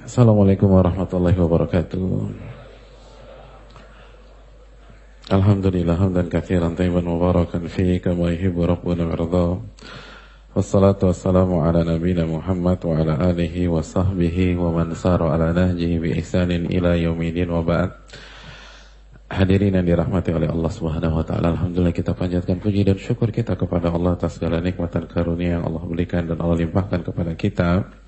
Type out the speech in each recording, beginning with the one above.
Assalamualaikum warahmatullahi wabarakatuh. Alhamdulillah hamdan katsiran tayyiban mubarakan fihi kama yuhibbu rabbuna wa Wassalatu wassalamu ala nabiyyina Muhammad wa ala alihi wa sahbihi wa man sara ala nahjihi bi ihsanin ila yaumidin wa ba'd. Hadirin yang dirahmati oleh Allah Subhanahu wa taala. Alhamdulillah kita panjatkan puji dan syukur kita kepada Allah atas segala nikmat dan karunia yang Allah berikan dan Allah limpahkan kepada kita.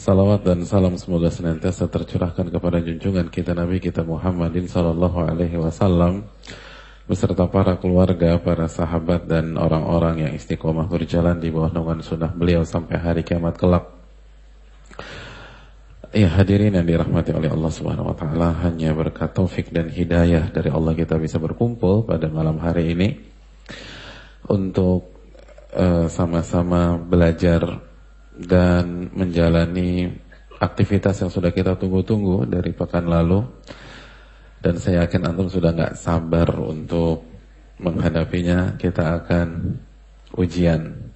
Salawat dan salam semoga senantiasa tercurahkan kepada junjungan kita Nabi kita Muhammadin sallallahu alaihi wasallam beserta para keluarga, para sahabat dan orang-orang yang istiqomah berjalan di bawah naungan sunnah beliau sampai hari kiamat kelak. Ya hadirin yang dirahmati oleh Allah Subhanahu wa taala, hanya berkat taufik dan hidayah dari Allah kita bisa berkumpul pada malam hari ini untuk eh, sama-sama uh, belajar dan menjalani aktivitas yang sudah kita tunggu-tunggu dari pekan lalu. Dan saya yakin antum sudah nggak sabar untuk menghadapinya. Kita akan ujian.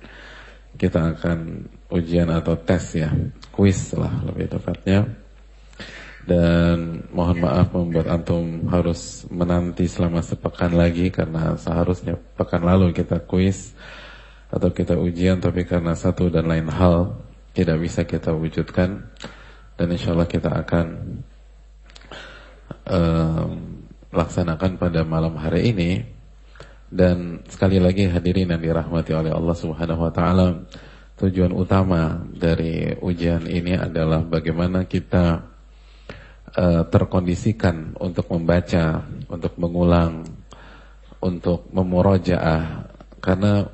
Kita akan ujian atau tes ya. Kuis lah lebih tepatnya. Dan mohon maaf membuat antum harus menanti selama sepekan lagi karena seharusnya pekan lalu kita kuis atau kita ujian tapi karena satu dan lain hal tidak bisa kita wujudkan. Dan insya Allah kita akan uh, laksanakan pada malam hari ini. Dan sekali lagi hadirin yang dirahmati oleh Allah Subhanahu wa taala tujuan utama dari ujian ini adalah bagaimana kita uh, terkondisikan untuk membaca, untuk mengulang, untuk memurojaah karena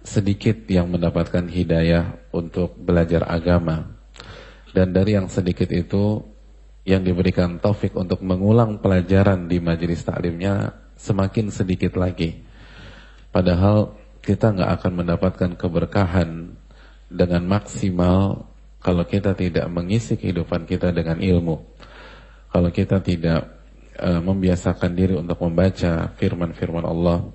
sedikit yang mendapatkan hidayah untuk belajar agama. Dan dari yang sedikit itu yang diberikan taufik untuk mengulang pelajaran di majelis taklimnya semakin sedikit lagi. Padahal kita nggak akan mendapatkan keberkahan dengan maksimal kalau kita tidak mengisi kehidupan kita dengan ilmu. Kalau kita tidak uh, membiasakan diri untuk membaca firman-firman Allah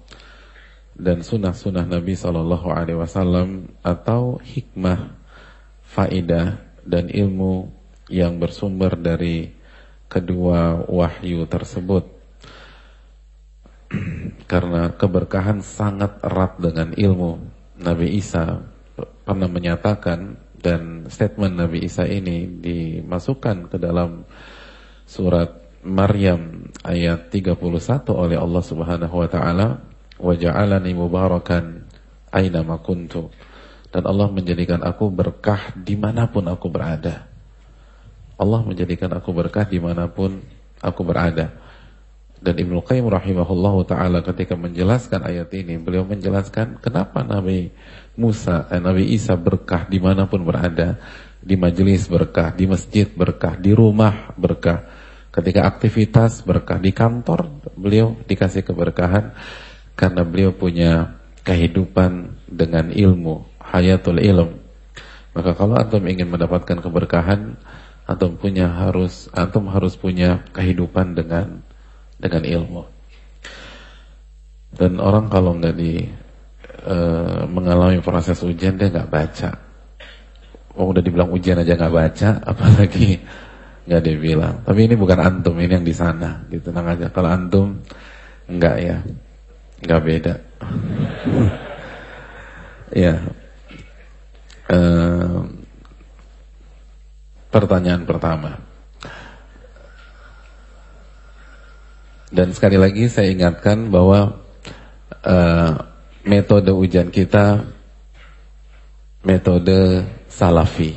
dan sunnah-sunnah Nabi Shallallahu Alaihi Wasallam atau hikmah, faidah dan ilmu yang bersumber dari kedua wahyu tersebut. Karena keberkahan sangat erat dengan ilmu. Nabi Isa pernah menyatakan dan statement Nabi Isa ini dimasukkan ke dalam surat Maryam ayat 31 oleh Allah Subhanahu wa taala waja'alani mubarakan aina kuntu. Dan Allah menjadikan aku berkah di mana pun aku berada. Allah menjadikan aku berkah di mana pun aku berada. Dan Ibnu Qayyim rahimahullahu taala ketika menjelaskan ayat ini beliau menjelaskan kenapa Nabi Musa eh, Nabi Isa berkah di mana pun berada. Di majelis berkah di masjid berkah di rumah berkah. Ketika aktivitas berkah di kantor beliau dikasih keberkahan karena beliau punya kehidupan dengan ilmu, hayatul ilm. Maka kalau antum ingin mendapatkan keberkahan, antum punya harus antum harus punya kehidupan dengan dengan ilmu. Dan orang kalau nggak di e, mengalami proses ujian dia nggak baca. Oh, udah dibilang ujian aja nggak baca, apalagi nggak dibilang. Tapi ini bukan antum, ini yang di sana. Gitu, tenang aja. Kalau antum nggak ya, Gak beda. ya. Uh, pertanyaan pertama. Dan sekali lagi saya ingatkan bahwa uh, metode ujian kita metode salafi.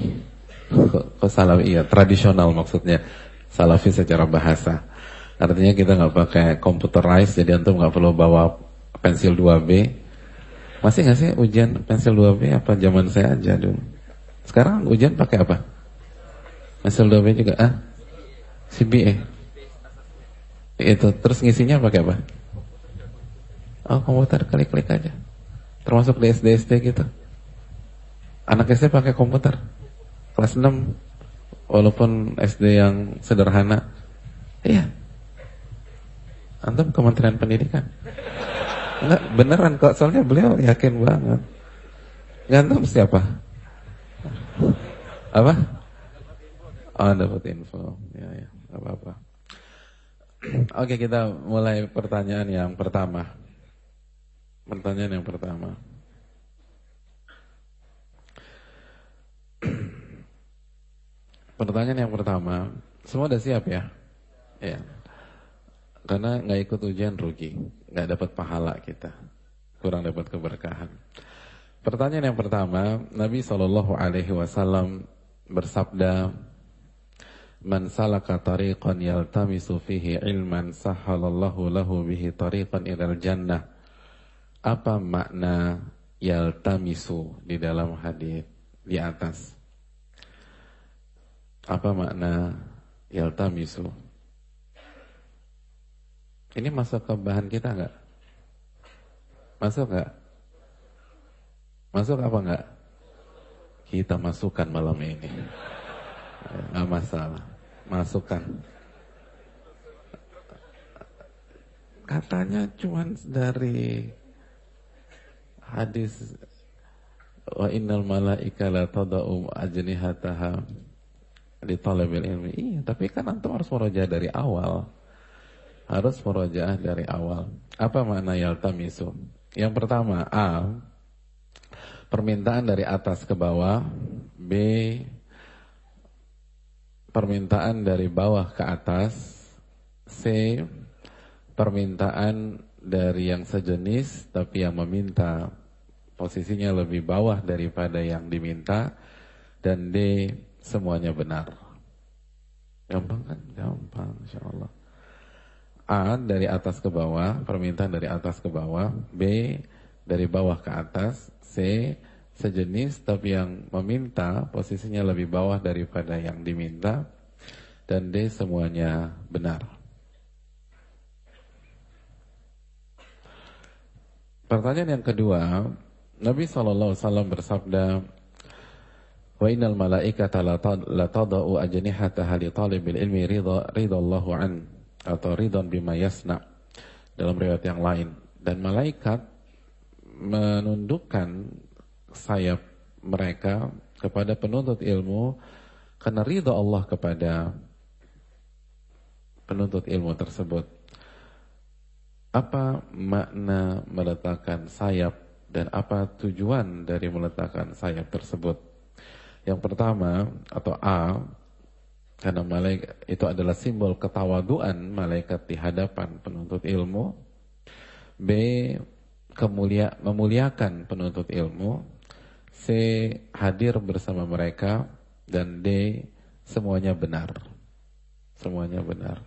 Kok salafi? Iya, tradisional maksudnya. Salafi secara bahasa. Artinya kita nggak pakai computerized, jadi antum nggak perlu bawa pensil 2B. Masih nggak sih ujian pensil 2B apa zaman saya aja dulu? Sekarang ujian pakai apa? Pensil 2B juga ah? CBA. Itu terus ngisinya pakai apa? Oh komputer klik-klik aja. Termasuk di SD SD gitu. Anak SD pakai komputer. Kelas 6 walaupun SD yang sederhana. Iya. Antum Kementerian Pendidikan. Enggak, beneran kok. Soalnya beliau yakin banget. Gantung siapa? Apa? Oh, dapat info. Ya, ya, apa-apa. Oke, kita mulai pertanyaan yang pertama. Pertanyaan yang pertama. Pertanyaan yang pertama, semua udah siap ya? Ya. Karena nggak ikut ujian rugi, nggak dapat pahala kita, kurang dapat keberkahan. Pertanyaan yang pertama, Nabi Shallallahu Alaihi Wasallam bersabda, "Man salaka tariqan yaltamisu fihi ilman sahalallahu lahu bihi tariqan ilal jannah." Apa makna yaltamisu di dalam hadis di atas? Apa makna yaltamisu? Ini masuk ke bahan kita nggak? Masuk nggak? Masuk apa nggak? Kita masukkan malam ini. Nggak masalah. Masukkan. Katanya cuma dari hadis wa innal malaika la tadau ajnihataha di talabil ilmi. Iya, tapi kan antum harus merojah dari awal. Harus merojah dari awal. Apa makna yaltamisu? Yang pertama, A. Permintaan dari atas ke bawah. B. Permintaan dari bawah ke atas. C. Permintaan dari yang sejenis tapi yang meminta posisinya lebih bawah daripada yang diminta. Dan D semuanya benar. Gampang kan? Gampang, insya Allah. A dari atas ke bawah, permintaan dari atas ke bawah. B dari bawah ke atas. C sejenis tapi yang meminta posisinya lebih bawah daripada yang diminta. Dan D semuanya benar. Pertanyaan yang kedua, Nabi SAW bersabda, Wa innal malaikata la tadau ajnihataha li talibil ilmi ridha ridallahu an atau ridon bima yasna dalam riwayat yang lain dan malaikat menundukkan sayap mereka kepada penuntut ilmu karena ridha Allah kepada penuntut ilmu tersebut. Apa makna meletakkan sayap dan apa tujuan dari meletakkan sayap tersebut? Yang pertama atau A karena malaikat itu adalah simbol ketawaduan malaikat di hadapan penuntut ilmu. B kemulia memuliakan penuntut ilmu. C hadir bersama mereka dan D semuanya benar. Semuanya benar.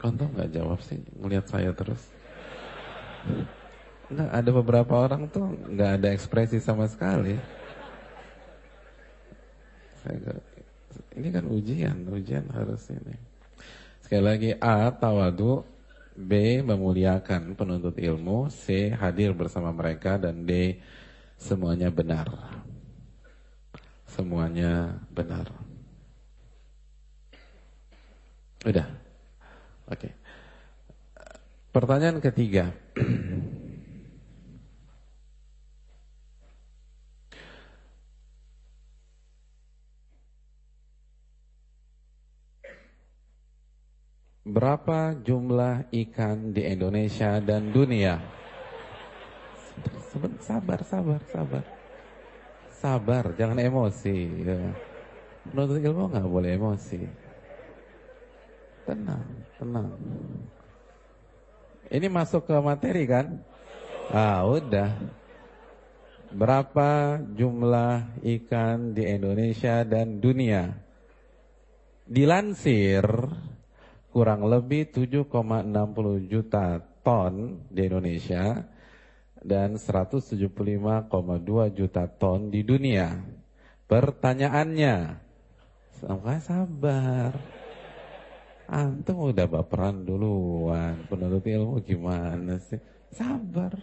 Kontok nggak jawab sih, ngelihat saya terus. Enggak, ada beberapa orang tuh nggak ada ekspresi sama sekali. ini kan ujian, ujian harus ini. Sekali lagi A tawadu, B memuliakan penuntut ilmu, C hadir bersama mereka dan D semuanya benar. Semuanya benar. Udah. Oke. Okay. Pertanyaan ketiga. Berapa jumlah ikan di Indonesia dan dunia? Sabar, sabar, sabar. Sabar, jangan emosi. Ya. Menurut ilmu nggak boleh emosi. Tenang, tenang. Ini masuk ke materi kan? Ah, udah. Berapa jumlah ikan di Indonesia dan dunia? Dilansir kurang lebih 7,60 juta ton di Indonesia dan 175,2 juta ton di dunia. Pertanyaannya, sampai sabar. Antum udah baperan duluan, penuntut ilmu gimana sih? Sabar.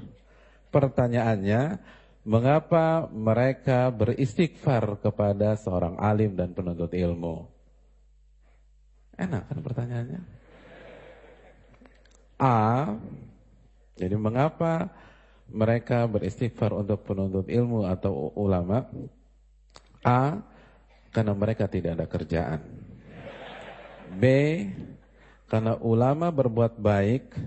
Pertanyaannya, mengapa mereka beristighfar kepada seorang alim dan penuntut ilmu? Enak kan pertanyaannya? A, jadi mengapa mereka beristighfar untuk penuntut ilmu atau ulama? A. Karena mereka tidak ada kerjaan. B. Karena ulama berbuat baik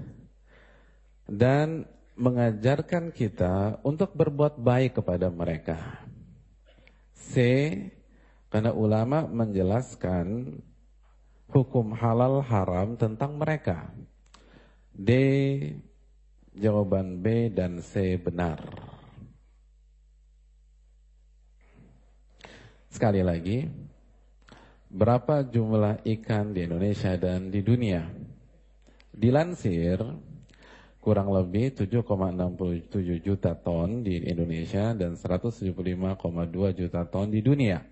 dan mengajarkan kita untuk berbuat baik kepada mereka. C. Karena ulama menjelaskan hukum halal haram tentang mereka. D. Jawaban B dan C benar. Sekali lagi, berapa jumlah ikan di Indonesia dan di dunia? Dilansir, kurang lebih 7,67 juta ton di Indonesia dan 175,2 juta ton di dunia.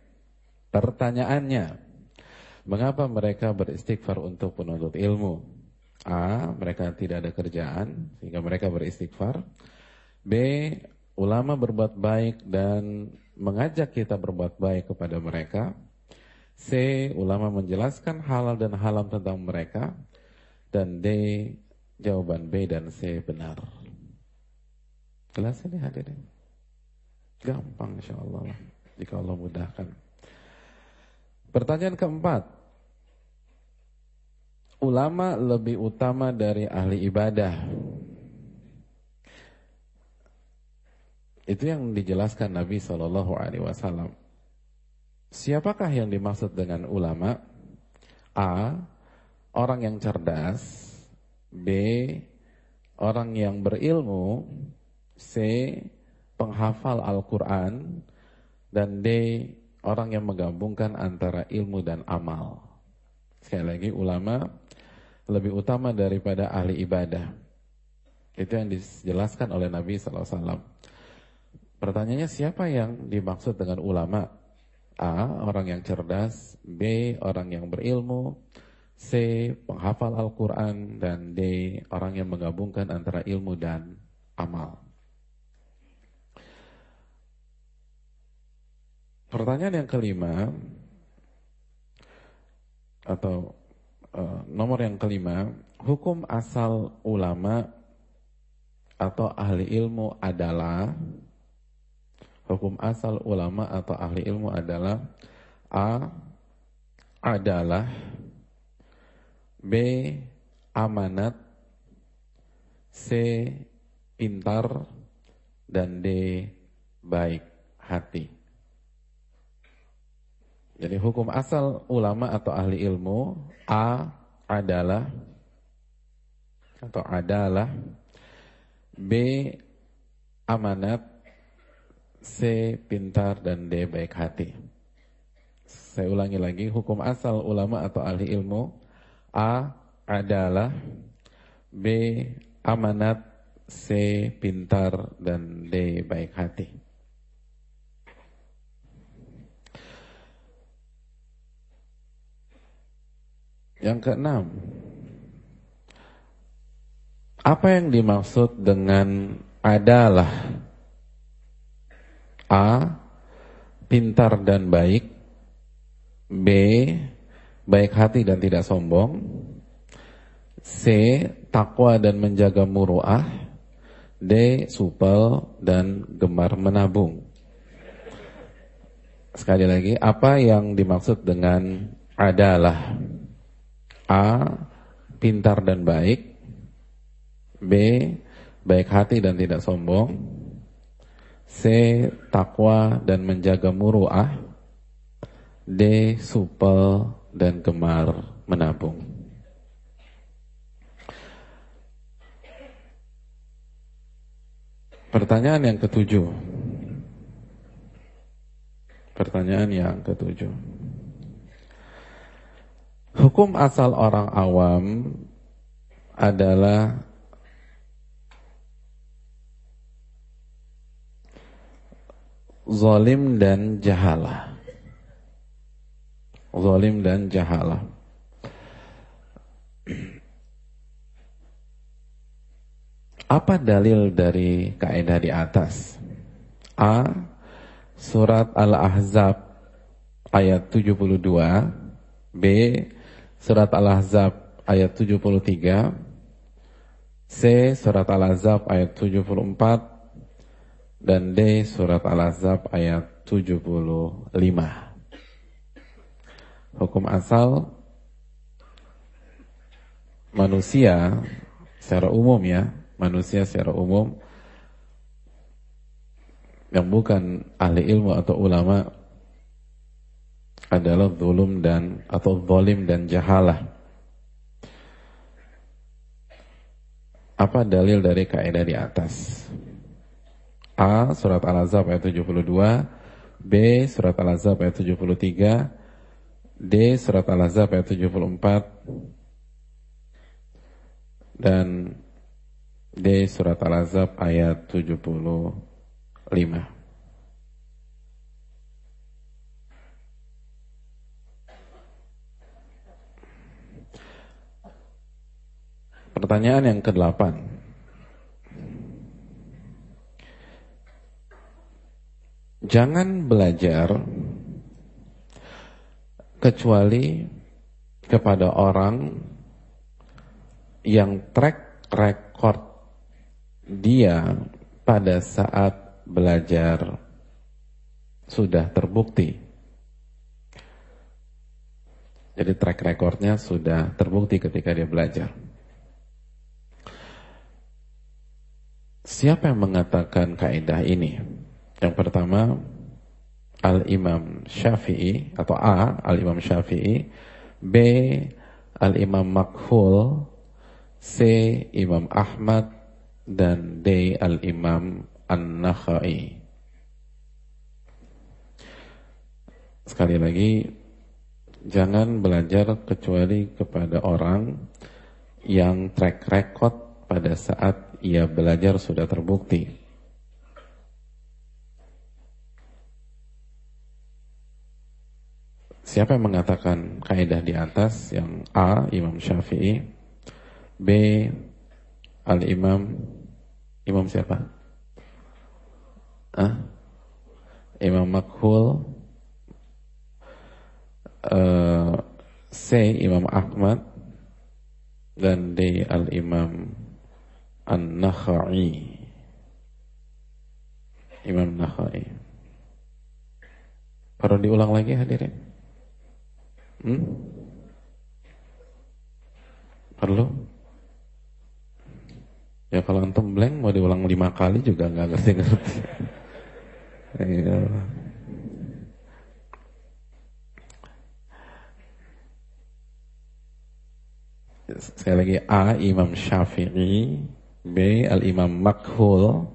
Pertanyaannya, mengapa mereka beristighfar untuk penuntut ilmu? A. Mereka tidak ada kerjaan Sehingga mereka beristighfar B. Ulama berbuat baik dan mengajak kita berbuat baik kepada mereka C. Ulama menjelaskan halal dan haram tentang mereka Dan D. Jawaban B dan C benar Jelas ini hadirin Gampang insya Allah Jika Allah mudahkan Pertanyaan keempat ulama lebih utama dari ahli ibadah. Itu yang dijelaskan Nabi Shallallahu Alaihi Wasallam. Siapakah yang dimaksud dengan ulama? A. Orang yang cerdas. B. Orang yang berilmu. C. Penghafal Al-Quran. Dan D. Orang yang menggabungkan antara ilmu dan amal. Sekali lagi ulama lebih utama daripada ahli ibadah. Itu yang dijelaskan oleh Nabi SAW. Pertanyaannya siapa yang dimaksud dengan ulama? A. Orang yang cerdas B. Orang yang berilmu C. Penghafal Al-Quran Dan D. Orang yang menggabungkan antara ilmu dan amal Pertanyaan yang kelima Atau Eh, nomor yang kelima, hukum asal ulama atau ahli ilmu adalah hukum asal ulama atau ahli ilmu adalah A adalah B amanat C pintar dan D baik hati. Jadi hukum asal ulama atau ahli ilmu A adalah atau adalah B amanat C pintar dan D baik hati. Saya ulangi lagi hukum asal ulama atau ahli ilmu A adalah B amanat C pintar dan D baik hati. Yang keenam, apa yang dimaksud dengan adalah A. Pintar dan baik B. Baik hati dan tidak sombong C. Takwa dan menjaga muruah D. Supel dan gemar menabung Sekali lagi, apa yang dimaksud dengan adalah A. Pintar dan baik B. Baik hati dan tidak sombong C. Takwa dan menjaga muruah D. Supel dan gemar menabung Pertanyaan yang ketujuh Pertanyaan yang ketujuh Hukum asal orang awam adalah zalim dan jahalah. Zalim dan jahalah. Apa dalil dari kaidah di atas? A. Surat Al-Ahzab ayat 72 B. Surat Al-Ahzab ayat 73 C. Surat Al-Ahzab ayat 74 dan D surat Al-Ahzab ayat 75. Hukum asal manusia secara umum ya, manusia secara umum yang bukan ahli ilmu atau ulama adalah zulum dan atau zalim dan jahalah. Apa dalil dari kaidah di atas? A surat Al-Azab ayat 72, B surat Al-Azab ayat 73, D surat Al-Azab ayat 74 dan D surat Al-Azab ayat 75. Pertanyaan yang ke-8. Jangan belajar kecuali kepada orang yang track record dia pada saat belajar sudah terbukti. Jadi track recordnya sudah terbukti ketika dia belajar. Siapa yang mengatakan kaidah ini? Yang pertama Al-Imam Syafi'i atau A Al-Imam Syafi'i B Al-Imam Makhul C Imam Ahmad dan D Al-Imam An-Nakhai Sekali lagi Jangan belajar kecuali kepada orang Yang track record pada saat ia belajar sudah terbukti. Siapa yang mengatakan kaidah di atas? Yang A Imam Syafi'i, B Al Imam Imam siapa? Ah? Imam Makhul. Uh, C Imam Ahmad. Dan D Al Imam An-Nakhai Imam Nakhai Perlu diulang lagi hadirin Hmm? Perlu? Ya kalau antum blank mau diulang lima kali juga nggak ngerti-ngerti. Sekali lagi A Imam Syafi'i B Al Imam Makhul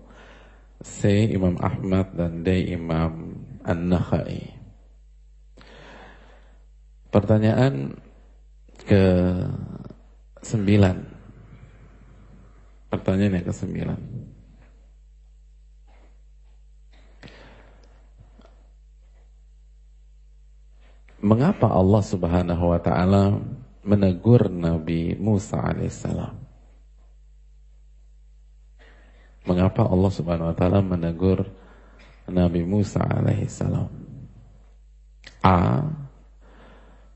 C Imam Ahmad dan D Imam An-Nakhai Pertanyaan ke sembilan. Pertanyaan yang ke sembilan. Mengapa Allah Subhanahu wa taala menegur Nabi Musa alaihissalam? Mengapa Allah Subhanahu wa taala menegur Nabi Musa alaihissalam? A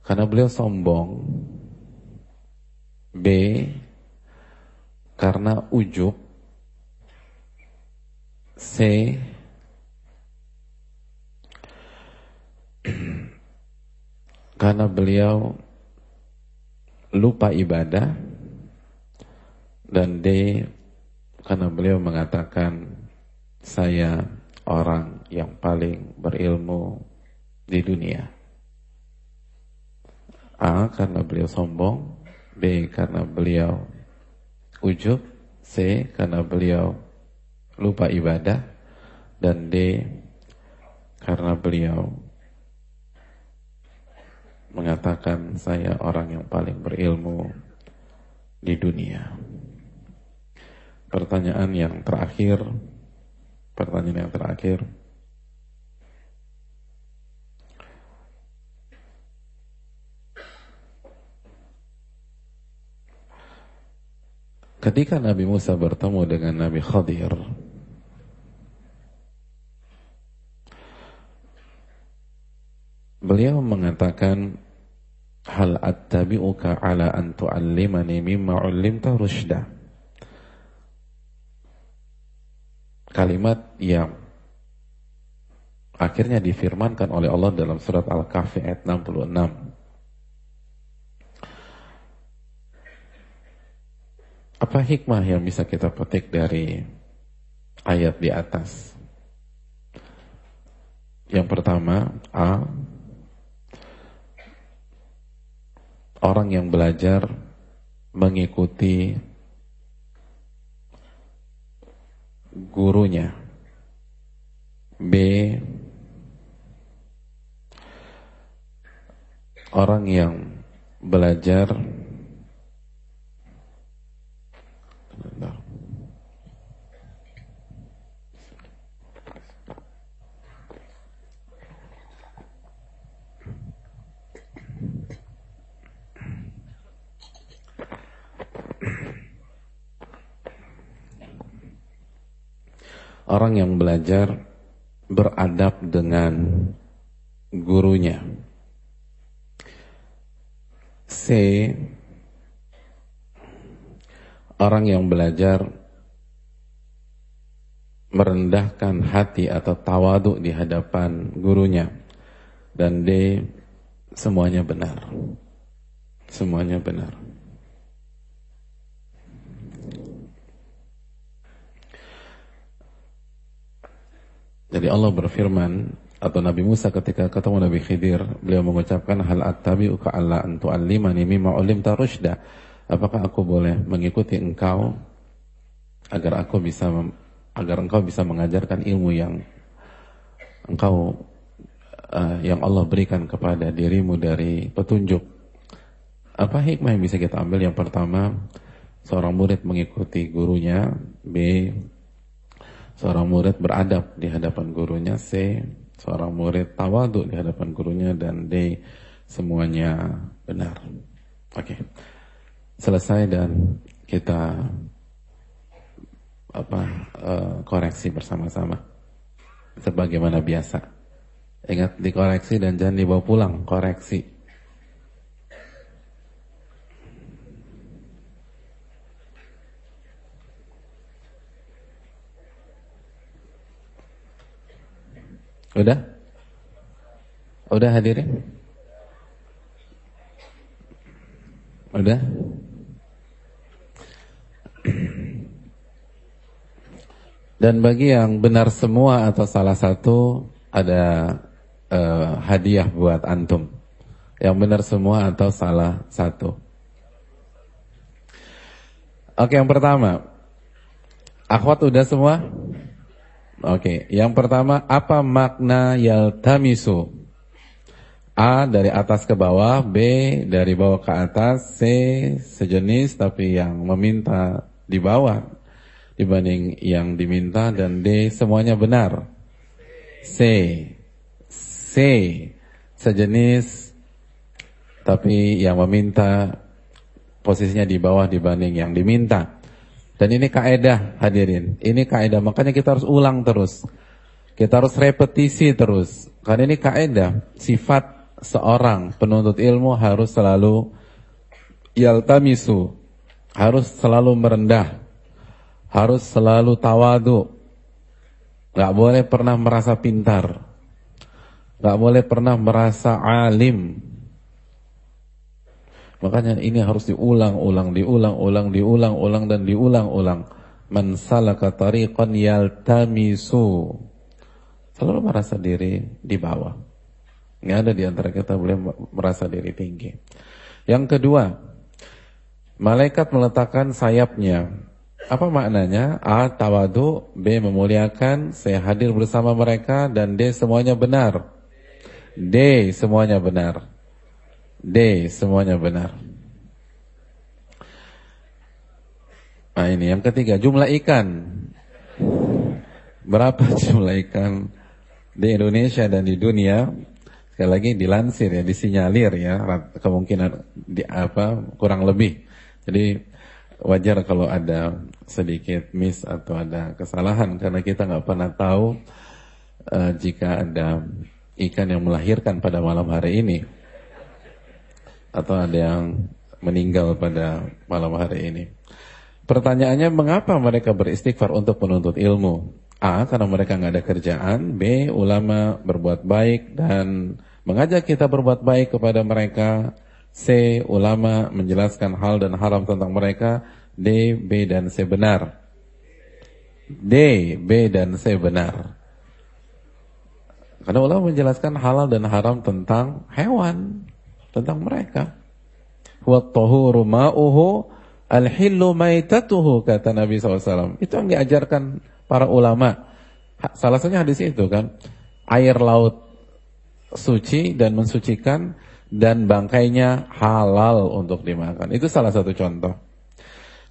karena beliau sombong. B. Karena ujub. C. Karena beliau lupa ibadah. Dan D. Karena beliau mengatakan saya orang yang paling berilmu di dunia. A karena beliau sombong, B karena beliau ujub, C karena beliau lupa ibadah, dan D karena beliau mengatakan saya orang yang paling berilmu di dunia. Pertanyaan yang terakhir, pertanyaan yang terakhir, Ketika Nabi Musa bertemu dengan Nabi Khadir Beliau mengatakan Hal attabi'uka ala an tu'allimani mimma rusyda Kalimat yang akhirnya difirmankan oleh Allah dalam surat Al-Kahfi ayat 66. Apa hikmah yang bisa kita petik dari ayat di atas? Yang pertama, A. Orang yang belajar mengikuti gurunya. B. Orang yang belajar Orang yang belajar beradab dengan gurunya. C orang yang belajar merendahkan hati atau tawadu di hadapan gurunya. Dan D semuanya benar. Semuanya benar jadi Allah berfirman atau Nabi Musa ketika ketemu Nabi Khidir beliau mengucapkan hal attabi'uka alla an tu'allimani mimma ulimta rusyda apakah aku boleh mengikuti engkau agar aku bisa agar engkau bisa mengajarkan ilmu yang engkau uh, yang Allah berikan kepada dirimu dari petunjuk? Apa hikmah yang bisa kita ambil? Yang pertama seorang murid mengikuti gurunya B seorang murid beradab di hadapan gurunya C. Seorang murid tawadu di hadapan gurunya dan D. Semuanya benar. Oke. Okay selesai dan kita apa uh, koreksi bersama-sama. Sebagaimana biasa. Ingat dikoreksi dan jangan dibawa pulang, koreksi. Udah? Udah hadirin? Udah? Dan bagi yang benar semua atau salah satu ada uh, hadiah buat antum. Yang benar semua atau salah satu. Oke, yang pertama. Akhwat udah semua? Oke, yang pertama apa makna yaltamisu? A dari atas ke bawah, B dari bawah ke atas, C sejenis tapi yang meminta di bawah dibanding yang diminta dan D semuanya benar. C C sejenis tapi yang meminta posisinya di bawah dibanding yang diminta. Dan ini kaedah hadirin. Ini kaedah makanya kita harus ulang terus. Kita harus repetisi terus. Karena ini kaedah sifat seorang penuntut ilmu harus selalu yaltamisu, harus selalu merendah, harus selalu tawadu. Gak boleh pernah merasa pintar. Gak boleh pernah merasa alim. Makanya ini harus diulang-ulang, diulang-ulang, diulang-ulang dan diulang-ulang. Man salaka tariqan yaltamisu. Selalu merasa diri di bawah. Nggak ada di antara kita boleh merasa diri tinggi. Yang kedua, malaikat meletakkan sayapnya. Apa maknanya? A. Tawadu B. Memuliakan C. Hadir bersama mereka Dan D. Semuanya benar D. Semuanya benar D. Semuanya benar Nah ini yang ketiga Jumlah ikan Berapa jumlah ikan Di Indonesia dan di dunia sekali lagi dilansir ya, disinyalir ya, kemungkinan di apa kurang lebih. Jadi wajar kalau ada sedikit miss atau ada kesalahan karena kita nggak pernah tahu uh, jika ada ikan yang melahirkan pada malam hari ini atau ada yang meninggal pada malam hari ini. Pertanyaannya mengapa mereka beristighfar untuk menuntut ilmu? A. Karena mereka nggak ada kerjaan B. Ulama berbuat baik dan mengajak kita berbuat baik kepada mereka C. Ulama menjelaskan hal dan haram tentang mereka D. B dan C benar D. B dan C benar Karena ulama menjelaskan halal dan haram tentang hewan Tentang mereka Wa tahuru ma'uhu Al-hillu maitatuhu kata Nabi SAW. Itu yang diajarkan para ulama. Salah satunya hadis itu kan. Air laut suci dan mensucikan dan bangkainya halal untuk dimakan. Itu salah satu contoh.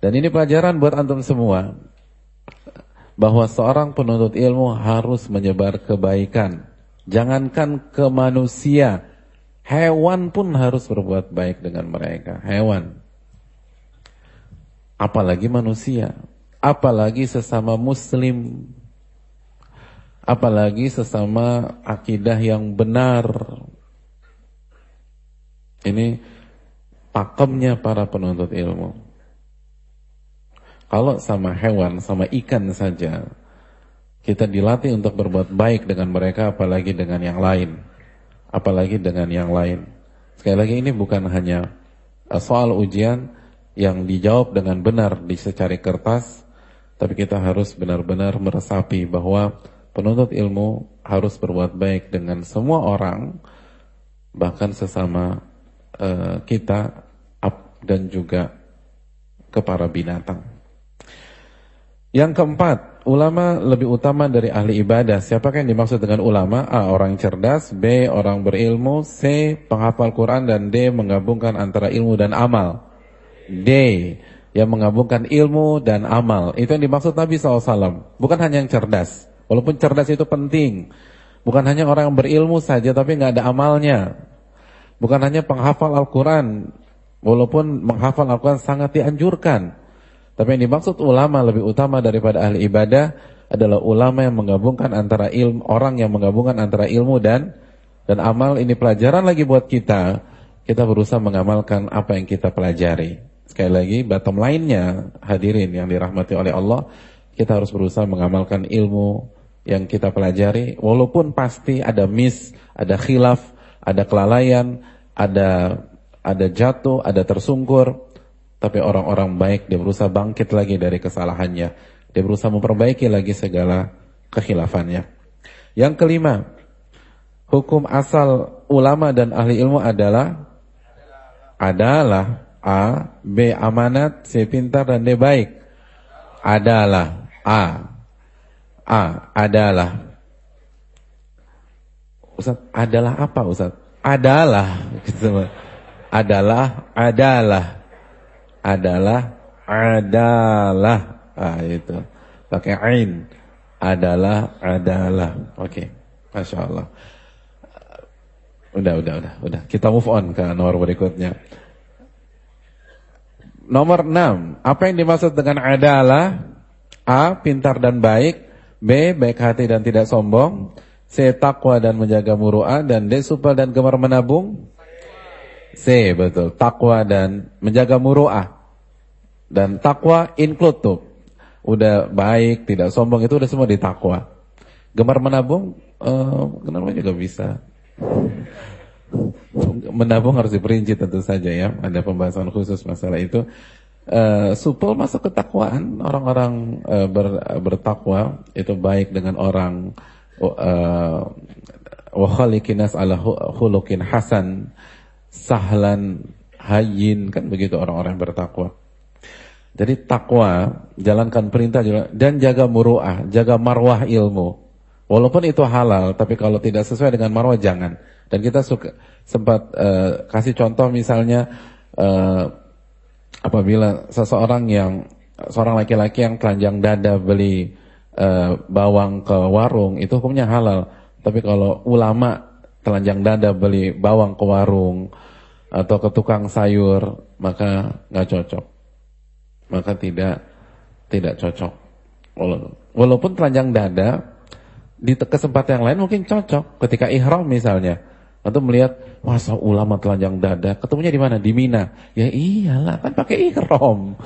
Dan ini pelajaran buat antum semua. Bahwa seorang penuntut ilmu harus menyebar kebaikan. Jangankan ke manusia. Hewan pun harus berbuat baik dengan mereka. Hewan apalagi manusia, apalagi sesama muslim, apalagi sesama akidah yang benar. Ini pakemnya para penuntut ilmu. Kalau sama hewan, sama ikan saja, kita dilatih untuk berbuat baik dengan mereka, apalagi dengan yang lain. Apalagi dengan yang lain. Sekali lagi ini bukan hanya soal ujian, yang dijawab dengan benar di secari kertas, tapi kita harus benar-benar meresapi bahwa penuntut ilmu harus berbuat baik dengan semua orang, bahkan sesama uh, kita dan juga kepada binatang. Yang keempat, ulama lebih utama dari ahli ibadah. Siapakah yang dimaksud dengan ulama? A. Orang cerdas B. Orang berilmu C. Penghafal Quran Dan D. Menggabungkan antara ilmu dan amal D yang menggabungkan ilmu dan amal. Itu yang dimaksud Nabi SAW. Bukan hanya yang cerdas. Walaupun cerdas itu penting. Bukan hanya orang yang berilmu saja tapi nggak ada amalnya. Bukan hanya penghafal Al-Quran. Walaupun menghafal Al-Quran sangat dianjurkan. Tapi yang dimaksud ulama lebih utama daripada ahli ibadah adalah ulama yang menggabungkan antara ilmu orang yang menggabungkan antara ilmu dan dan amal ini pelajaran lagi buat kita. Kita berusaha mengamalkan apa yang kita pelajari. Sekali lagi, bottom line-nya hadirin yang dirahmati oleh Allah, kita harus berusaha mengamalkan ilmu yang kita pelajari, walaupun pasti ada miss, ada khilaf, ada kelalaian, ada ada jatuh, ada tersungkur, tapi orang-orang baik dia berusaha bangkit lagi dari kesalahannya. Dia berusaha memperbaiki lagi segala kekhilafannya. Yang kelima, hukum asal ulama dan ahli ilmu adalah adalah A, B amanat, C pintar dan D baik. Adalah A. A adalah. Ustaz, adalah apa Ustaz? Adalah gitu. Adalah adalah. Adalah adalah. Ah itu. Pakai ain. Adalah adalah. Oke. Okay. Masya Allah. Udah, udah, udah, udah. Kita move on ke nomor berikutnya. Nomor 6. Apa yang dimaksud dengan adalah? A. Pintar dan baik. B. Baik hati dan tidak sombong. C. Takwa dan menjaga muru'ah. Dan D. Supel dan gemar menabung. C. Betul. Takwa dan menjaga muru'ah. Dan takwa include tuh. Udah baik, tidak sombong. Itu udah semua di takwa. Gemar menabung. Uh, kenapa juga bisa. Menabung harus diperinci tentu saja ya. Ada pembahasan khusus masalah itu. Uh, supel masuk ketakwaan orang-orang uh, ber, bertakwa itu baik dengan orang uh, wa khaliqinas ala khuluqin hasan sahlan hayyin kan begitu orang-orang bertakwa. Jadi takwa, jalankan perintah dan jaga muruah, jaga marwah ilmu. Walaupun itu halal, tapi kalau tidak sesuai dengan marwah jangan. Dan kita suka sempat uh, kasih contoh misalnya uh, apabila seseorang yang seorang laki-laki yang telanjang dada beli uh, bawang ke warung itu hukumnya halal. Tapi kalau ulama telanjang dada beli bawang ke warung atau ke tukang sayur maka nggak cocok. Maka tidak tidak cocok. Walaupun telanjang dada di kesempatan yang lain mungkin cocok ketika ihram misalnya atau melihat masa ulama telanjang dada, ketemunya di mana? Di Mina. Ya iyalah, kan pakai ihram.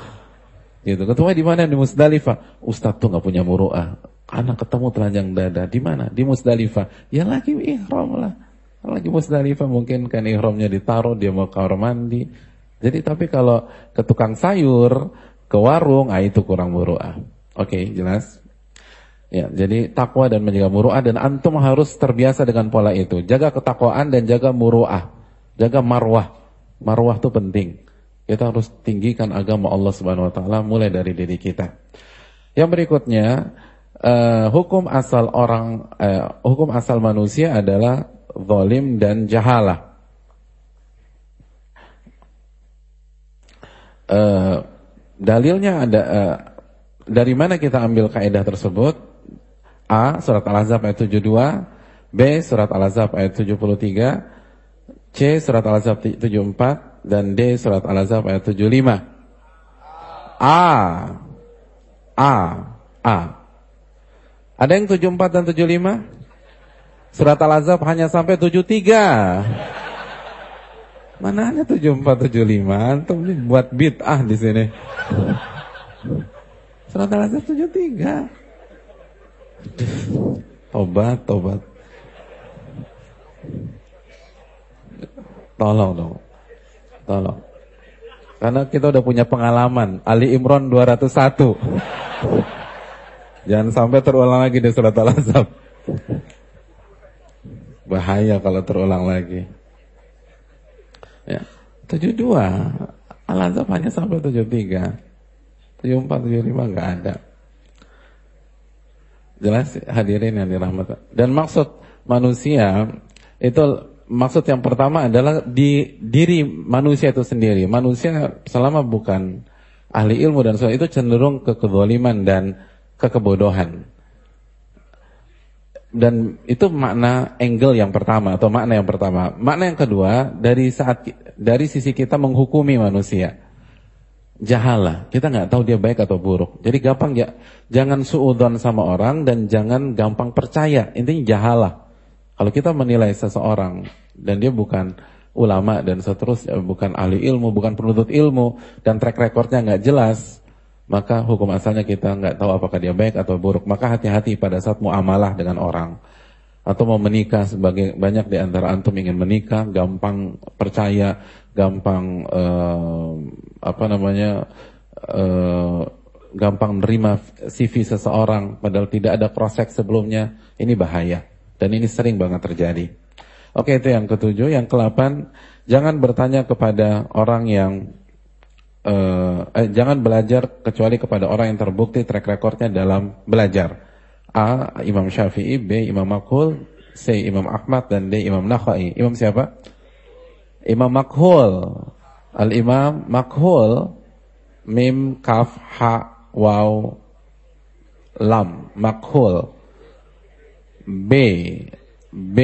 Gitu. Ketemunya di mana? Di Musdalifah. Ustaz tuh nggak punya muruah. Anak ketemu telanjang dada. Di mana? Di Musdalifah. Ya lagi ihram lah. Lagi Musdalifah mungkin kan ihramnya ditaruh, dia mau kamar mandi. Jadi tapi kalau ke tukang sayur, ke warung, ah itu kurang muruah. Oke, okay, jelas? Ya, jadi takwa dan menjaga muruah dan antum harus terbiasa dengan pola itu. Jaga ketakwaan dan jaga muruah. Jaga marwah. Marwah itu penting. Kita harus tinggikan agama Allah Subhanahu wa taala mulai dari diri kita. Yang berikutnya, uh, hukum asal orang uh, hukum asal manusia adalah zalim dan jahalah. Uh, dalilnya ada uh, dari mana kita ambil kaidah tersebut? A. Surat Al-Ahzab ayat 72 B. Surat Al-Ahzab ayat 73 C. Surat Al-Ahzab 74 Dan D. Surat Al-Ahzab ayat 75 A A A Ada yang 74 dan 75? Surat Al-Ahzab hanya sampai 73 Mana ada 74 75 Antum buat bid'ah di sini Surat Al-Ahzab 73 Tobat, tobat. Tolong dong. Tolong. Karena kita udah punya pengalaman. Ali Imran 201. Jangan sampai terulang lagi di surat Al-Azab. Bahaya kalau terulang lagi. Ya. 72. Al-Azab hanya sampai 73. 74, 75 enggak ada. Jelas hadirin yang dirahmati. Dan maksud manusia itu maksud yang pertama adalah di diri manusia itu sendiri. Manusia selama bukan ahli ilmu dan sebagainya itu cenderung ke kezaliman dan ke kebodohan. Dan itu makna angle yang pertama atau makna yang pertama. Makna yang kedua dari saat dari sisi kita menghukumi manusia jahala. Kita nggak tahu dia baik atau buruk. Jadi gampang ya, jangan suudon sama orang dan jangan gampang percaya. Intinya jahala. Kalau kita menilai seseorang dan dia bukan ulama dan seterusnya, bukan ahli ilmu, bukan penuntut ilmu dan track recordnya nggak jelas, maka hukum asalnya kita nggak tahu apakah dia baik atau buruk. Maka hati-hati pada saat muamalah dengan orang. Atau mau menikah sebagai banyak di antara antum ingin menikah gampang percaya gampang uh, apa namanya uh, gampang menerima CV seseorang padahal tidak ada proses sebelumnya ini bahaya. Dan ini sering banget terjadi. Oke itu yang ketujuh. Yang kelapan jangan bertanya kepada orang yang uh, eh, jangan belajar kecuali kepada orang yang terbukti track recordnya dalam belajar A. Imam Syafi'i B. Imam Makhul C. Imam Ahmad dan D. Imam Nakhai Imam siapa? Imam Makhul Al-Imam Makhul Mim Kaf Ha Waw Lam Makhul B B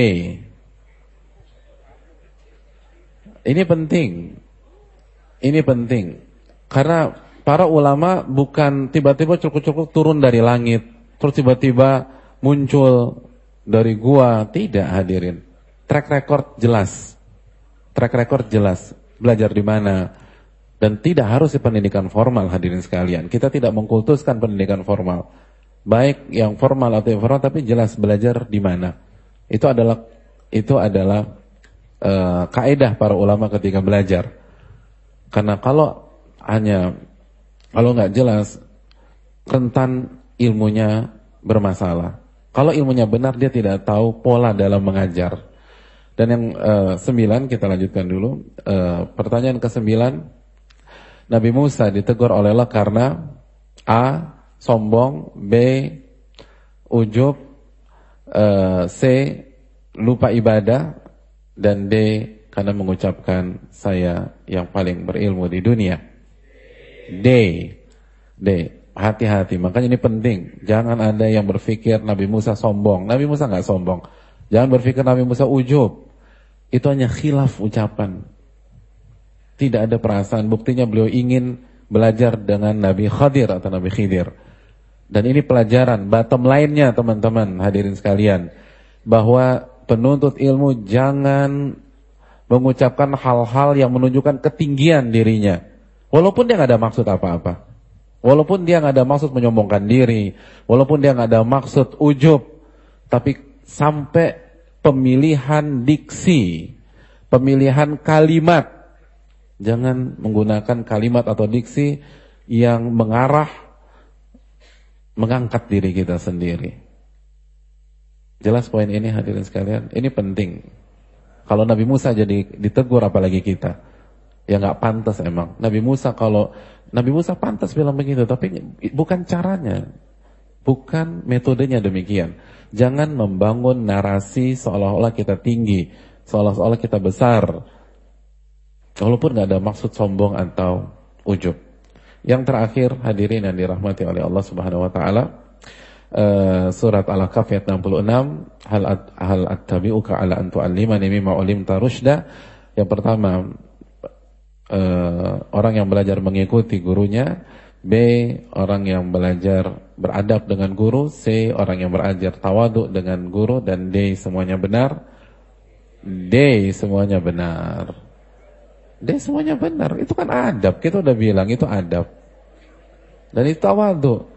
Ini penting Ini penting Karena para ulama bukan tiba-tiba cukup-cukup turun dari langit terus tiba-tiba muncul dari gua. Tidak hadirin. Track record jelas. Track record jelas. Belajar di mana. Dan tidak harus di pendidikan formal hadirin sekalian. Kita tidak mengkultuskan pendidikan formal. Baik yang formal atau informal tapi jelas belajar di mana. Itu adalah itu adalah uh, kaidah para ulama ketika belajar. Karena kalau hanya kalau nggak jelas rentan ilmunya bermasalah. Kalau ilmunya benar dia tidak tahu pola dalam mengajar. Dan yang uh, sembilan kita lanjutkan dulu. Uh, pertanyaan ke sembilan, Nabi Musa ditegur oleh Allah karena A. Sombong B. Ujub uh, C. Lupa ibadah Dan D. Karena mengucapkan saya yang paling berilmu di dunia D D Hati-hati, makanya ini penting. Jangan ada yang berpikir Nabi Musa sombong. Nabi Musa nggak sombong. Jangan berpikir Nabi Musa ujub. Itu hanya khilaf ucapan. Tidak ada perasaan. Buktinya beliau ingin belajar dengan Nabi Khadir atau Nabi Khidir. Dan ini pelajaran, bottom lainnya teman-teman hadirin sekalian. Bahwa penuntut ilmu jangan mengucapkan hal-hal yang menunjukkan ketinggian dirinya. Walaupun dia nggak ada maksud apa-apa. Walaupun dia nggak ada maksud menyombongkan diri, walaupun dia nggak ada maksud ujub, tapi sampai pemilihan diksi, pemilihan kalimat, jangan menggunakan kalimat atau diksi yang mengarah mengangkat diri kita sendiri. Jelas poin ini hadirin sekalian, ini penting. Kalau Nabi Musa jadi ditegur apalagi kita. Ya nggak pantas emang. Nabi Musa kalau Nabi Musa pantas bilang begitu, tapi bukan caranya. Bukan metodenya demikian. Jangan membangun narasi seolah-olah kita tinggi, seolah-olah kita besar. Walaupun nggak ada maksud sombong atau ujub. Yang terakhir hadirin yang dirahmati oleh Allah Subhanahu wa taala uh, surat Al-Kahf ayat 66 hal hal attabi'uka ala an tu'allimani mimma ulimta rusyda. Yang pertama uh, orang yang belajar mengikuti gurunya, B orang yang belajar beradab dengan guru, C orang yang belajar tawaduk dengan guru dan D semuanya benar. D semuanya benar. D semuanya benar. Itu kan adab. Kita udah bilang itu adab. Dan itu tawaduk.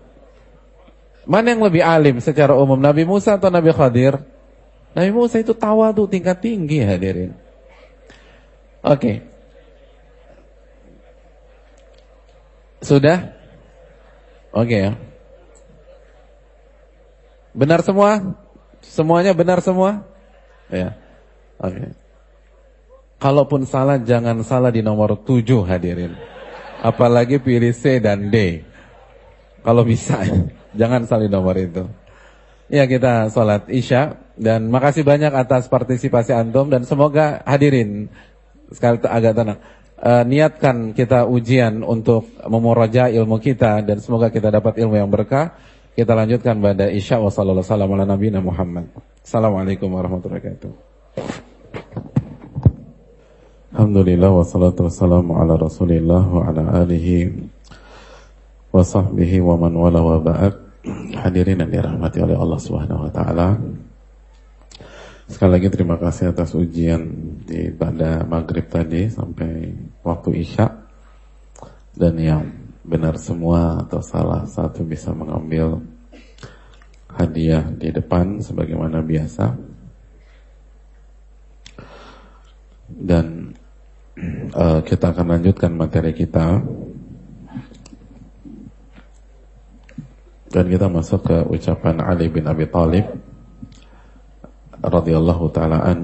Mana yang lebih alim secara umum Nabi Musa atau Nabi Khadir? Nabi Musa itu tawaduk tingkat tinggi hadirin. Oke. Okay. Sudah? Oke ya. Benar semua? Semuanya benar semua? Ya. Oke. Kalaupun salah jangan salah di nomor 7 hadirin. Apalagi pilih C dan D. Kalau bisa jangan salah di nomor itu. Ya kita sholat isya dan makasih banyak atas partisipasi antum dan semoga hadirin sekali agak tenang uh, niatkan kita ujian untuk memuraja ilmu kita dan semoga kita dapat ilmu yang berkah. Kita lanjutkan pada Isya wa sallallahu alaihi ala nabiyina Muhammad. Assalamualaikum warahmatullahi wabarakatuh. Alhamdulillah wassalatu wassalamu ala Rasulillah wa ala alihi wa sahbihi wa man wala wa ba'd. Hadirin yang dirahmati oleh Allah Subhanahu wa taala. Sekali lagi terima kasih atas ujian di pada maghrib tadi sampai waktu isya. Dan yang benar semua atau salah satu bisa mengambil hadiah di depan sebagaimana biasa. Dan uh, kita akan lanjutkan materi kita. Dan kita masuk ke ucapan Ali bin Abi Thalib radhiyallahu taalaan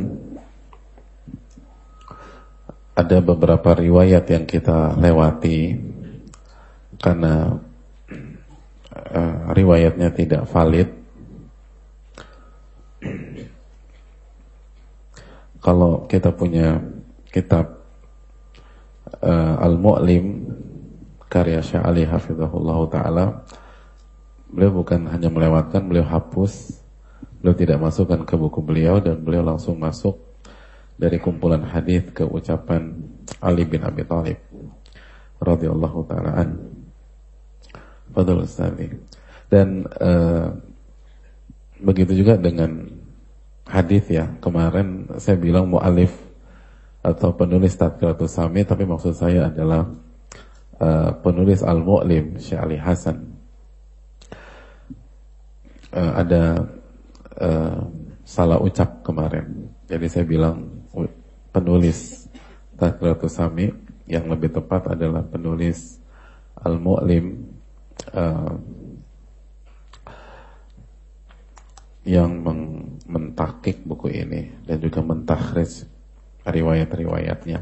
ada beberapa riwayat yang kita lewati karena uh, riwayatnya tidak valid. Kalau kita punya kitab uh, Al-Mu'lim karya Syekh Ali Hafizahullah taala, beliau bukan hanya melewatkan, beliau hapus Beliau tidak masukkan ke buku beliau dan beliau langsung masuk dari kumpulan hadis ke ucapan Ali bin Abi Thalib radhiyallahu taala an. Fadhil Dan uh, begitu juga dengan hadis ya. Kemarin saya bilang mualif atau penulis Tadkiratus Sami tapi maksud saya adalah uh, penulis Al-Mu'lim Syekh Ali Hasan. Uh, ada uh, salah ucap kemarin. Jadi saya bilang penulis Tazkiratus Sami yang lebih tepat adalah penulis Al-Mu'lim uh, yang mentakik buku ini dan juga mentakhrij riwayat-riwayatnya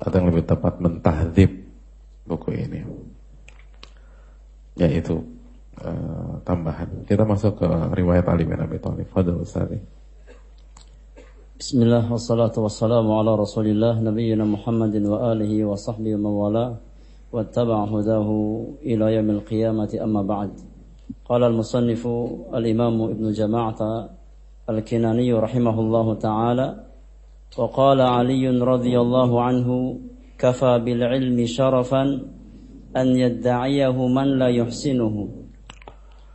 atau yang lebih tepat mentahdzib buku ini yaitu uh, tambahan. Kita masuk ke riwayat Ali bin Abi Thalib. Fadhil Ustaz. Bismillah wassalatu wassalamu ala Rasulillah nabiyyina Muhammadin wa alihi wa sahbihi wa wala wattaba'a hudahu ila yaumil qiyamati amma ba'd. Qala al-musannif al-Imam Ibn Jama'ah al-Kinani rahimahullahu ta'ala wa qala Ali radhiyallahu anhu kafa bil ilmi sharafan an yadda'iyahu man la yuhsinuhu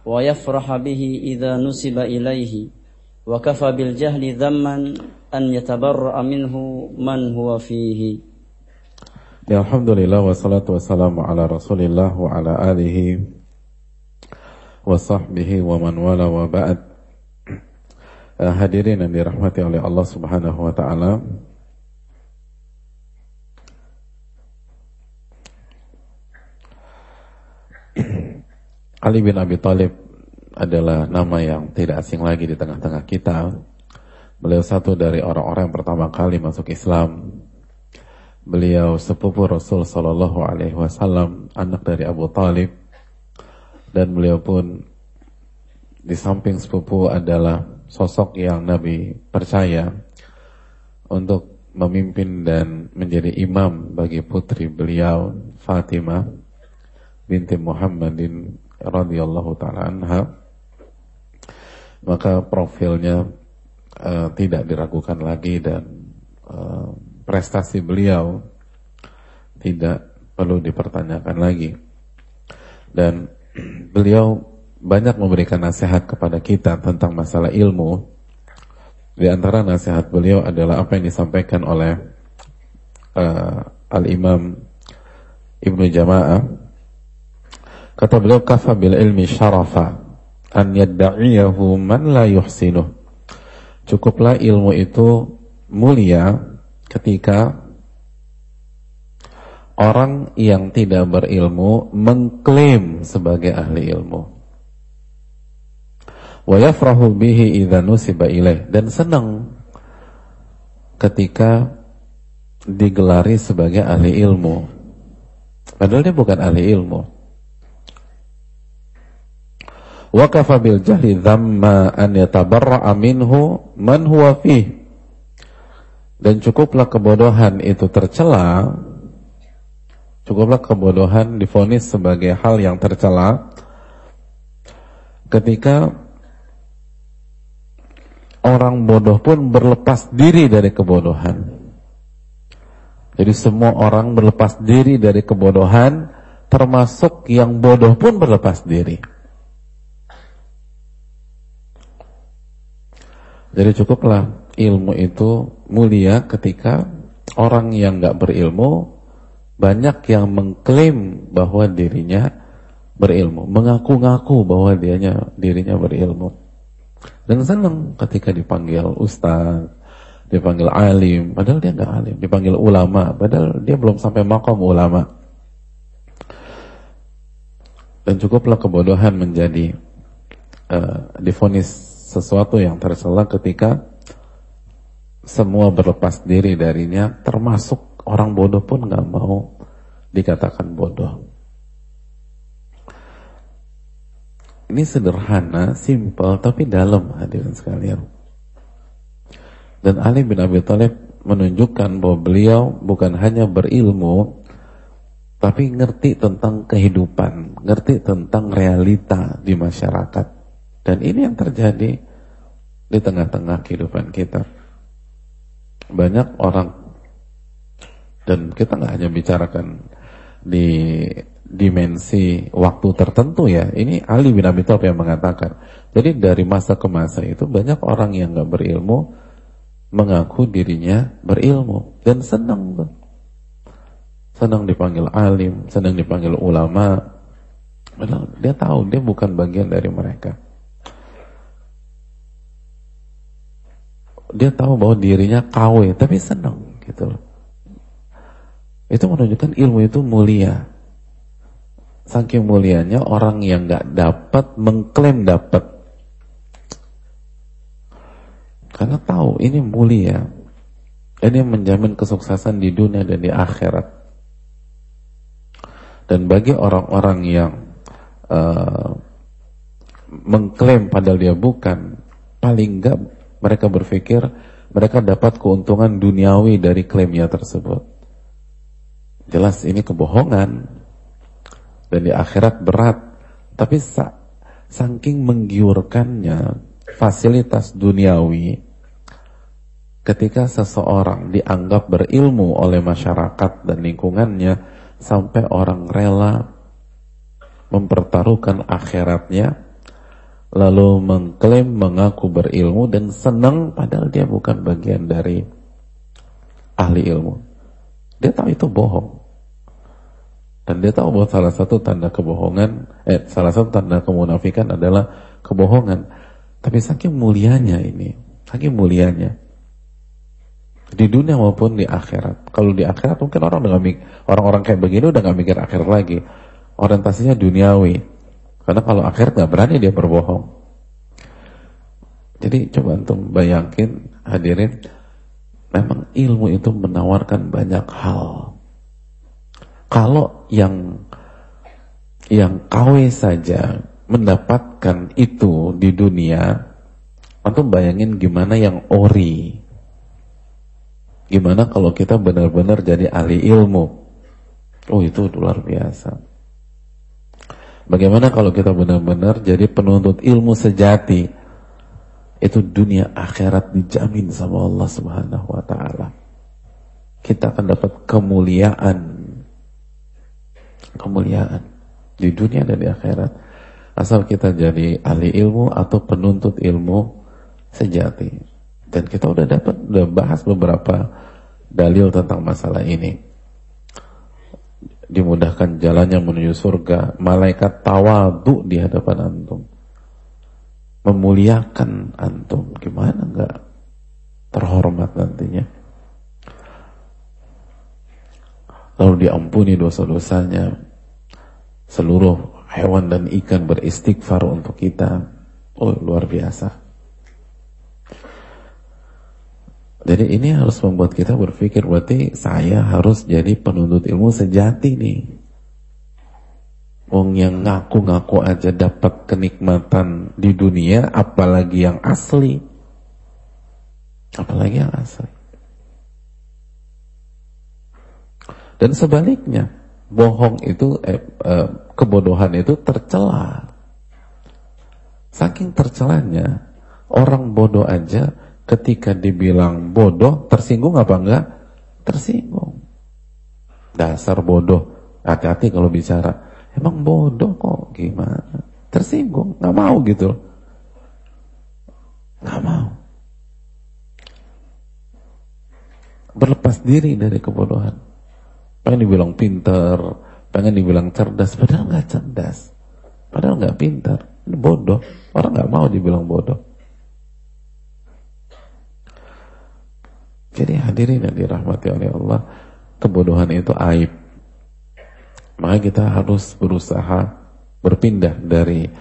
ويفرح به إذا نسب إليه وكفى بالجهل ذما أن يتبرأ منه من هو فيه. الحمد لله والصلاة والسلام على رسول الله وعلى آله وصحبه ومن والى وبعد. آه، hadirin yang dirahmati oleh Allah Subhanahu wa taala. Ali bin Abi Thalib adalah nama yang tidak asing lagi di tengah-tengah kita. Beliau satu dari orang-orang yang pertama kali masuk Islam. Beliau sepupu Rasul Sallallahu Alaihi Wasallam, anak dari Abu Talib, dan beliau pun di samping sepupu adalah sosok yang Nabi percaya untuk memimpin dan menjadi imam bagi putri beliau Fatimah binti Muhammadin radhiyallahu taala anha maka profilnya uh, tidak diragukan lagi dan uh, prestasi beliau tidak perlu dipertanyakan lagi. Dan beliau banyak memberikan nasihat kepada kita tentang masalah ilmu. Di antara nasihat beliau adalah apa yang disampaikan oleh uh, Al-Imam Ibnu Jama'ah. Kata beliau, kafa bil ilmi syarafa an yadda'iyahu man la yuhsinuh. Cukuplah ilmu itu mulia ketika orang yang tidak berilmu mengklaim sebagai ahli ilmu. Wa yafrahu bihi idza nusiba ilaih dan senang ketika digelari sebagai ahli ilmu. Padahal dia bukan ahli ilmu. Wa kafa bil jahli dhamma an yatabarra'a minhu man huwa fihi dan cukuplah kebodohan itu tercela. Cukuplah kebodohan difonis sebagai hal yang tercela. Ketika orang bodoh pun berlepas diri dari kebodohan. Jadi semua orang berlepas diri dari kebodohan termasuk yang bodoh pun berlepas diri jadi cukuplah ilmu itu mulia ketika orang yang nggak berilmu banyak yang mengklaim bahwa dirinya berilmu, mengaku-ngaku bahwa dianya dirinya berilmu. Dan senang ketika dipanggil ustaz, dipanggil alim, padahal dia nggak alim, dipanggil ulama, padahal dia belum sampai makom ulama. Dan cukuplah kebodohan menjadi uh, difonis sesuatu yang tercela ketika semua berlepas diri darinya, termasuk orang bodoh pun nggak mau dikatakan bodoh. Ini sederhana, simple, tapi dalam hadirin sekalian. Dan Ali bin Abi Thalib menunjukkan bahwa beliau bukan hanya berilmu, tapi ngerti tentang kehidupan, ngerti tentang realita di masyarakat. Dan ini yang terjadi di tengah-tengah kehidupan kita banyak orang dan kita nggak hanya bicarakan di dimensi waktu tertentu ya. Ini Ali bin Abi Thalib yang mengatakan. Jadi dari masa ke masa itu banyak orang yang nggak berilmu mengaku dirinya berilmu dan senang tuh. Senang dipanggil alim, senang dipanggil ulama. dia tahu dia bukan bagian dari mereka. Dia tahu bahwa dirinya KW tapi senang gitu. Itu menunjukkan ilmu itu mulia. Saking mulianya orang yang nggak dapat mengklaim dapat. Karena tahu ini mulia. Ini menjamin kesuksesan di dunia dan di akhirat. Dan bagi orang-orang yang uh, mengklaim padahal dia bukan, paling enggak mereka berpikir mereka dapat keuntungan duniawi dari klaimnya tersebut. Jelas ini kebohongan dan di akhirat berat. Tapi sa saking menggiurkannya fasilitas duniawi ketika seseorang dianggap berilmu oleh masyarakat dan lingkungannya sampai orang rela mempertaruhkan akhiratnya lalu mengklaim mengaku berilmu dan senang padahal dia bukan bagian dari ahli ilmu. Dia tahu itu bohong. Dan dia tahu bahwa salah satu tanda kebohongan, eh salah satu tanda kemunafikan adalah kebohongan. Tapi saking mulianya ini, saking mulianya. Di dunia maupun di akhirat. Kalau di akhirat mungkin orang orang-orang kayak begini udah gak mikir akhirat lagi. Orientasinya duniawi. Karena kalau akhirat gak berani dia berbohong. Jadi coba untuk bayangin hadirin, memang ilmu itu menawarkan banyak hal. Kalau yang yang KW saja mendapatkan itu di dunia, antum bayangin gimana yang ori. Gimana kalau kita benar-benar jadi ahli ilmu? Oh itu luar biasa. Bagaimana kalau kita benar-benar jadi penuntut ilmu sejati? Itu dunia akhirat dijamin sama Allah Subhanahu wa taala. Kita akan dapat kemuliaan kemuliaan di dunia dan di akhirat. Asal kita jadi ahli ilmu atau penuntut ilmu sejati. Dan kita udah dapat udah bahas beberapa dalil tentang masalah ini. Dimudahkan jalannya menuju surga, malaikat tawadu di hadapan antum. Memuliakan antum, gimana enggak terhormat nantinya. Lalu diampuni dosa-dosanya, seluruh hewan dan ikan beristighfar untuk kita. Oh, luar biasa. Jadi ini harus membuat kita berpikir berarti saya harus jadi penuntut ilmu sejati nih. Wong yang ngaku-ngaku aja dapat kenikmatan di dunia, apalagi yang asli. Apalagi yang asli. Dan sebaliknya, bohong itu eh, eh, kebodohan itu tercela. Saking tercelanya orang bodoh aja ketika dibilang bodoh tersinggung apa enggak? Tersinggung. Dasar bodoh. Hati-hati kalau bicara. Emang bodoh kok gimana? Tersinggung, nggak mau gitu. Nggak mau. Berlepas diri dari kebodohan pengen dibilang pintar, pengen dibilang cerdas, padahal nggak cerdas, padahal nggak pintar, ini bodoh, orang nggak mau dibilang bodoh. Jadi hadirin yang dirahmati oleh Allah, kebodohan itu aib. Maka kita harus berusaha berpindah dari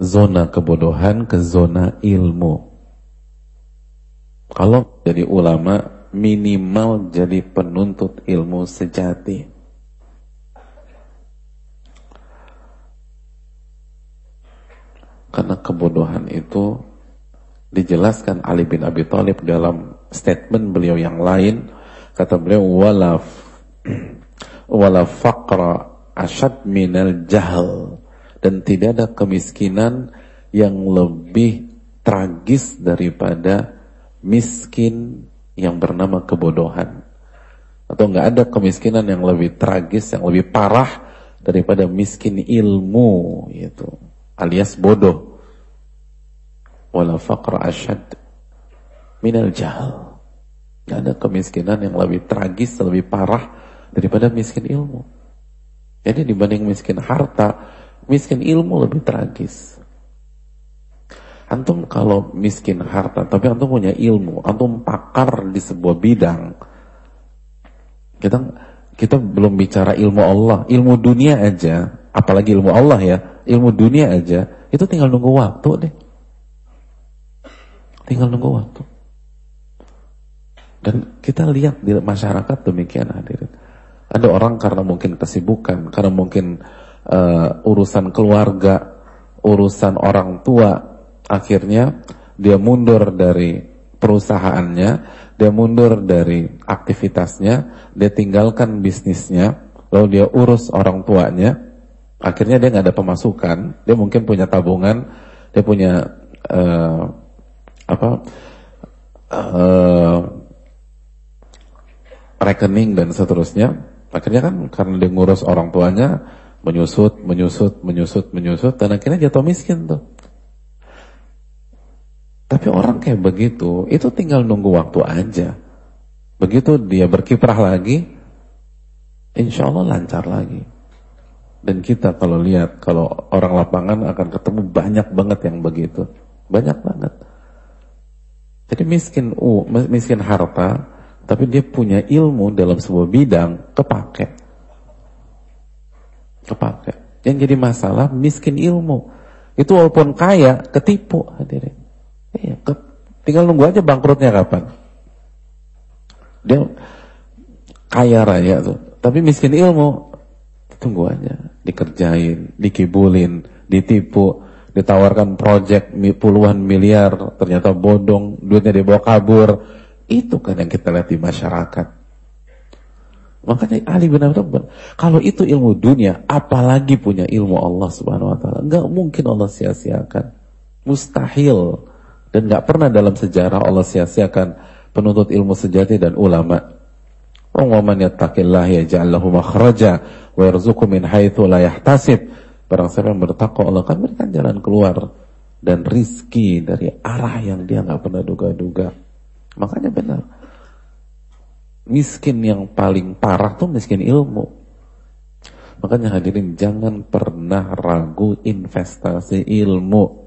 zona kebodohan ke zona ilmu. Kalau jadi ulama minimal jadi penuntut ilmu sejati. Karena kebodohan itu dijelaskan Ali bin Abi Thalib dalam statement beliau yang lain kata beliau wala wala faqra asyad minal jahal dan tidak ada kemiskinan yang lebih tragis daripada miskin yang bernama kebodohan. Atau nggak ada kemiskinan yang lebih tragis, yang lebih parah daripada miskin ilmu, itu alias bodoh. Wala faqra asyad minal jahal. Gak ada kemiskinan yang lebih tragis, lebih parah daripada miskin ilmu. Jadi dibanding miskin harta, miskin ilmu lebih tragis. Antum kalau miskin harta, tapi antum punya ilmu, antum pakar di sebuah bidang. Kita kita belum bicara ilmu Allah, ilmu dunia aja, apalagi ilmu Allah ya, ilmu dunia aja, itu tinggal nunggu waktu deh. Tinggal nunggu waktu. Dan kita lihat di masyarakat demikian hadirin. Ada orang karena mungkin kesibukan, karena mungkin uh, urusan keluarga, urusan orang tua, akhirnya dia mundur dari perusahaannya, dia mundur dari aktivitasnya, dia tinggalkan bisnisnya, lalu dia urus orang tuanya, akhirnya dia nggak ada pemasukan, dia mungkin punya tabungan, dia punya uh, apa uh, rekening dan seterusnya, akhirnya kan karena dia ngurus orang tuanya, menyusut, menyusut, menyusut, menyusut, dan akhirnya jatuh miskin tuh. Tapi orang kayak begitu, itu tinggal nunggu waktu aja. Begitu dia berkiprah lagi, insya Allah lancar lagi. Dan kita kalau lihat, kalau orang lapangan akan ketemu banyak banget yang begitu. Banyak banget. Jadi miskin uh, miskin harta, tapi dia punya ilmu dalam sebuah bidang, kepake. Kepake. Yang jadi masalah miskin ilmu. Itu walaupun kaya, ketipu hadirin. Iya, ke, tinggal nunggu aja bangkrutnya kapan. Dia kaya raya tuh, tapi miskin ilmu. Tunggu aja, dikerjain, dikibulin, ditipu, ditawarkan proyek puluhan miliar, ternyata bodong, duitnya dibawa kabur. Itu kan yang kita lihat di masyarakat. Makanya Ali bin Abi Thalib, kalau itu ilmu dunia, apalagi punya ilmu Allah Subhanahu wa taala. Enggak mungkin Allah sia-siakan. Mustahil. Dan enggak pernah dalam sejarah Allah sia-siakan penuntut ilmu sejati dan ulama. Wa man yattaqillaha yaj'al lahu makhraja wa yarzuqhu min haitsu la yahtasib. Barang siapa yang bertakwa Allah akan berikan jalan keluar dan rizki dari arah yang dia nggak pernah duga-duga. Makanya benar miskin yang paling parah tuh miskin ilmu. Makanya hadirin jangan pernah ragu investasi ilmu.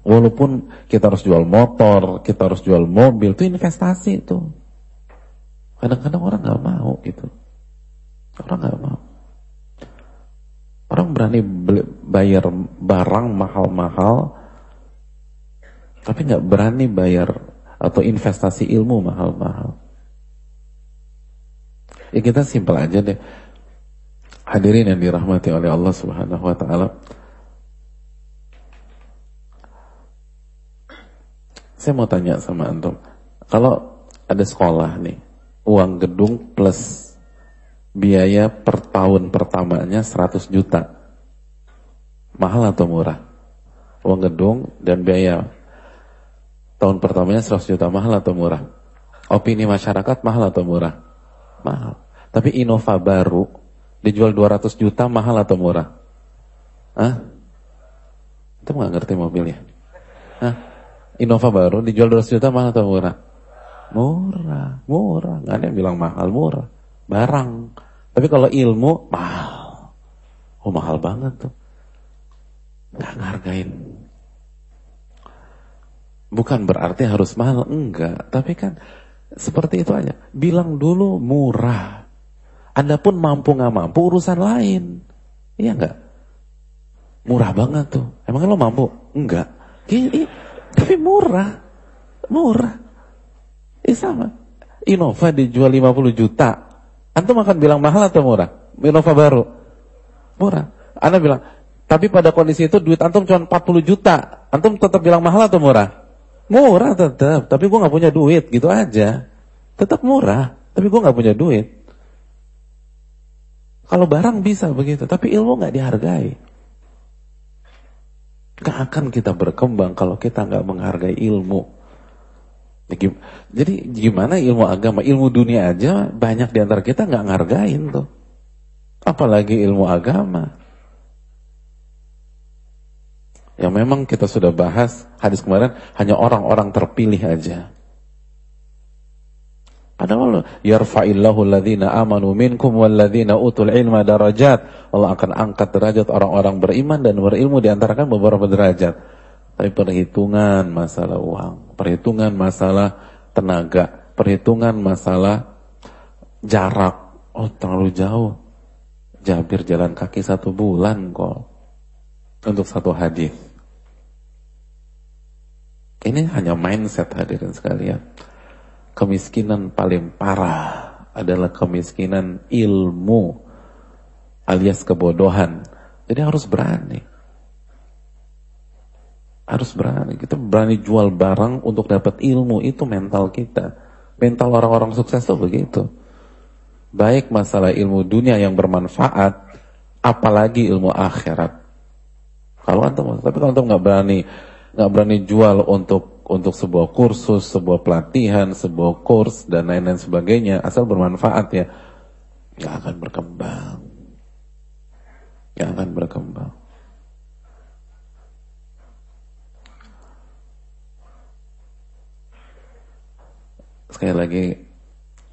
Walaupun kita harus jual motor, kita harus jual mobil, itu investasi itu. Kadang-kadang orang nggak mau gitu. Orang nggak mau. Orang berani beli, bayar barang mahal-mahal, tapi nggak berani bayar atau investasi ilmu mahal-mahal. Ya kita simpel aja deh. Hadirin yang dirahmati oleh Allah Subhanahu wa taala. Saya mau tanya sama antum. Kalau ada sekolah nih, uang gedung plus biaya per tahun pertamanya 100 juta. Mahal atau murah? Uang gedung dan biaya tahun pertamanya 100 juta mahal atau murah? Opini masyarakat mahal atau murah? Mahal. Tapi Innova baru dijual 200 juta mahal atau murah? Hah? Itu nggak ngerti mobilnya? Hah? Innova baru dijual 200 juta mahal atau murah? Murah, murah. Nggak ada yang bilang mahal, murah. Barang. Tapi kalau ilmu, mahal. Oh mahal banget tuh. Nggak ngargain Bukan berarti harus mahal, enggak. Tapi kan seperti itu aja. Bilang dulu murah. Anda pun mampu nggak mampu urusan lain. Iya enggak? Murah banget tuh. Emang lo mampu? Enggak. Gini, tapi murah. Murah. Ini sama. Innova dijual 50 juta. Antum akan bilang mahal atau murah? Innova baru. Murah. Anda bilang, tapi pada kondisi itu duit antum cuma 40 juta. Antum tetap bilang mahal atau murah? Murah tetap, tapi gue gak punya duit, gitu aja. Tetap murah, tapi gue gak punya duit. Kalau barang bisa begitu, tapi ilmu gak dihargai. Gak akan kita berkembang kalau kita gak menghargai ilmu. Jadi gimana ilmu agama, ilmu dunia aja banyak di antara kita gak ngargain tuh. Apalagi ilmu agama. Yang memang kita sudah bahas hadis kemarin hanya orang-orang terpilih aja. Padahal yarfa'illahu alladhina amanu minkum walladhina utul ilma darajat. Allah akan angkat derajat orang-orang beriman dan berilmu diantarakan beberapa derajat. Tapi perhitungan masalah uang, perhitungan masalah tenaga, perhitungan masalah jarak. Oh terlalu jauh. Jabir jalan kaki satu bulan kok. Untuk satu hadis. Ini hanya mindset hadirin sekalian. Kemiskinan paling parah adalah kemiskinan ilmu alias kebodohan. Jadi harus berani. Harus berani. Kita berani jual barang untuk dapat ilmu. Itu mental kita. Mental orang-orang sukses itu begitu. Baik masalah ilmu dunia yang bermanfaat, apalagi ilmu akhirat. Kalau antum, tapi kalau antum nggak berani nggak berani jual untuk untuk sebuah kursus, sebuah pelatihan, sebuah kurs dan lain-lain sebagainya, asal bermanfaat ya, nggak akan berkembang, nggak akan berkembang. Sekali lagi,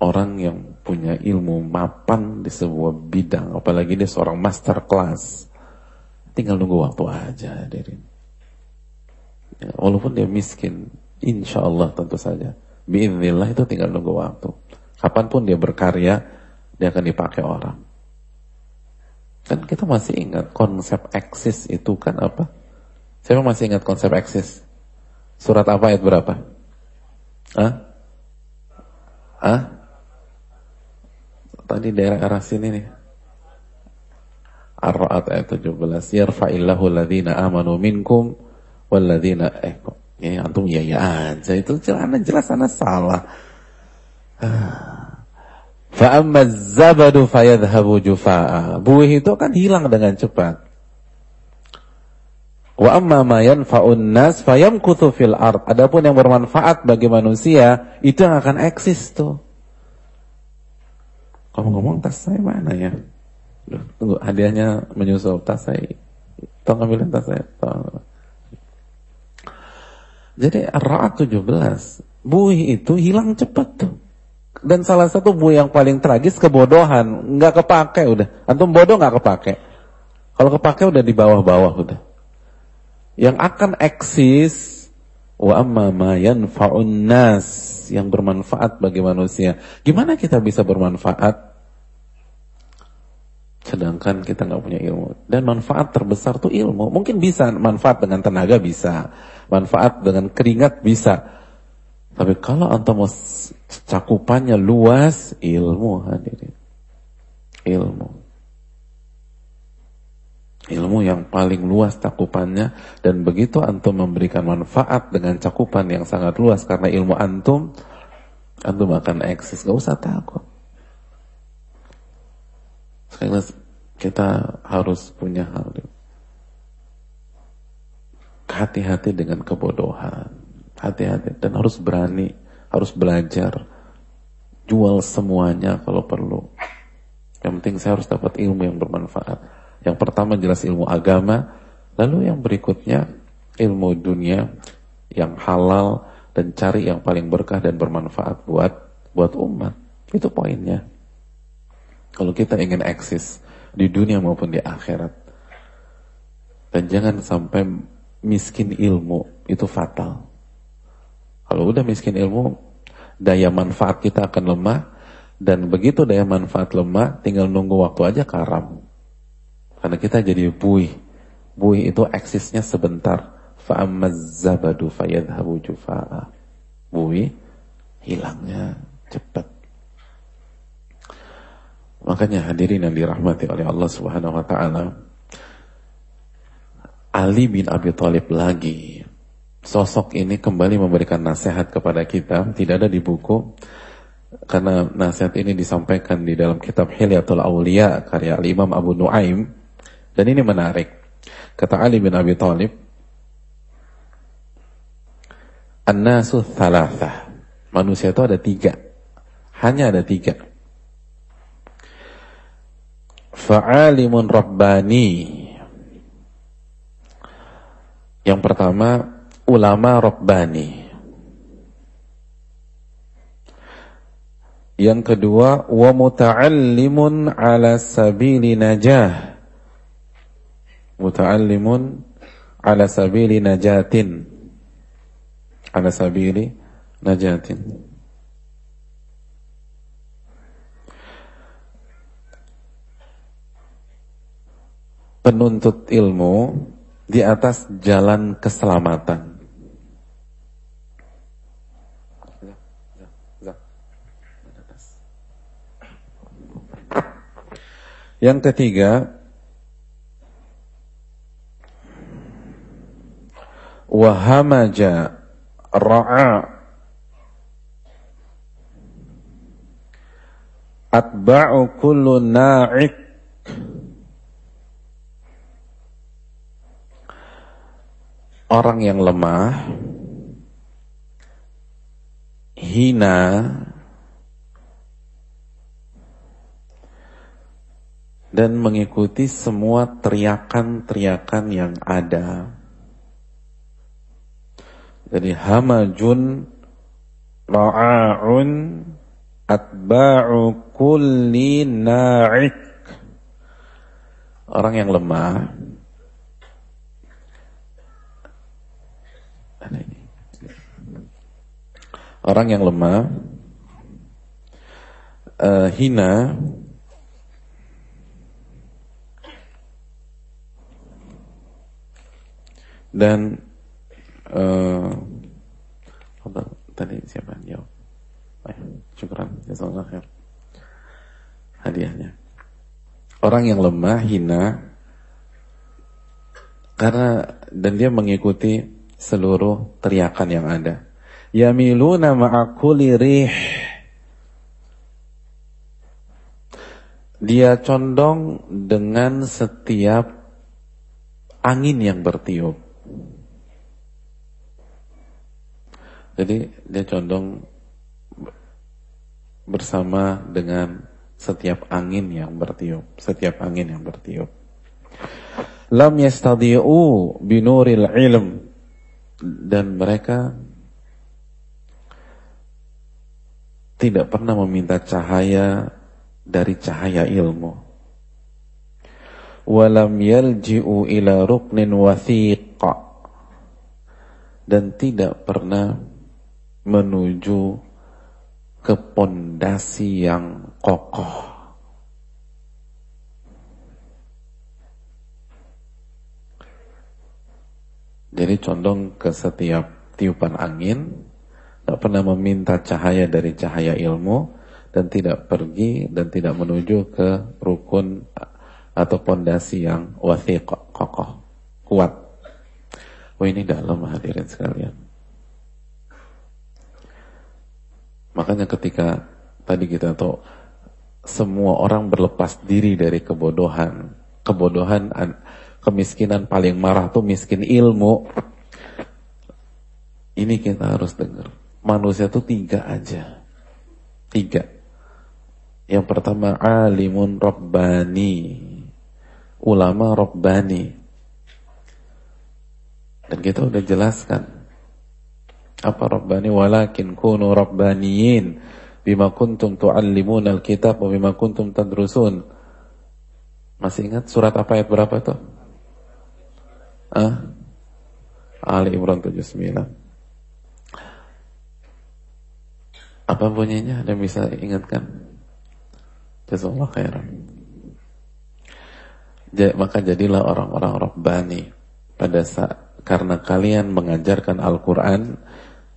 orang yang punya ilmu mapan di sebuah bidang, apalagi dia seorang master class, tinggal nunggu waktu aja, hadirin. Walaupun dia miskin, insya Allah tentu saja. Biiznillah itu tinggal nunggu waktu. Kapan pun dia berkarya, dia akan dipakai orang. Kan kita masih ingat konsep eksis itu kan apa? Siapa masih ingat konsep eksis? Surat apa ayat berapa? Hah? Hah? Tadi daerah arah sini nih. Ar-Ra'at ayat 17. Yarfa'illahu alladhina amanu minkum walladhina eh kok ya antum ya ya aja itu jelas jelas anak salah. Fa amma zabadu fayadhhabu jufa'a. Buih itu kan hilang dengan cepat. Wa amma ma yanfa'un nas fayamkuthu fil ard. Adapun yang bermanfaat bagi manusia itu yang akan eksis tuh. Kamu ngomong tas saya mana ya? tunggu hadiahnya menyusul tas saya. Tolong ambilin tas saya. Tolong. Jadi Ar-Ra'ad 17, buih itu hilang cepat tuh. Dan salah satu buih yang paling tragis kebodohan, nggak kepake udah. Antum bodoh nggak kepake. Kalau kepake udah di bawah-bawah udah. Yang akan eksis wa amma ma yanfa'un nas yang bermanfaat bagi manusia. Gimana kita bisa bermanfaat sedangkan kita nggak punya ilmu? Dan manfaat terbesar tuh ilmu. Mungkin bisa manfaat dengan tenaga bisa, manfaat dengan keringat bisa. Tapi kalau antum cakupannya luas, ilmu hadirin. Ilmu. Ilmu yang paling luas cakupannya. Dan begitu antum memberikan manfaat dengan cakupan yang sangat luas karena ilmu antum antum akan eksis. Gak usah takut. Sekali kita harus punya hal hati-hati dengan kebodohan hati-hati dan harus berani harus belajar jual semuanya kalau perlu yang penting saya harus dapat ilmu yang bermanfaat yang pertama jelas ilmu agama, lalu yang berikutnya ilmu dunia yang halal dan cari yang paling berkah dan bermanfaat buat buat umat. Itu poinnya. Kalau kita ingin eksis di dunia maupun di akhirat. Dan jangan sampai miskin ilmu, itu fatal. Kalau udah miskin ilmu, daya manfaat kita akan lemah, dan begitu daya manfaat lemah, tinggal nunggu waktu aja karam. Karena kita jadi buih. Buih itu eksisnya sebentar. Fa'amazzabadu fayadhabu jufa'a. Buih hilangnya cepat. Makanya hadirin yang dirahmati oleh Allah Subhanahu wa taala. Ali bin Abi Thalib lagi. Sosok ini kembali memberikan nasihat kepada kita, tidak ada di buku. Karena nasihat ini disampaikan di dalam kitab Hilyatul Aulia karya Imam Abu Nuaim dan ini menarik. Kata Ali bin Abi Thalib, An-nasu thalatha. Manusia itu ada tiga. Hanya ada tiga. Fa'alimun Rabbani. Yang pertama, ulama Rabbani. Yang kedua, wa muta'allimun ala sabili najah. Muta'allimun ala sabili najatin. Ala sabili najatin. Penuntut ilmu di atas jalan keselamatan. Yang ketiga, wahamaja ra'a atba'u kullu na'ik orang yang lemah hina dan mengikuti semua teriakan-teriakan yang ada. Jadi hamajun ra'aun atba'u kulli na'ik. Orang yang lemah orang yang lemah uh, hina dan uh, tadi siapa yang jawab? Eh, syukuran, jazakallah khair. Hadiahnya. Orang yang lemah, hina, karena dan dia mengikuti seluruh teriakan yang ada. Yamiluna ma'akuli rih. Dia condong dengan setiap angin yang bertiup. Jadi dia condong bersama dengan setiap angin yang bertiup, setiap angin yang bertiup. Lam yastadi'u binuril ilm dan mereka tidak pernah meminta cahaya dari cahaya ilmu. Walam yalji'u ila ruknin wathiqa dan tidak pernah menuju ke pondasi yang kokoh. Jadi condong ke setiap tiupan angin, tak pernah meminta cahaya dari cahaya ilmu, dan tidak pergi dan tidak menuju ke rukun atau pondasi yang wathiq, kokoh, kuat. Oh ini dalam hadirin sekalian. Makanya ketika tadi kita tahu semua orang berlepas diri dari kebodohan. Kebodohan, kemiskinan paling marah tuh miskin ilmu. Ini kita harus dengar. Manusia tuh tiga aja. Tiga. Yang pertama alimun robbani. Ulama robbani. Dan kita udah jelaskan apa Rabbani walakin kunu Rabbaniyin bima kuntum tuallimuna alkitab wa bima kuntum tadrusun. Masih ingat surat apa ayat berapa itu? Ah? Ali Imran 79. Apa bunyinya? Ada yang bisa ingatkan? Jazakallah khairan. Maka jadilah orang-orang Rabbani pada saat karena kalian mengajarkan Al-Quran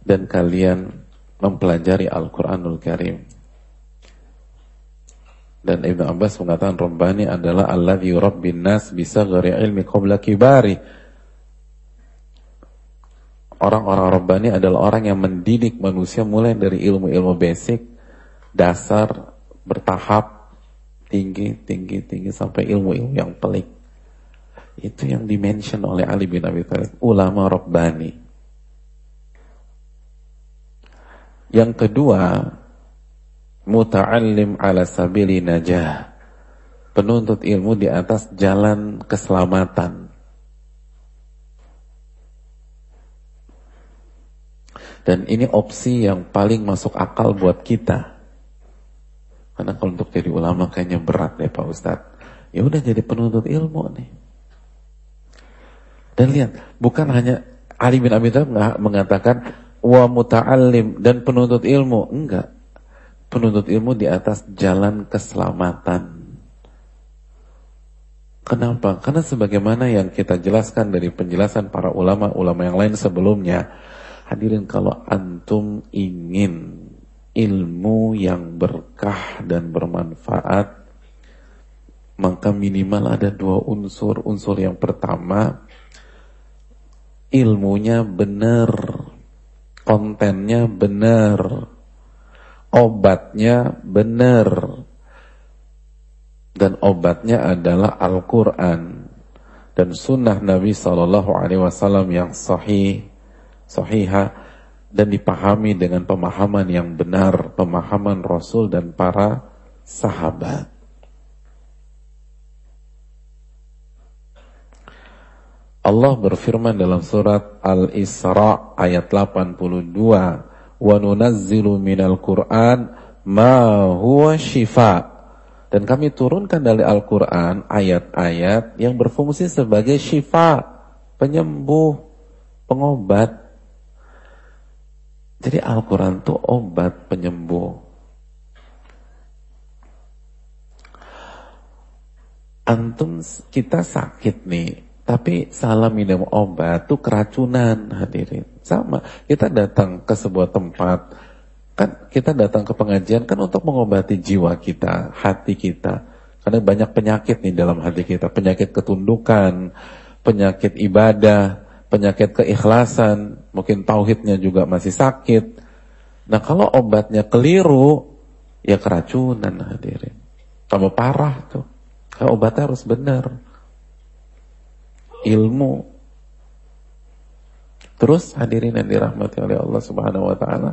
dan kalian mempelajari Al-Quranul Karim. Dan Ibn Abbas mengatakan Rabbani adalah Allah yurabbin nas bisa gari ilmi qabla kibari. Orang-orang Rabbani adalah orang yang mendidik manusia mulai dari ilmu-ilmu basic, dasar, bertahap, tinggi, tinggi, tinggi, sampai ilmu-ilmu yang pelik. Itu yang dimention oleh Ali bin Abi Thalib, ulama Rabbani. Yang kedua, muta'allim ala sabili najah. Penuntut ilmu di atas jalan keselamatan. Dan ini opsi yang paling masuk akal buat kita. Karena kalau untuk jadi ulama kayaknya berat deh Pak Ustadz. Ya udah jadi penuntut ilmu nih. Dan lihat, bukan hanya Ali bin Abi Thalib mengatakan wa muta'allim dan penuntut ilmu. Enggak. Penuntut ilmu di atas jalan keselamatan. Kenapa? Karena sebagaimana yang kita jelaskan dari penjelasan para ulama-ulama yang lain sebelumnya, hadirin kalau antum ingin ilmu yang berkah dan bermanfaat, maka minimal ada dua unsur. Unsur yang pertama, ilmunya benar kontennya benar, obatnya benar, dan obatnya adalah Al-Quran dan sunnah Nabi Wasallam yang sahih, sahihah dan dipahami dengan pemahaman yang benar, pemahaman Rasul dan para sahabat. Allah berfirman dalam surat Al-Isra ayat 82, "Wa nunazzilu minal Qur'an ma huwa syifa. Dan kami turunkan dari Al-Quran ayat-ayat yang berfungsi sebagai syifa, penyembuh, pengobat. Jadi Al-Quran itu obat penyembuh. Antum kita sakit nih, tapi salah minum obat tuh keracunan hadirin. Sama, kita datang ke sebuah tempat Kan kita datang ke pengajian kan untuk mengobati jiwa kita, hati kita. Karena banyak penyakit nih dalam hati kita. Penyakit ketundukan, penyakit ibadah, penyakit keikhlasan. Mungkin tauhidnya juga masih sakit. Nah kalau obatnya keliru, ya keracunan hadirin. Kamu parah tuh. Kalau obatnya harus benar. Ilmu. Terus hadirin yang dirahmati oleh Allah Subhanahu wa taala,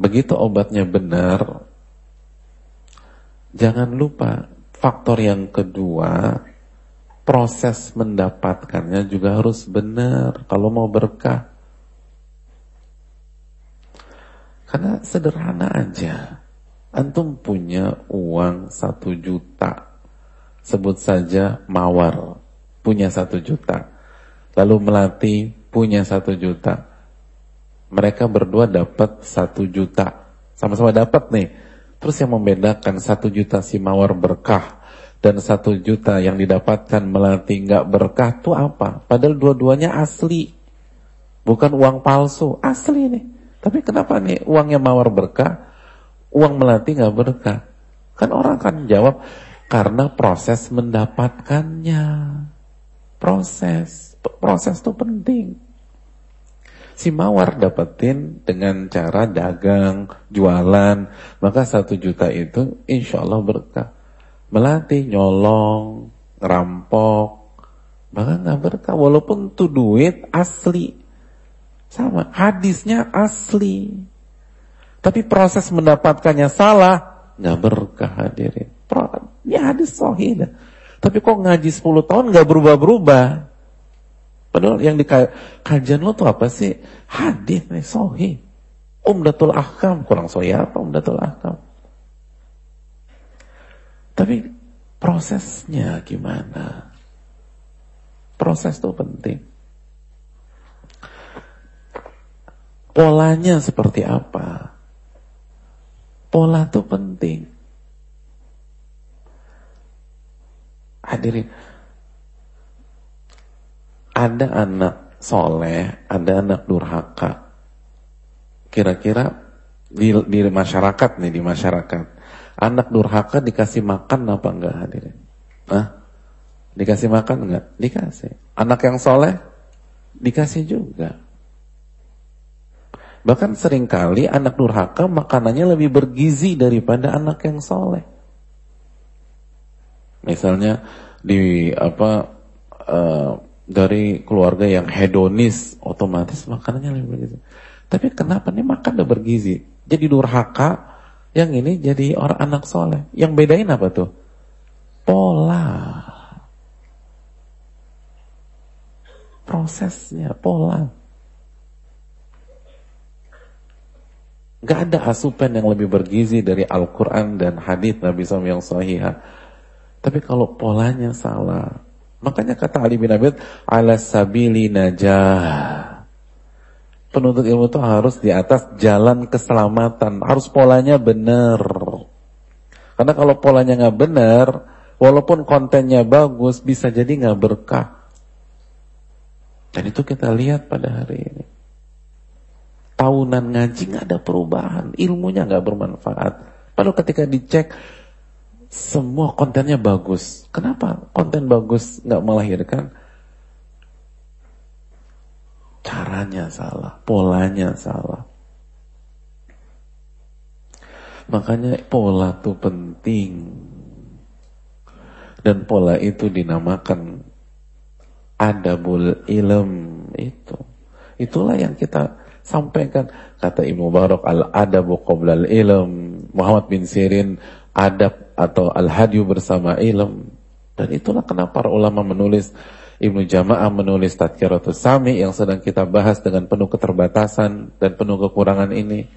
Begitu obatnya benar, jangan lupa faktor yang kedua, proses mendapatkannya juga harus benar kalau mau berkah. Karena sederhana aja, antum punya uang satu juta, sebut saja mawar, punya satu juta, lalu melati punya satu juta, mereka berdua dapat satu juta. Sama-sama dapat nih. Terus yang membedakan satu juta si mawar berkah dan satu juta yang didapatkan melati nggak berkah itu apa? Padahal dua-duanya asli. Bukan uang palsu, asli nih. Tapi kenapa nih uangnya mawar berkah, uang melati nggak berkah? Kan orang kan jawab karena proses mendapatkannya. Proses, proses itu penting. Si mawar dapetin dengan cara dagang, jualan, maka satu juta itu insya Allah berkah. Melatih, nyolong, rampok, maka nggak berkah. Walaupun itu duit asli, sama hadisnya asli. Tapi proses mendapatkannya salah, nggak berkah hadirin. Ya hadis sahih Tapi kok ngaji 10 tahun nggak berubah-berubah? Padahal yang di kajian lo tuh apa sih? Hadis nih, sohi. Umdatul ahkam, kurang sohi apa umdatul ahkam? Tapi prosesnya gimana? Proses tuh penting. Polanya seperti apa? Pola tuh penting. Hadirin, ada anak soleh, ada anak durhaka. Kira-kira di, di masyarakat nih, di masyarakat. Anak durhaka dikasih makan apa enggak hadirin? Hah? Dikasih makan enggak? Dikasih. Anak yang soleh? Dikasih juga. Bahkan sering kali anak durhaka makanannya lebih bergizi daripada anak yang soleh. Misalnya di apa uh, dari keluarga yang hedonis, otomatis makanannya lebih bergizi. Tapi kenapa nih makan udah bergizi? Jadi durhaka, yang ini jadi orang anak soleh. Yang bedain apa tuh? Pola. Prosesnya, pola. Gak ada asupan yang lebih bergizi dari Al-Quran dan hadith Nabi SAW yang sahih. Tapi kalau polanya salah, Makanya kata Ali bin Abi ala sabili najah. Penuntut ilmu itu harus di atas jalan keselamatan, harus polanya benar. Karena kalau polanya nggak benar, walaupun kontennya bagus, bisa jadi nggak berkah. Dan itu kita lihat pada hari ini. Tahunan ngaji nggak ada perubahan, ilmunya nggak bermanfaat. Lalu ketika dicek, semua kontennya bagus. Kenapa konten bagus nggak melahirkan? Caranya salah, polanya salah. Makanya pola itu penting. Dan pola itu dinamakan adabul ilm itu. Itulah yang kita sampaikan. Kata Ibnu Barok al-adabu qoblal ilm. Muhammad bin Sirin adab atau al-hadyu bersama ilm. Dan itulah kenapa para ulama menulis Ibnu Jama'ah menulis Tadkiratus Sami yang sedang kita bahas dengan penuh keterbatasan dan penuh kekurangan ini.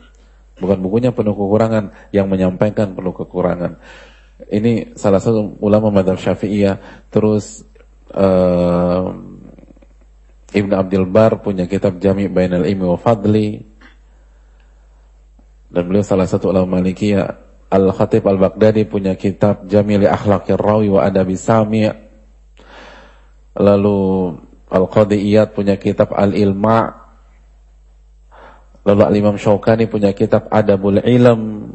Bukan bukunya penuh kekurangan, yang menyampaikan penuh kekurangan. Ini salah satu ulama madhab syafi'iyah. Terus uh, Ibn Abdul Bar punya kitab Jami' Bainal Ilmi wa Fadli. Dan beliau salah satu ulama Malikiyah. Al-Khatib Al-Baghdadi punya kitab Jamili Akhlaqir Rawi wa Adabi Sami' Lalu Al-Qadi Iyad punya kitab Al-Ilma' Lalu Al-Imam Syaukani punya kitab Adabul Ilm.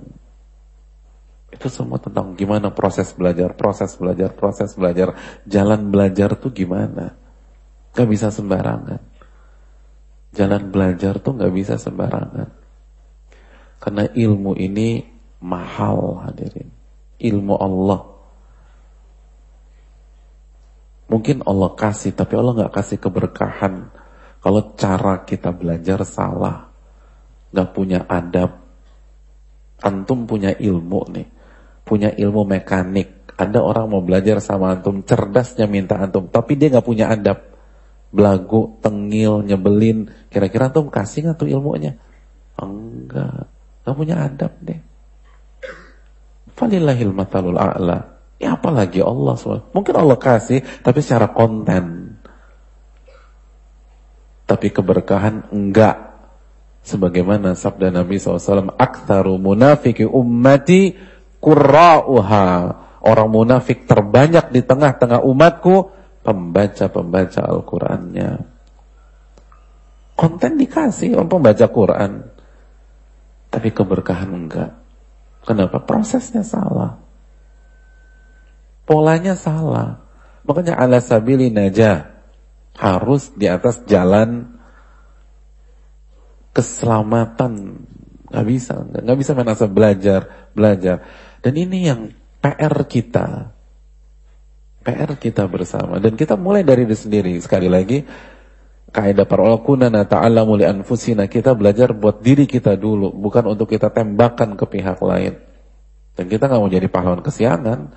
Itu semua tentang gimana proses belajar, proses belajar, proses belajar. Jalan belajar tuh gimana? Gak bisa sembarangan. Jalan belajar tuh gak bisa sembarangan. Karena ilmu ini mahal hadirin. Ilmu Allah. Mungkin Allah kasih, tapi Allah nggak kasih keberkahan. Kalau cara kita belajar salah, nggak punya adab. Antum punya ilmu nih, punya ilmu mekanik. Ada orang mau belajar sama antum, cerdasnya minta antum, tapi dia nggak punya adab. Belagu, tengil, nyebelin. Kira-kira antum kasih nggak tuh ilmunya? Enggak, nggak punya adab deh. Falillahil matalul a'la. Ya apalagi Allah SWT. Mungkin Allah kasih, tapi secara konten. Tapi keberkahan enggak. Sebagaimana sabda Nabi SAW, Aktharu munafiki ummati kurra'uha. Orang munafik terbanyak di tengah-tengah umatku, pembaca-pembaca Al-Qurannya. Konten dikasih orang pembaca Quran. Tapi keberkahan enggak. Kenapa? Prosesnya salah. Polanya salah. Makanya ala sabili najah. Harus di atas jalan keselamatan. Gak bisa. Gak bisa main belajar. Belajar. Dan ini yang PR kita. PR kita bersama. Dan kita mulai dari diri sendiri. Sekali lagi, kaidah para ulama kunana ta'allamu li anfusina kita belajar buat diri kita dulu bukan untuk kita tembakan ke pihak lain dan kita nggak mau jadi pahlawan kesiangan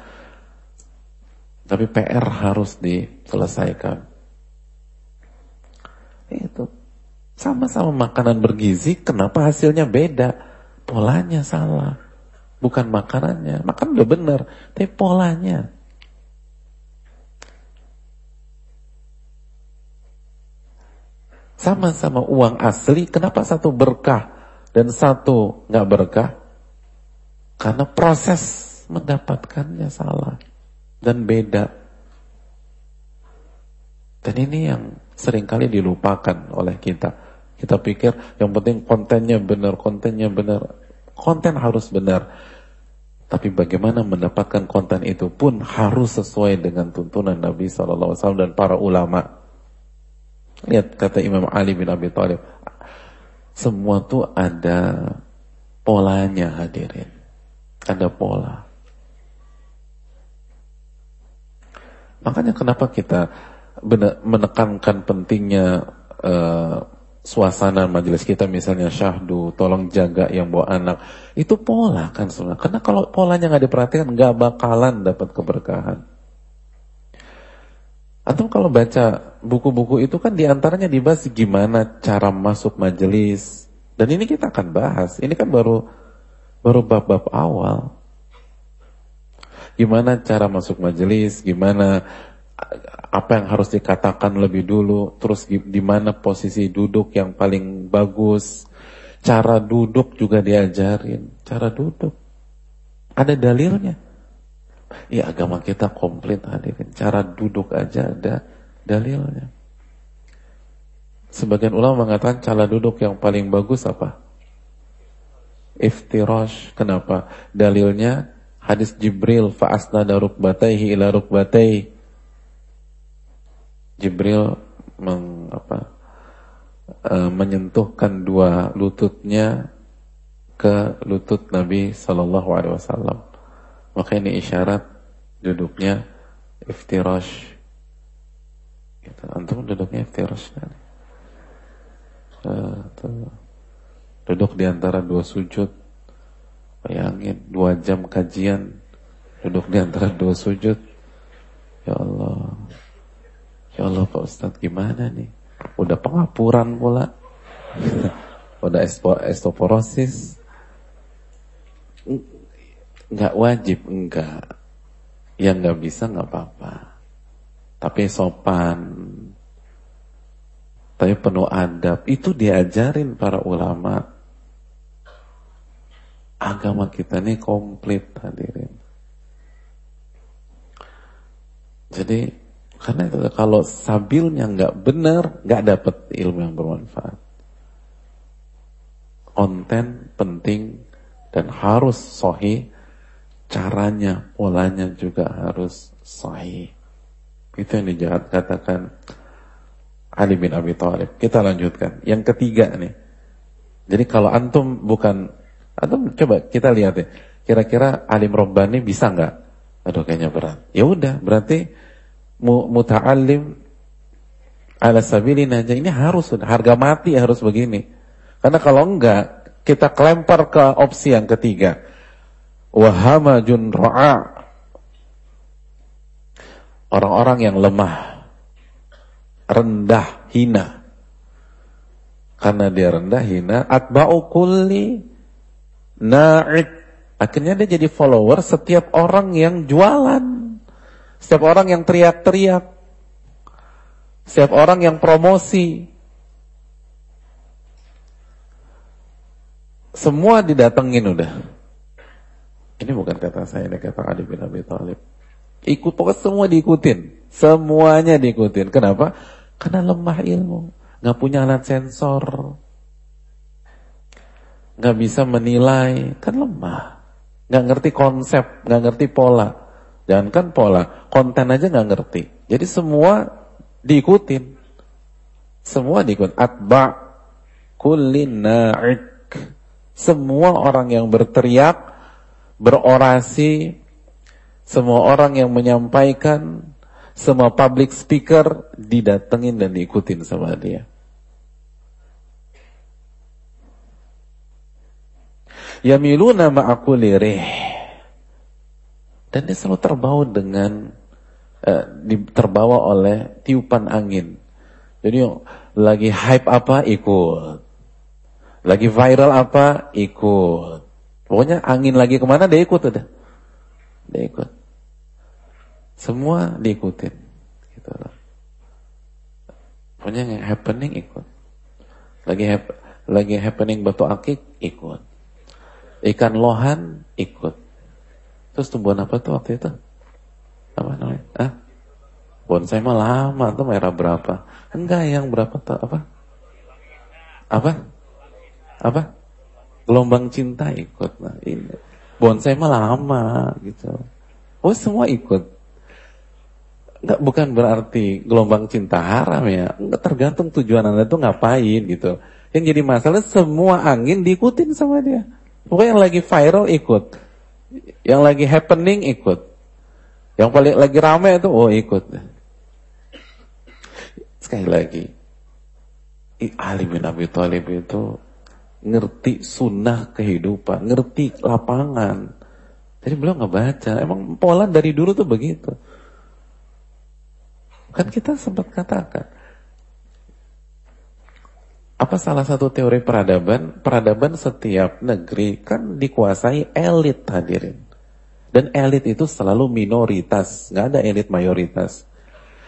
tapi PR harus diselesaikan. Itu. Sama-sama makanan bergizi kenapa hasilnya beda? Polanya salah. Bukan makanannya. Makan udah bener tapi polanya. Sama-sama uang asli, kenapa satu berkah dan satu nggak berkah? Karena proses mendapatkannya salah dan beda. Dan ini yang sering kali dilupakan oleh kita. Kita pikir yang penting kontennya benar, kontennya benar. Konten harus benar. Tapi bagaimana mendapatkan konten itu pun harus sesuai dengan tuntunan Nabi SAW dan para ulama. Lihat kata Imam Ali bin Abi Thalib, semua tuh ada polanya hadirin. Ada pola. Makanya kenapa kita menekankan pentingnya uh, suasana majelis kita misalnya syahdu, tolong jaga yang bawa anak. Itu pola kan sebenarnya. Karena kalau polanya nggak diperhatikan nggak bakalan dapat keberkahan. Atau kalau baca buku-buku itu kan di antaranya dibahas gimana cara masuk majelis. Dan ini kita akan bahas. Ini kan baru baru bab-bab awal. Gimana cara masuk majelis, gimana apa yang harus dikatakan lebih dulu, terus di mana posisi duduk yang paling bagus. Cara duduk juga diajarin, cara duduk. Ada dalilnya. Ya agama kita komplit hadirin. Cara duduk aja ada dalilnya. Sebagian ulama mengatakan cara duduk yang paling bagus apa? Iftirash. Kenapa? Dalilnya hadis Jibril fa'asnada rukbatayhi ila rukbatayhi. Jibril meng, apa, e, menyentuhkan dua lututnya ke lutut Nabi Sallallahu Alaihi Wasallam. Maka ini isyarat duduknya iftirash. Gitu. Antum duduknya iftirash kan? Uh, Duduk di antara dua sujud. Bayangin dua jam kajian duduk di antara dua sujud. Ya Allah. Ya Allah Pak Ustadz gimana nih? Udah pengapuran pula. Udah estoporosis. nggak wajib enggak yang nggak bisa nggak apa-apa tapi sopan tapi penuh adab itu diajarin para ulama agama kita ini komplit hadirin jadi karena itu kalau sabilnya nggak benar nggak dapet ilmu yang bermanfaat konten penting dan harus sohi caranya, polanya juga harus sahih. Itu yang dijahat katakan Ali bin Abi Thalib. Kita lanjutkan. Yang ketiga nih. Jadi kalau antum bukan antum coba kita lihat ya. Kira-kira alim robbani bisa nggak? Aduh kayaknya berat. Ya udah, berarti muta'allim ala sabilin aja ini harus harga mati harus begini. Karena kalau enggak kita kelempar ke opsi yang ketiga wahamajun ra'a orang-orang yang lemah rendah hina karena dia rendah hina atba'u kulli na'id akhirnya dia jadi follower setiap orang yang jualan setiap orang yang teriak-teriak setiap orang yang promosi semua didatengin udah ini bukan kata saya, ini kata Ali bin Abi Thalib. Ikut pokoknya semua diikutin. Semuanya diikutin. Kenapa? Karena lemah ilmu. Nggak punya alat sensor. Nggak bisa menilai. Kan lemah. Nggak ngerti konsep. Nggak ngerti pola. Jangan kan pola. Konten aja nggak ngerti. Jadi semua diikutin. Semua diikut. Atba' kullin na'ik. Semua orang yang berteriak berorasi, semua orang yang menyampaikan, semua public speaker didatengin dan diikutin sama dia. Yamiluna ma'akuli lirih. Dan dia selalu terbawa dengan uh, terbawa oleh tiupan angin. Jadi lagi hype apa ikut. Lagi viral apa ikut. Pokoknya angin lagi ke mana dia ikut udah. Dia ikut. Semua diikutin. Gitu. Pokoknya yang happening ikut. Lagi hap lagi happening batu akik ikut. Ikan lohan ikut. Terus tumbuhan apa tuh waktu itu? Apa namanya? Ah? Bonsai mah lama tuh merah berapa? Enggak yang berapa tuh apa? Apa? Apa? Gelombang cinta ikut. Nah, ini. Bonsai mah lama gitu. Oh semua ikut. Nggak, bukan berarti gelombang cinta haram ya. Nggak tergantung tujuan anda tuh ngapain gitu. Yang jadi masalah semua angin diikutin sama dia. Pokoknya yang lagi viral ikut. Yang lagi happening ikut. Yang paling lagi rame itu oh ikut. Sekali lagi. Ali bin Abi Thalib itu ngerti sunnah kehidupan, ngerti lapangan. Jadi beliau nggak baca. Emang pola dari dulu tuh begitu. Kan kita sempat katakan. Apa salah satu teori peradaban? Peradaban setiap negeri kan dikuasai elit hadirin. Dan elit itu selalu minoritas, nggak ada elit mayoritas.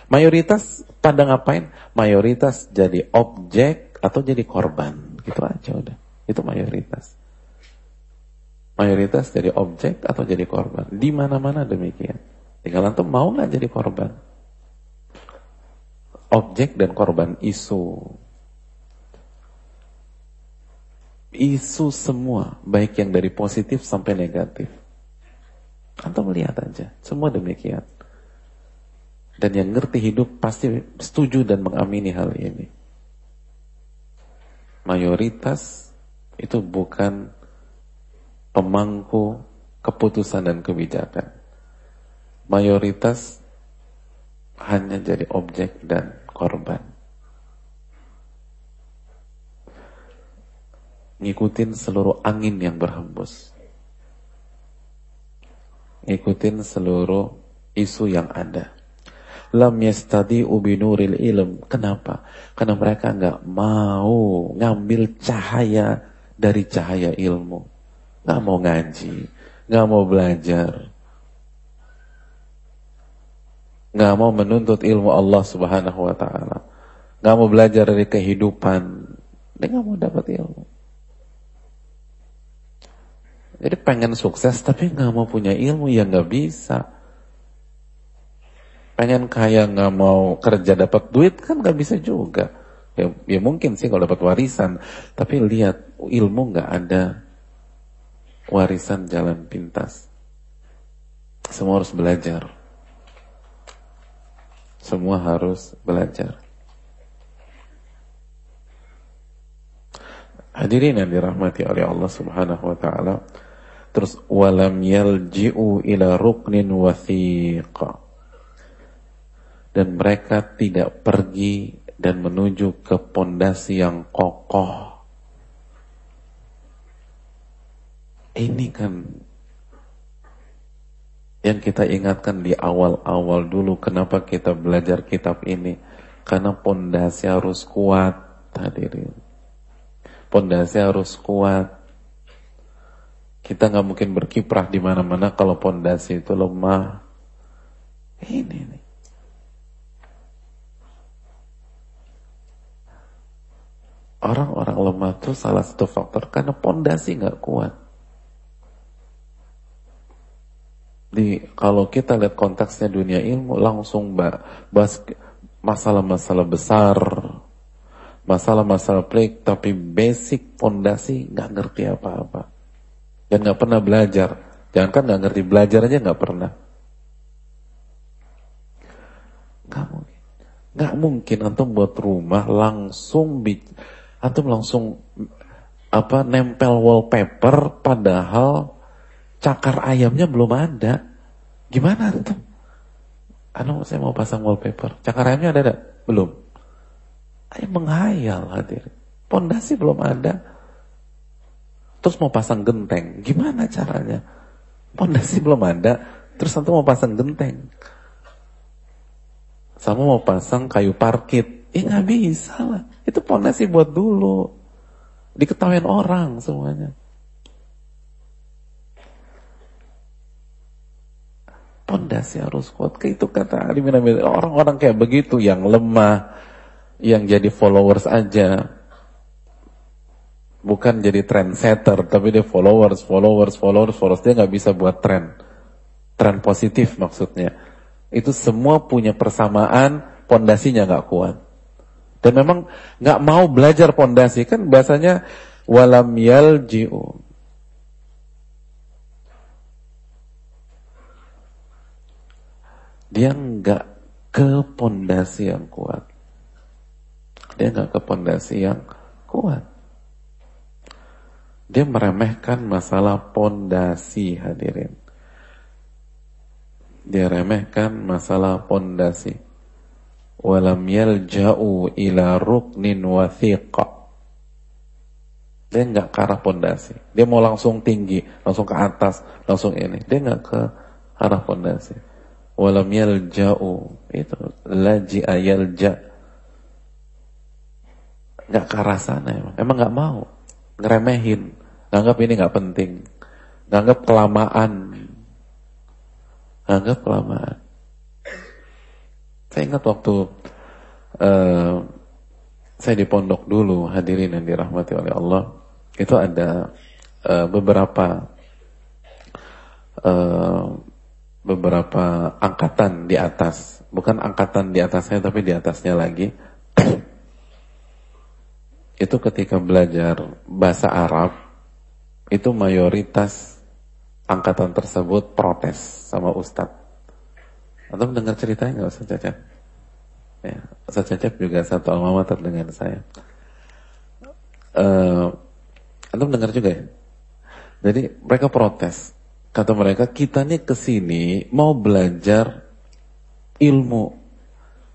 Mayoritas pada ngapain? Mayoritas jadi objek atau jadi korban. Gitu aja udah. Itu mayoritas. Mayoritas jadi objek atau jadi korban. Di mana-mana demikian. Tinggal antum mau nggak jadi korban? Objek dan korban isu. Isu semua, baik yang dari positif sampai negatif. Antum melihat aja, semua demikian. Dan yang ngerti hidup pasti setuju dan mengamini hal ini. Mayoritas itu bukan pemangku keputusan dan kebijakan. Mayoritas hanya jadi objek dan korban. Ngikutin seluruh angin yang berhembus. Ngikutin seluruh isu yang ada. Lam yastadi ubinuril ilm. Kenapa? Karena mereka nggak mau ngambil cahaya dari cahaya ilmu. nggak mau ngaji, nggak mau belajar, nggak mau menuntut ilmu Allah Subhanahu Wa Taala, nggak mau belajar dari kehidupan, dia nggak mau dapat ilmu. Jadi pengen sukses tapi nggak mau punya ilmu ya nggak bisa. Pengen kaya nggak mau kerja dapat duit kan nggak bisa juga. Ya, ya mungkin sih kalau dapat warisan, tapi lihat ilmu nggak ada warisan jalan pintas. Semua harus belajar. Semua harus belajar. Hadirin yang dirahmati oleh Allah Subhanahu wa taala. Terus walam yalji'u ila ruknin wathiqa. Dan mereka tidak pergi dan menuju ke pondasi yang kokoh. Ini kan yang kita ingatkan di awal-awal dulu kenapa kita belajar kitab ini. Karena pondasi harus kuat hadirin pondasi harus kuat. Kita nggak mungkin berkiprah di mana-mana kalau pondasi itu lemah. Ini nih. Orang-orang lemah itu salah satu faktor karena pondasi nggak kuat. Di kalau kita lihat konteksnya dunia ilmu langsung bahas masalah-masalah besar, masalah-masalah pelik tapi basic fondasi nggak ngerti apa-apa dan nggak pernah belajar. Jangan kan nggak ngerti belajar aja nggak pernah. Nggak mungkin. Nggak mungkin antum buat rumah langsung antum langsung apa nempel wallpaper padahal cakar ayamnya belum ada. Gimana antum? Anu saya mau pasang wallpaper. Cakar ayamnya ada ada belum. Ayo menghayal hadir. Pondasi belum ada. Terus mau pasang genteng. Gimana caranya? Pondasi belum ada. Terus nanti mau pasang genteng. Sama mau pasang kayu parkit. Ya nggak bisa lah. Itu pondasi buat dulu. Diketahui orang semuanya. Pondasi harus kuat. Itu kata orang-orang kayak begitu yang lemah yang jadi followers aja bukan jadi trendsetter tapi dia followers followers followers followers. Dia nggak bisa buat trend. Trend positif maksudnya. Itu semua punya persamaan pondasinya nggak kuat. Dan memang nggak mau belajar pondasi. Kan bahasanya walam yalji'u. Dia nggak ke pondasi yang kuat. Dia nggak ke pondasi yang kuat. Dia meremehkan masalah pondasi hadirin. Dia remehkan masalah pondasi. Walam yalja'u ila ruknin wathiqa. Dia nggak ke arah pondasi. Dia mau langsung tinggi, langsung ke atas, langsung ini. Dia nggak ke arah pondasi. Walam yalja'u itu laji'a yalja' nggak ke arah sana emang, emang nggak mau ngeremehin, nganggap ini nggak penting, nganggap kelamaan, nganggap kelamaan. Saya ingat waktu uh, saya di pondok dulu hadirin yang dirahmati oleh Allah, itu ada uh, beberapa uh, beberapa angkatan di atas, bukan angkatan di atasnya tapi di atasnya lagi. Itu ketika belajar bahasa Arab itu mayoritas angkatan tersebut protes sama ustadz. Atau mendengar ceritanya nggak usah Cecep? Ya, Ustaz Cecep juga satu alma dengan saya. Uh, Anda mendengar juga ya? Jadi mereka protes. Kata mereka, kita nih ke sini mau belajar ilmu.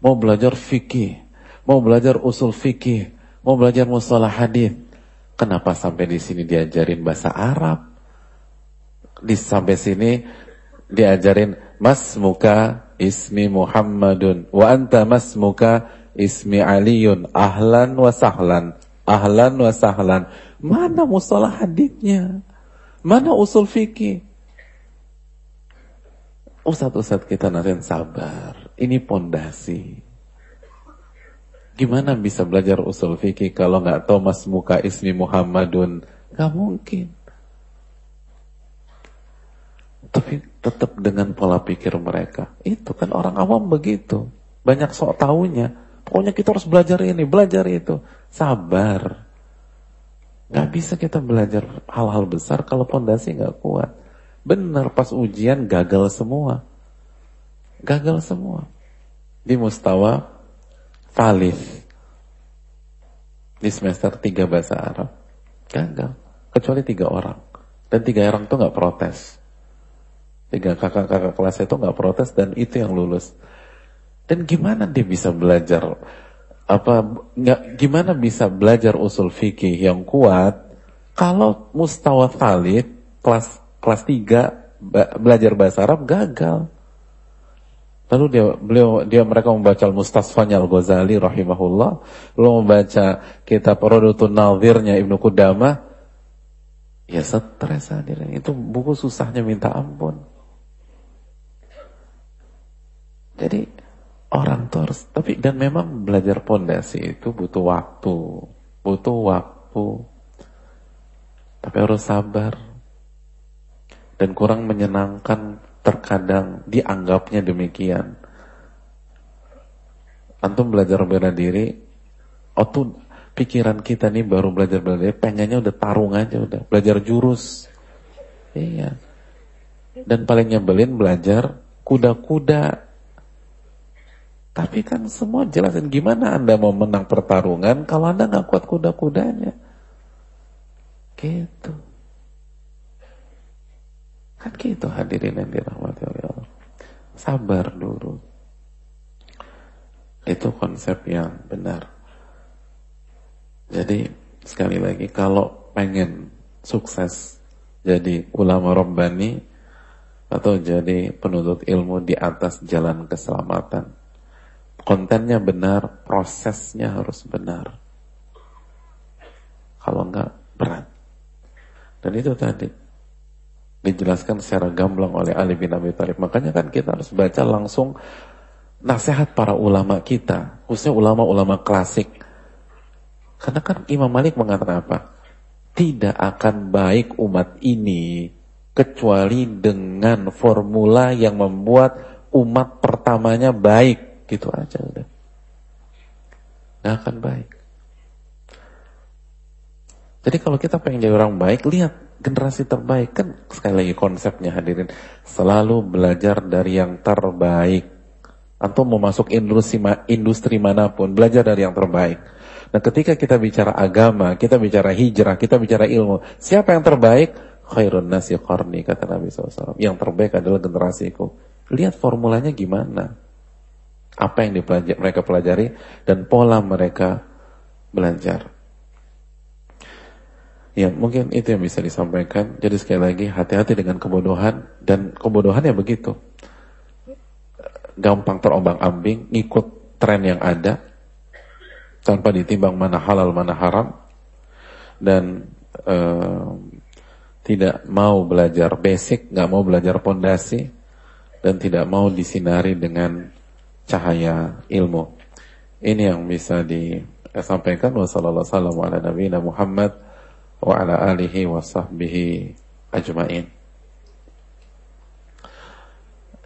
Mau belajar fikih. Mau belajar usul fikih mau belajar mustalah hadis. Kenapa sampai di sini diajarin bahasa Arab? Di sampai sini diajarin mas muka ismi Muhammadun wa anta mas muka ismi Aliun ahlan wa sahlan ahlan wa sahlan mana mustalah hadisnya Mana usul fikih? Ustadz-ustadz kita nanti sabar. Ini pondasi. Gimana bisa belajar usul fikih kalau nggak tahu mas muka ismi Muhammadun? Gak mungkin. Tapi tetap dengan pola pikir mereka. Itu kan orang awam begitu. Banyak sok tahunya. Pokoknya kita harus belajar ini, belajar itu. Sabar. Gak bisa kita belajar hal-hal besar kalau pondasi gak kuat. Benar pas ujian gagal semua. Gagal semua. Di mustawa Talif. Di semester 3 bahasa Arab. Gagal. Kecuali tiga orang. Dan tiga orang itu gak protes. Tiga kakak-kakak kelas itu nggak protes dan itu yang lulus. Dan gimana dia bisa belajar apa nggak gimana bisa belajar usul fikih yang kuat kalau mustawa Khalid kelas kelas 3 belajar bahasa Arab gagal. Lalu dia beliau dia mereka membaca Al-Mustasfanya Al-Ghazali rahimahullah, lalu membaca kitab Rodotun Nazirnya Ibnu Qudamah. Ya stres hadirin. Itu buku susahnya minta ampun. Jadi orang tuh harus tapi dan memang belajar pondasi itu butuh waktu, butuh waktu. Tapi harus sabar. Dan kurang menyenangkan terkadang dianggapnya demikian. Antum belajar bela diri, oh tuh pikiran kita nih baru belajar bela diri, pengennya udah tarung aja udah, belajar jurus. Iya. Dan paling nyebelin belajar kuda-kuda tapi kan semua jelasin gimana Anda mau menang pertarungan kalau Anda nggak kuat kuda-kudanya. Gitu. Kan gitu hadirin yang dirahmati oleh Allah. Sabar dulu. Itu konsep yang benar. Jadi sekali lagi kalau pengen sukses jadi ulama robbani atau jadi penuntut ilmu di atas jalan keselamatan kontennya benar, prosesnya harus benar. Kalau enggak, berat. Dan itu tadi dijelaskan secara gamblang oleh Ali bin Abi Thalib. Makanya kan kita harus baca langsung nasihat para ulama kita, khususnya ulama-ulama klasik. Karena kan Imam Malik mengatakan apa? Tidak akan baik umat ini kecuali dengan formula yang membuat umat pertamanya baik. Gitu aja udah. Gak akan baik. Jadi kalau kita pengen jadi orang baik, lihat generasi terbaik. Kan sekali lagi konsepnya hadirin. Selalu belajar dari yang terbaik. Atau mau masuk industri, industri mana pun, belajar dari yang terbaik. Nah ketika kita bicara agama, kita bicara hijrah, kita bicara ilmu. Siapa yang terbaik? Khairun nasi qarni, kata Nabi SAW. Yang terbaik adalah generasiku. Lihat formulanya gimana apa yang dipelajari, mereka pelajari dan pola mereka belajar. Ya, mungkin itu yang bisa disampaikan. Jadi sekali lagi hati-hati dengan kebodohan dan kebodohan ya begitu. Gampang terombang-ambing, ngikut tren yang ada tanpa ditimbang mana halal mana haram dan uh, tidak mau belajar basic, nggak mau belajar pondasi dan tidak mau disinari dengan cahaya ilmu. Ini yang bisa disampaikan wassalamualaikum warahmatullahi wabarakatuh wa ala alihi wa sahbihi ajmain.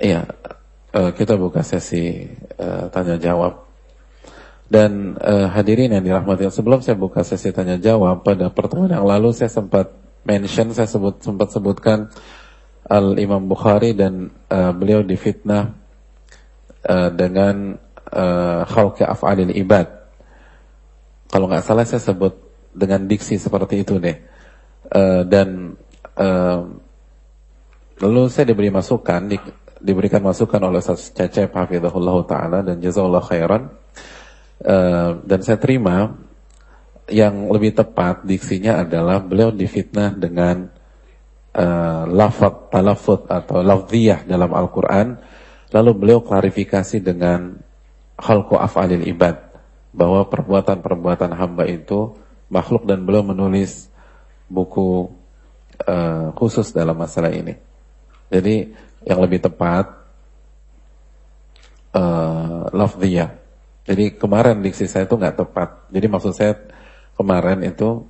Iya, uh, kita buka sesi uh, tanya jawab. Dan uh, hadirin yang dirahmati sebelum saya buka sesi tanya jawab pada pertemuan yang lalu saya sempat mention saya sebut sempat sebutkan Al Imam Bukhari dan beliau difitnah dengan khalqi af'alil ibad. Kalau nggak salah saya sebut dengan diksi seperti itu deh. Uh, dan uh, lalu saya diberi masukan, di, diberikan masukan oleh Ustaz Cecep Hafizahullah Ta'ala dan Jazallah Khairan. Uh, dan saya terima yang lebih tepat diksinya adalah beliau difitnah dengan uh, lafad, talafut atau lafziyah dalam Al-Quran Lalu beliau klarifikasi dengan khalqu af'alil ibad bahwa perbuatan-perbuatan hamba itu makhluk dan beliau menulis buku uh, khusus dalam masalah ini. Jadi yang lebih tepat uh, lafziyah. Jadi kemarin diksi saya itu nggak tepat. Jadi maksud saya kemarin itu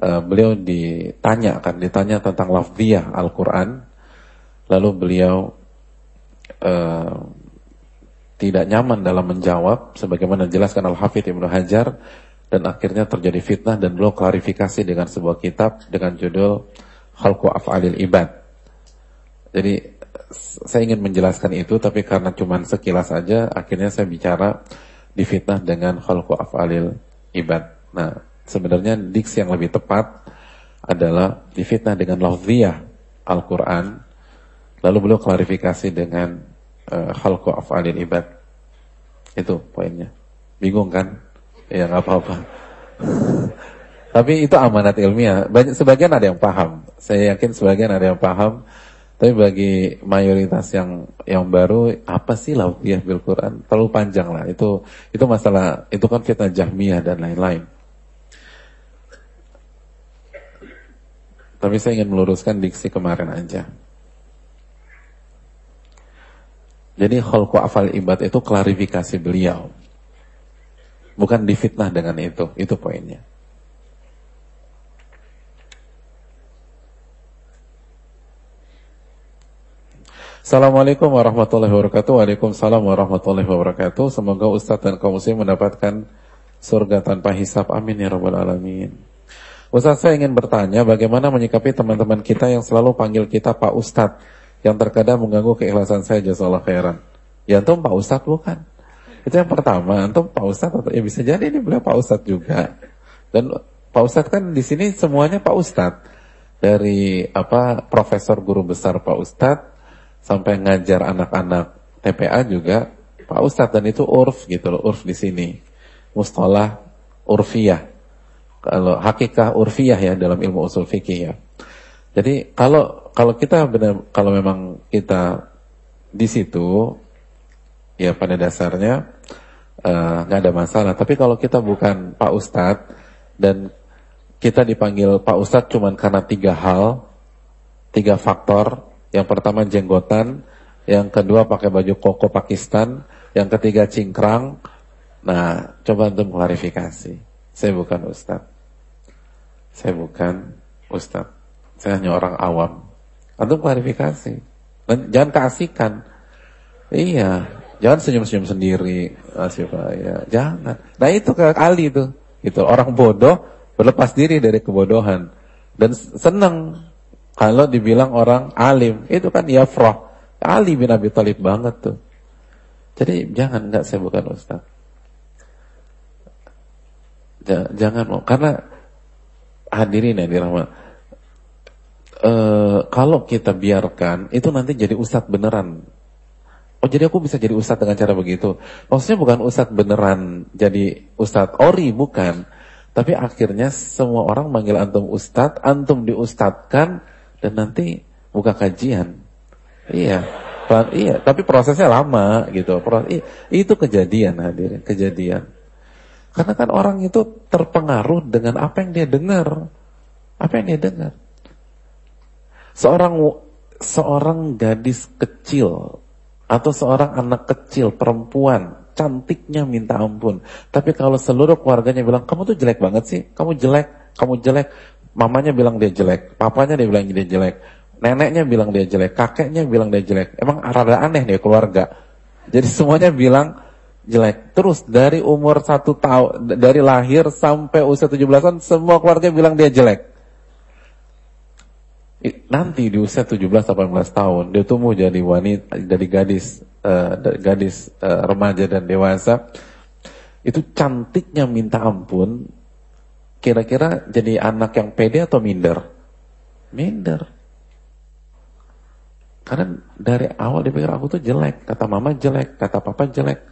uh, beliau ditanya kan, ditanya tentang lafziyah Al-Quran, lalu beliau uh, tidak nyaman dalam menjawab, sebagaimana dijelaskan Al-Hafidh Ibnu Hajar, dan akhirnya terjadi fitnah dan beliau klarifikasi dengan sebuah kitab dengan judul Khalqu Af'alil Ibad. Jadi saya ingin menjelaskan itu tapi karena cuma sekilas saja akhirnya saya bicara difitnah dengan Khalqu Af'alil Ibad. Nah, sebenarnya diksi yang lebih tepat adalah difitnah dengan lafziyah Al-Qur'an lalu beliau klarifikasi dengan uh, Khalqu Af'alil Ibad. Itu poinnya. Bingung kan? Ya nggak apa-apa. Tapi itu amanat ilmiah. Banyak sebagian ada yang paham. Saya yakin sebagian ada yang paham. Tapi bagi mayoritas yang yang baru, apa sih lauqiyah bil Quran? Terlalu panjang lah. Itu itu masalah itu kan fitnah Jahmiyah dan lain-lain. Tapi saya ingin meluruskan diksi kemarin aja. Jadi khalqu afal ibad itu klarifikasi beliau. Bukan difitnah dengan itu, itu poinnya. Assalamualaikum warahmatullahi wabarakatuh. Waalaikumsalam warahmatullahi wabarakatuh. Semoga Ustadz dan kaum muslim mendapatkan surga tanpa hisap. Amin ya rabbal alamin. Ustadz saya ingin bertanya Bagaimana menyikapi teman-teman kita yang selalu panggil kita Pak Ustadz Yang terkadang mengganggu keikhlasan saya Jazakallah khairan. Ya antum Pak Ustadz bukan Itu yang pertama Antum Pak Ustadz atau ya bisa jadi ini beliau Pak Ustadz juga Dan Pak Ustadz kan di sini semuanya Pak Ustadz Dari apa Profesor Guru Besar Pak Ustadz sampai ngajar anak-anak TPA juga Pak Ustadz dan itu urf gitu loh, urf di sini. Mustalah urfiyah. Kalau hakikah urfiyah ya dalam ilmu usul fikih ya. Jadi kalau kalau kita benar kalau memang kita di situ ya pada dasarnya eh, nggak uh, ada masalah. Tapi kalau kita bukan Pak Ustadz dan kita dipanggil Pak Ustadz cuma karena tiga hal, tiga faktor yang pertama jenggotan, yang kedua pakai baju koko Pakistan, yang ketiga cingkrang. Nah, coba untuk klarifikasi. Saya bukan ustadz. Saya bukan ustadz. Saya hanya orang awam. Antum klarifikasi. Jangan keasikan. Iya, jangan senyum-senyum sendiri. Asyik, ya. Jangan. Nah itu ke Ali itu. Itu orang bodoh berlepas diri dari kebodohan dan senang kalau dibilang orang alim, itu kan yafrah. Ali bin Abi Thalib banget tuh. Jadi jangan enggak saya bukan ustaz. Jangan mau karena hadirin yang dirahmat. E, kalau kita biarkan itu nanti jadi ustadz beneran. Oh jadi aku bisa jadi ustadz dengan cara begitu. Maksudnya bukan ustadz beneran jadi ustadz ori bukan. Tapi akhirnya semua orang manggil antum ustadz, antum diustadkan, dan nanti buka kajian. Iya, iya. Tapi prosesnya lama gitu. Itu kejadian hadirin, kejadian. Karena kan orang itu terpengaruh dengan apa yang dia dengar, apa yang dia dengar. Seorang seorang gadis kecil atau seorang anak kecil perempuan cantiknya minta ampun. Tapi kalau seluruh keluarganya bilang kamu tuh jelek banget sih, kamu jelek, kamu jelek, Mamanya bilang dia jelek, papanya dia bilang dia jelek, neneknya bilang dia jelek, kakeknya bilang dia jelek. Emang rada aneh dia keluarga. Jadi semuanya bilang jelek. Terus dari umur satu tahun, dari lahir sampai usia 17-an, semua keluarga bilang dia jelek. Nanti di usia 17-18 tahun, dia tumbuh jadi wanita, jadi gadis, uh, gadis uh, remaja dan dewasa. Itu cantiknya minta ampun, Kira-kira jadi anak yang pede atau minder? Minder. Karena dari awal dia pikir aku tuh jelek, kata mama jelek, kata papa jelek.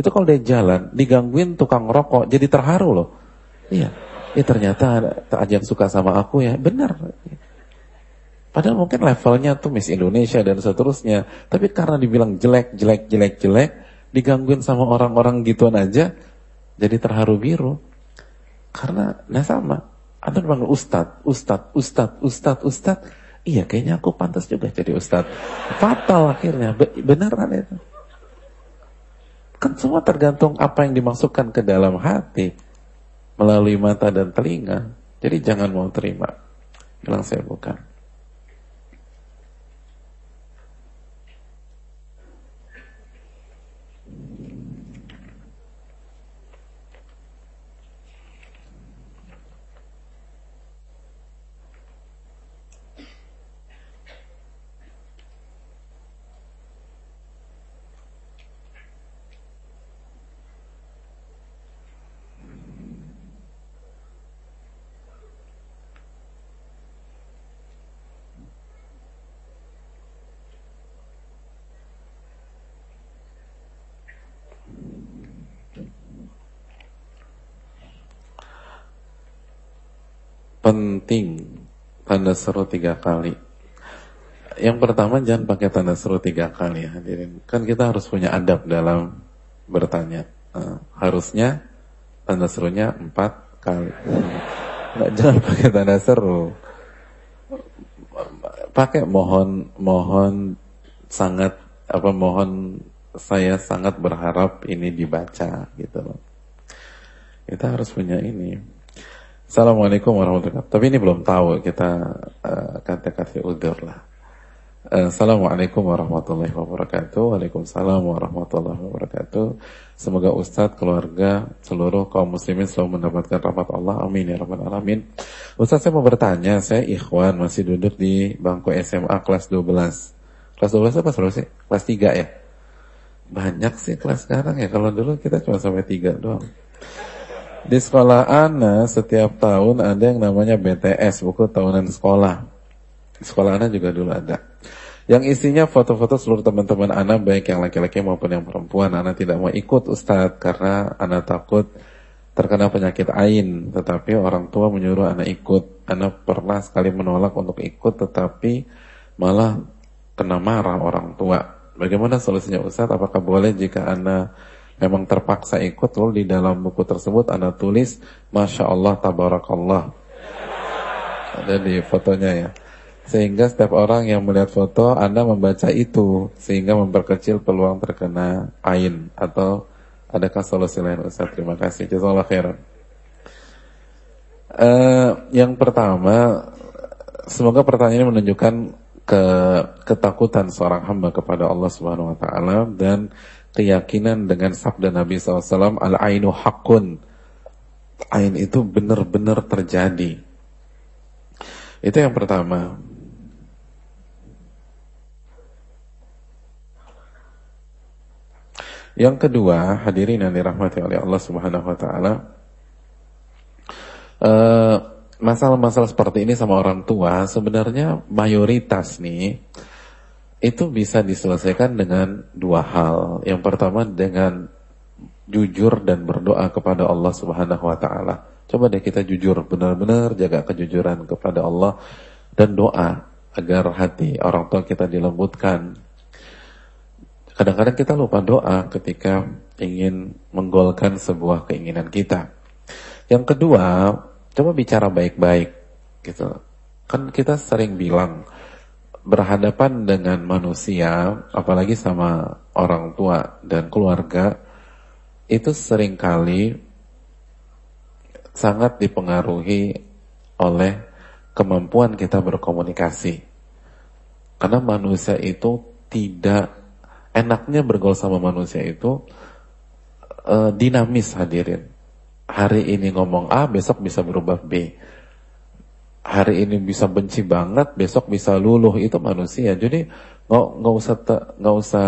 Itu kalau dia jalan, digangguin tukang rokok, jadi terharu loh. Iya, ya ternyata ada yang suka sama aku ya, benar. Padahal mungkin levelnya tuh Miss Indonesia dan seterusnya. Tapi karena dibilang jelek, jelek, jelek, jelek, digangguin sama orang-orang gituan aja, jadi terharu biru. Karena nah sama, Anda panggil Ustad, Ustad, Ustad, Ustad, Ustad. Iya kayaknya aku pantas juga jadi Ustad. Fatal akhirnya, beneran itu. Kan semua tergantung apa yang dimasukkan ke dalam hati. Melalui mata dan telinga. Jadi jangan mau terima. Bilang saya bukan. penting tanda seru tiga kali. Yang pertama jangan pakai tanda seru tiga kali ya hadirin. Kan kita harus punya adab dalam bertanya. Nah, harusnya tanda serunya empat kali. Nggak, jangan pakai tanda seru. Pakai mohon mohon sangat apa mohon saya sangat berharap ini dibaca gitu loh. Kita harus punya ini. Assalamualaikum warahmatullahi wabarakatuh. Tapi ini belum tahu, kita uh, kata kasih udur lah. Uh, Assalamualaikum warahmatullahi wabarakatuh. Waalaikumsalam warahmatullahi wabarakatuh. Semoga Ustadz, keluarga, seluruh kaum muslimin selalu mendapatkan rahmat Allah. Amin ya rabbal alamin. Ustadz saya mau bertanya, saya ikhwan masih duduk di bangku SMA kelas 12. Kelas 12 apa selalu sih? Kelas 3 ya? Banyak sih kelas sekarang ya. Kalau dulu kita cuma sampai 3 doang. Di sekolah Ana setiap tahun ada yang namanya BTS, buku tahunan sekolah. Di sekolah Ana juga dulu ada. Yang isinya foto-foto seluruh teman-teman Ana baik yang laki-laki maupun yang perempuan. Ana tidak mau ikut Ustadz karena Ana takut terkena penyakit ain. Tetapi orang tua menyuruh Ana ikut. Ana pernah sekali menolak untuk ikut tetapi malah kena marah orang tua. Bagaimana solusinya Ustadz? Apakah boleh jika Ana memang terpaksa ikut lalu di dalam buku tersebut Anda tulis Masya Allah Tabarakallah. Ada di fotonya ya. Sehingga setiap orang yang melihat foto Anda membaca itu sehingga memperkecil peluang terkena ain atau adakah solusi lain Ustaz? Terima kasih. Jazakallah khairan. Uh, yang pertama semoga pertanyaan ini menunjukkan ke ketakutan seorang hamba kepada Allah Subhanahu wa taala dan keyakinan dengan sabda Nabi SAW, al-ainu hakun. Ain itu benar-benar terjadi. Itu yang pertama. Yang kedua, hadirin yang dirahmati oleh Allah Subhanahu wa taala. Uh, masalah-masalah seperti ini sama orang tua sebenarnya mayoritas nih itu bisa diselesaikan dengan dua hal. Yang pertama dengan jujur dan berdoa kepada Allah Subhanahu wa taala. Coba deh kita jujur, benar-benar jaga kejujuran kepada Allah dan doa agar hati orang tua kita dilembutkan. Kadang-kadang kita lupa doa ketika ingin menggolkan sebuah keinginan kita. Yang kedua, coba bicara baik-baik gitu. Kan kita sering bilang berhadapan dengan manusia, apalagi sama orang tua dan keluarga, itu sering kali sangat dipengaruhi oleh kemampuan kita berkomunikasi. Karena manusia itu tidak enaknya bergaul sama manusia itu uh, dinamis hadirin. Hari ini ngomong A, besok bisa berubah B hari ini bisa benci banget, besok bisa luluh itu manusia. Jadi nggak nggak usah nggak usah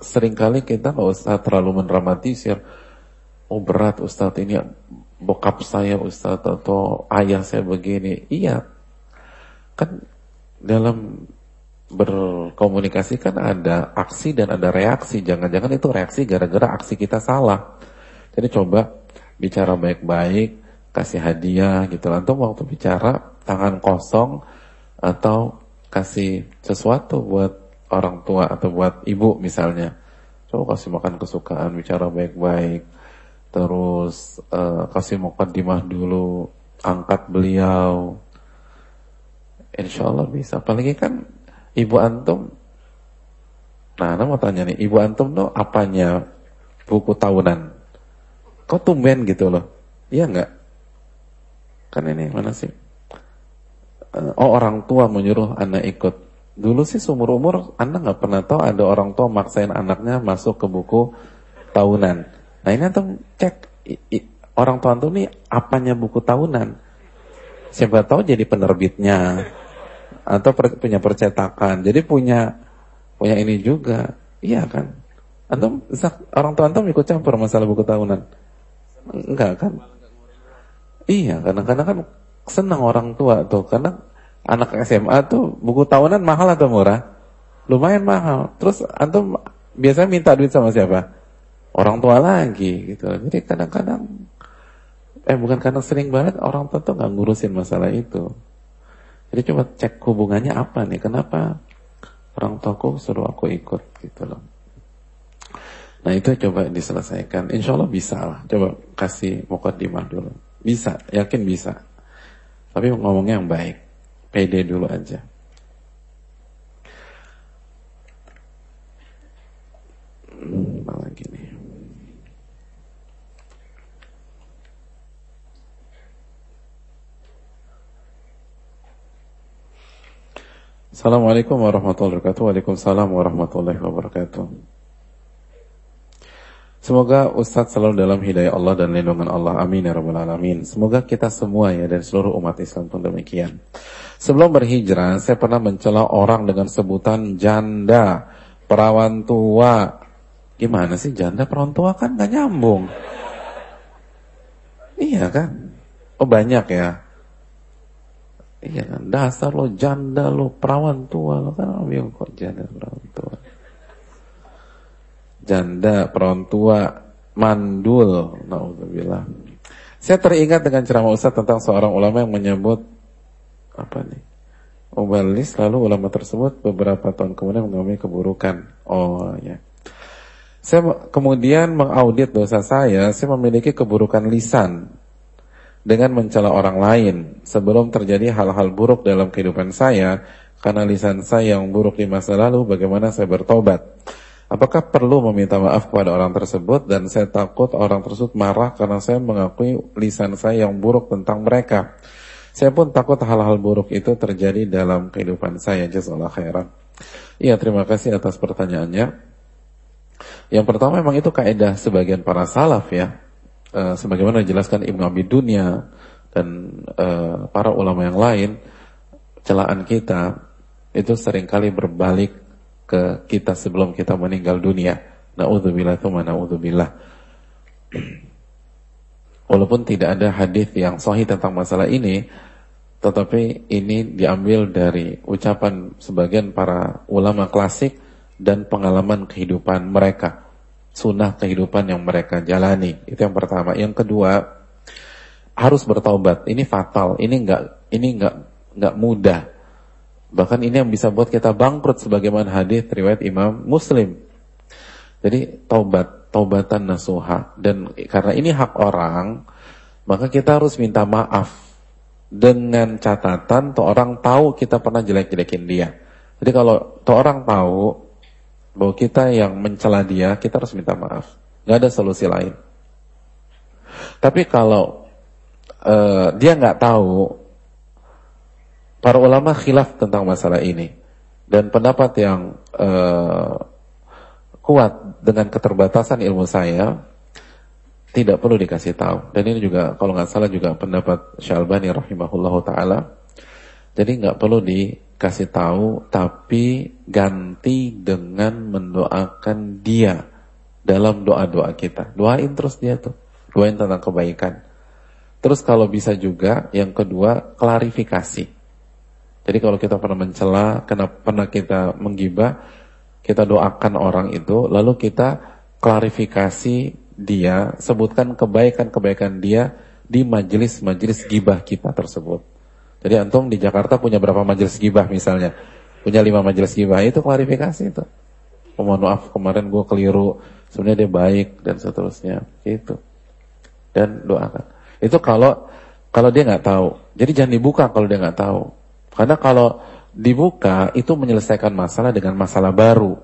sering kali kita nggak usah terlalu mendramatisir. Oh berat Ustadz ini bokap saya Ustadz atau ayah saya begini. Iya, kan dalam berkomunikasi kan ada aksi dan ada reaksi. Jangan-jangan itu reaksi gara-gara aksi kita salah. Jadi coba bicara baik-baik, kasih hadiah gitu atau waktu bicara tangan kosong atau kasih sesuatu buat orang tua atau buat ibu misalnya coba kasih makan kesukaan bicara baik-baik terus uh, kasih mukadimah dulu angkat beliau. Insya Allah bisa. Apalagi kan ibu antum. Nah, Anda mau tanya nih, ibu antum tuh apanya buku tahunan? Kok tumben gitu loh? Iya nggak? Kan ini mana sih? Eh, oh orang tua menyuruh anak ikut. Dulu sih seumur umur Anda nggak pernah tahu ada orang tua maksain anaknya masuk ke buku tahunan. Nah ini antum cek i, i, orang tua antum nih apanya buku tahunan. Siapa tahu jadi penerbitnya atau per, punya percetakan. Jadi punya punya ini juga. Iya kan? Antum orang tua antum ikut campur masalah buku tahunan. Enggak kan? Iya, kadang-kadang kan senang orang tua tuh karena anak SMA tuh buku tahunan mahal atau murah? Lumayan mahal. Terus antum biasanya minta duit sama siapa? Orang tua lagi gitu. Jadi kadang-kadang eh bukan karena sering banget orang tua tuh nggak ngurusin masalah itu. Jadi coba cek hubungannya apa nih? Kenapa orang tuaku suruh aku ikut gitu loh. Nah itu coba diselesaikan. Insya Allah bisa lah. Coba kasih mukadimah dulu. Bisa, yakin bisa. Tapi ngomongnya yang baik. Pede dulu aja. Hmm, lagi nih. Assalamualaikum warahmatullahi wabarakatuh. Waalaikumsalam warahmatullahi wabarakatuh. Semoga Ustadz selalu dalam hidayah Allah dan lindungan Allah. Amin ya rabbal alamin. Semoga kita semua ya dan seluruh umat Islam pun demikian. Sebelum berhijrah, saya pernah mencela orang dengan sebutan janda, perawan tua. Gimana sih janda perawan tua kan gak nyambung. Iya kan? Oh banyak ya. Iya kan, dasar lo janda lo perawan tua lo kan bingung kok janda perawan tua. Janda perawan tua mandul, naudzubillah. Saya teringat dengan ceramah Ustaz tentang seorang ulama yang menyebut apa nih? Ubalis lalu ulama tersebut beberapa tahun kemudian mengalami keburukan. Oh ya. Saya kemudian mengaudit dosa saya, saya memiliki keburukan lisan dengan mencela orang lain sebelum terjadi hal-hal buruk dalam kehidupan saya karena lisan saya yang buruk di masa lalu bagaimana saya bertobat apakah perlu meminta maaf kepada orang tersebut dan saya takut orang tersebut marah karena saya mengakui lisan saya yang buruk tentang mereka? Saya pun takut hal-hal buruk itu terjadi dalam kehidupan saya. Jazakallah khairan. Iya terima kasih atas pertanyaannya. Yang pertama memang itu kaidah sebagian para salaf ya. Uh, sebagaimana dijelaskan Ibnu Abi Dunya dan uh, para ulama yang lain, celaan kita itu sering kali berbalik ke kita sebelum kita meninggal dunia. Nauzubillah tsumma naudzubillah. Walaupun tidak ada hadis yang sahih tentang masalah ini, tetapi ini diambil dari ucapan sebagian para ulama klasik dan pengalaman kehidupan mereka sunnah kehidupan yang mereka jalani. Itu yang pertama. Yang kedua, harus bertaubat. Ini fatal. Ini enggak ini enggak enggak mudah. Bahkan ini yang bisa buat kita bangkrut sebagaimana hadis riwayat Imam Muslim. Jadi taubat, taubatan nasuha dan karena ini hak orang, maka kita harus minta maaf dengan catatan tuh orang tahu kita pernah jelek-jelekin dia. Jadi kalau tuh orang tahu bahwa kita yang mencela dia, kita harus minta maaf. Gak ada solusi lain. Tapi kalau uh, dia nggak tahu, para ulama khilaf tentang masalah ini dan pendapat yang uh, kuat dengan keterbatasan ilmu saya tidak perlu dikasih tahu. Dan ini juga kalau nggak salah juga pendapat Syalbani rahimahullah taala. Jadi nggak perlu di kasih tahu tapi ganti dengan mendoakan dia dalam doa-doa kita. Doain terus dia tuh. Doain tentang kebaikan. Terus kalau bisa juga yang kedua klarifikasi. Jadi kalau kita pernah mencela, kenapa pernah kita menggibah, kita doakan orang itu, lalu kita klarifikasi dia, sebutkan kebaikan-kebaikan dia di majelis-majelis gibah kita tersebut. Jadi antum di Jakarta punya berapa majelis gibah misalnya? Punya lima majelis gibah, itu klarifikasi itu. Oh, mohon maaf kemarin gue keliru, sebenarnya dia baik dan seterusnya. Itu. Dan doakan. Itu kalau Kalau dia nggak tahu. Jadi jangan dibuka kalau dia nggak tahu. Karena kalau dibuka itu menyelesaikan masalah dengan masalah baru.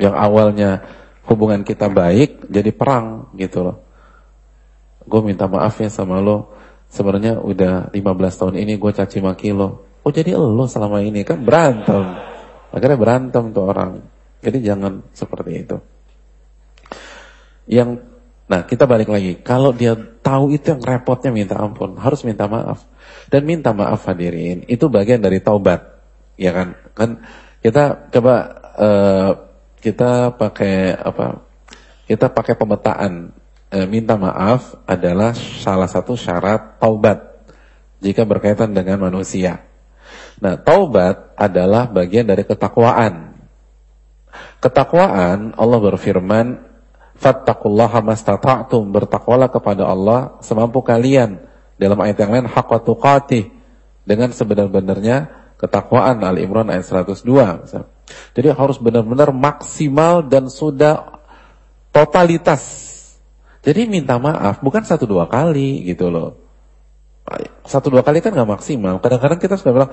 Yang awalnya hubungan kita baik jadi perang gitu loh. Gue minta maaf ya sama lo. Sebenarnya udah 15 tahun ini gue caci maki lo. Oh jadi lo selama ini kan berantem. Akhirnya berantem tuh orang. Jadi jangan seperti itu. Yang Nah, kita balik lagi. Kalau dia tahu itu yang repotnya minta ampun, harus minta maaf. Dan minta maaf hadirin, itu bagian dari taubat. Ya kan? Kan kita coba uh, kita pakai apa? Kita pakai pemetaan. Uh, minta maaf adalah salah satu syarat taubat jika berkaitan dengan manusia. Nah, taubat adalah bagian dari ketakwaan. Ketakwaan Allah berfirman fattaqullaha mastata'tum bertakwalah kepada Allah semampu kalian dalam ayat yang lain haqqa tuqatih dengan sebenar-benarnya ketakwaan Al Imran ayat 102 jadi harus benar-benar maksimal dan sudah totalitas jadi minta maaf bukan satu dua kali gitu loh satu dua kali kan nggak maksimal kadang-kadang kita sudah bilang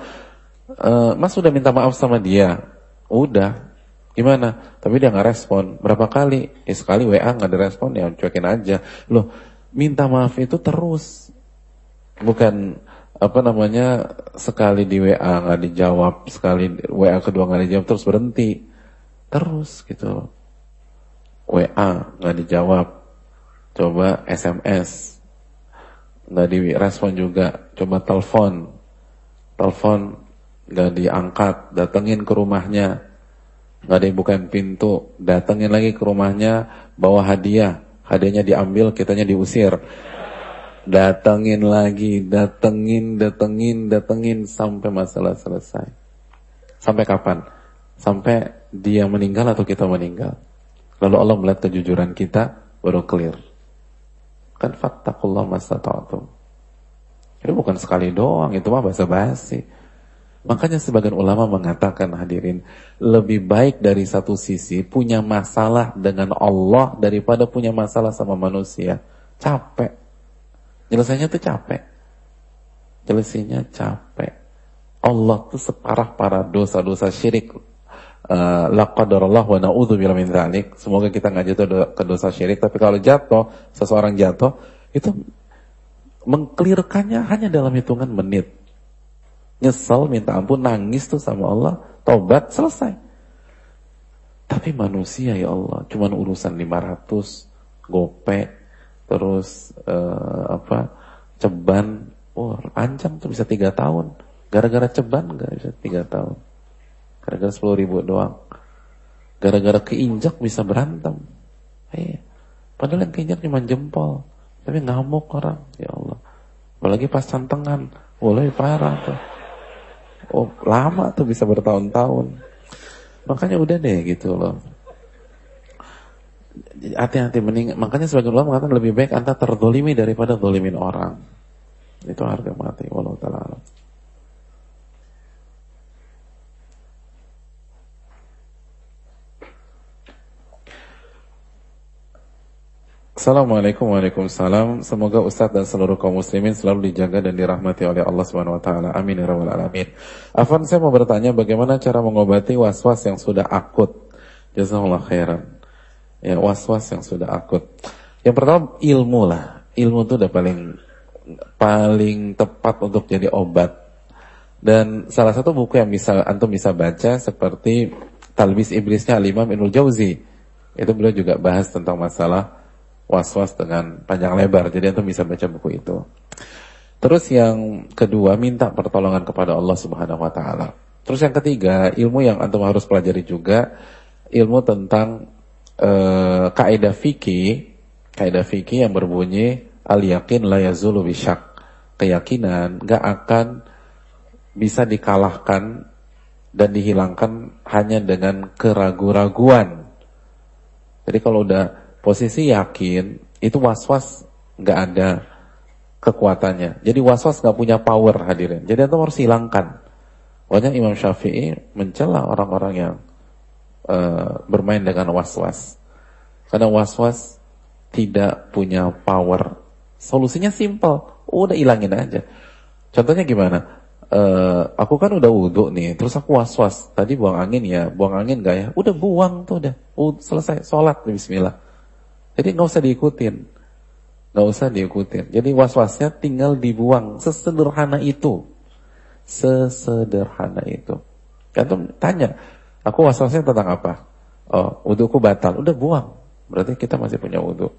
e, mas sudah minta maaf sama dia udah Gimana? Tapi dia nggak respon. Berapa kali? Eh, sekali WA nggak direspon ya cuekin aja. Loh, minta maaf itu terus. Bukan apa namanya sekali di WA nggak dijawab, sekali WA kedua nggak dijawab terus berhenti. Terus gitu. WA nggak dijawab. Coba SMS nggak direspon juga. Coba telepon. Telepon nggak diangkat, datengin ke rumahnya nggak ada yang bukain pintu, datengin lagi ke rumahnya, bawa hadiah, hadiahnya diambil, kitanya diusir. Datengin lagi, datengin, datengin, datengin sampai masalah selesai. Sampai kapan? Sampai dia meninggal atau kita meninggal. Lalu Allah melihat kejujuran kita, baru clear. Kan fattakullah masata'atum. Itu bukan sekali doang, itu mah bahasa basi. Makanya sebagian ulama mengatakan hadirin, lebih baik dari satu sisi punya masalah dengan Allah daripada punya masalah sama manusia. Capek. Jelasnya tuh capek. Jelasnya capek. Allah tuh separah para dosa-dosa syirik. Uh, wa min. Semoga kita nggak jatuh ke dosa syirik, tapi kalau jatuh, seseorang jatuh, itu mengklirkannya hanya dalam hitungan menit nyesel, minta ampun, nangis tuh sama Allah, tobat, selesai. Tapi manusia ya Allah, cuman urusan 500, gope, terus uh, apa, ceban, oh ancam tuh bisa tiga tahun. Gara-gara ceban gak bisa tiga tahun. Gara-gara sepuluh ribu doang. Gara-gara keinjak bisa berantem. Eh, padahal yang keinjak cuma jempol. Tapi ngamuk orang, ya Allah. Apalagi pas santengan, boleh parah tuh. Oh lama tuh bisa bertahun-tahun. Makanya udah deh gitu loh. Hati-hati mending. Makanya sebagian ulama mengatakan lebih baik anda terdolimi daripada dolimin orang. Itu harga mati. Walau ta'ala. Assalamualaikum Waalaikumsalam. Semoga Ustadz dan seluruh kaum muslimin selalu dijaga dan dirahmati oleh Allah Subhanahu wa taala. Amin ya rabbal alamin. Afan saya mau bertanya bagaimana cara mengobati was-was yang sudah akut. Jazakallah khairan. Ya, was-was yang sudah akut. Yang pertama ilmu lah. Ilmu itu udah paling paling tepat untuk jadi obat. Dan salah satu buku yang bisa antum bisa baca seperti Talbis Iblisnya Al-Imam Ibnu Jauzi. Itu beliau juga bahas tentang masalah was-was dengan panjang lebar. Jadi antum bisa baca buku itu. Terus yang kedua, minta pertolongan kepada Allah Subhanahu wa taala. Terus yang ketiga, ilmu yang antum harus pelajari juga ilmu tentang uh, kaidah fikih, kaidah fikih yang berbunyi al yakin la yazulu bisyak. Keyakinan gak akan bisa dikalahkan dan dihilangkan hanya dengan keraguan-raguan. Jadi kalau udah posisi yakin itu was-was nggak ada kekuatannya. Jadi was-was nggak punya power hadirin. Jadi itu harus hilangkan. Pokoknya Imam Syafi'i mencela orang-orang yang uh, bermain dengan was-was. Karena was-was tidak punya power Solusinya simple, udah ilangin aja. Contohnya gimana? Uh, aku kan udah wudhu nih, terus aku was-was. Tadi buang angin ya, buang angin gak ya? Udah buang tuh udah, udah selesai, sholat Bismillah. Jadi nggak usah diikutin, nggak usah diikutin. Jadi was-wasnya tinggal dibuang, sesederhana itu, sesederhana itu. Kan tanya, aku was-wasnya tentang apa? Oh, wudhuku batal, udah buang. Berarti kita masih punya wudhu.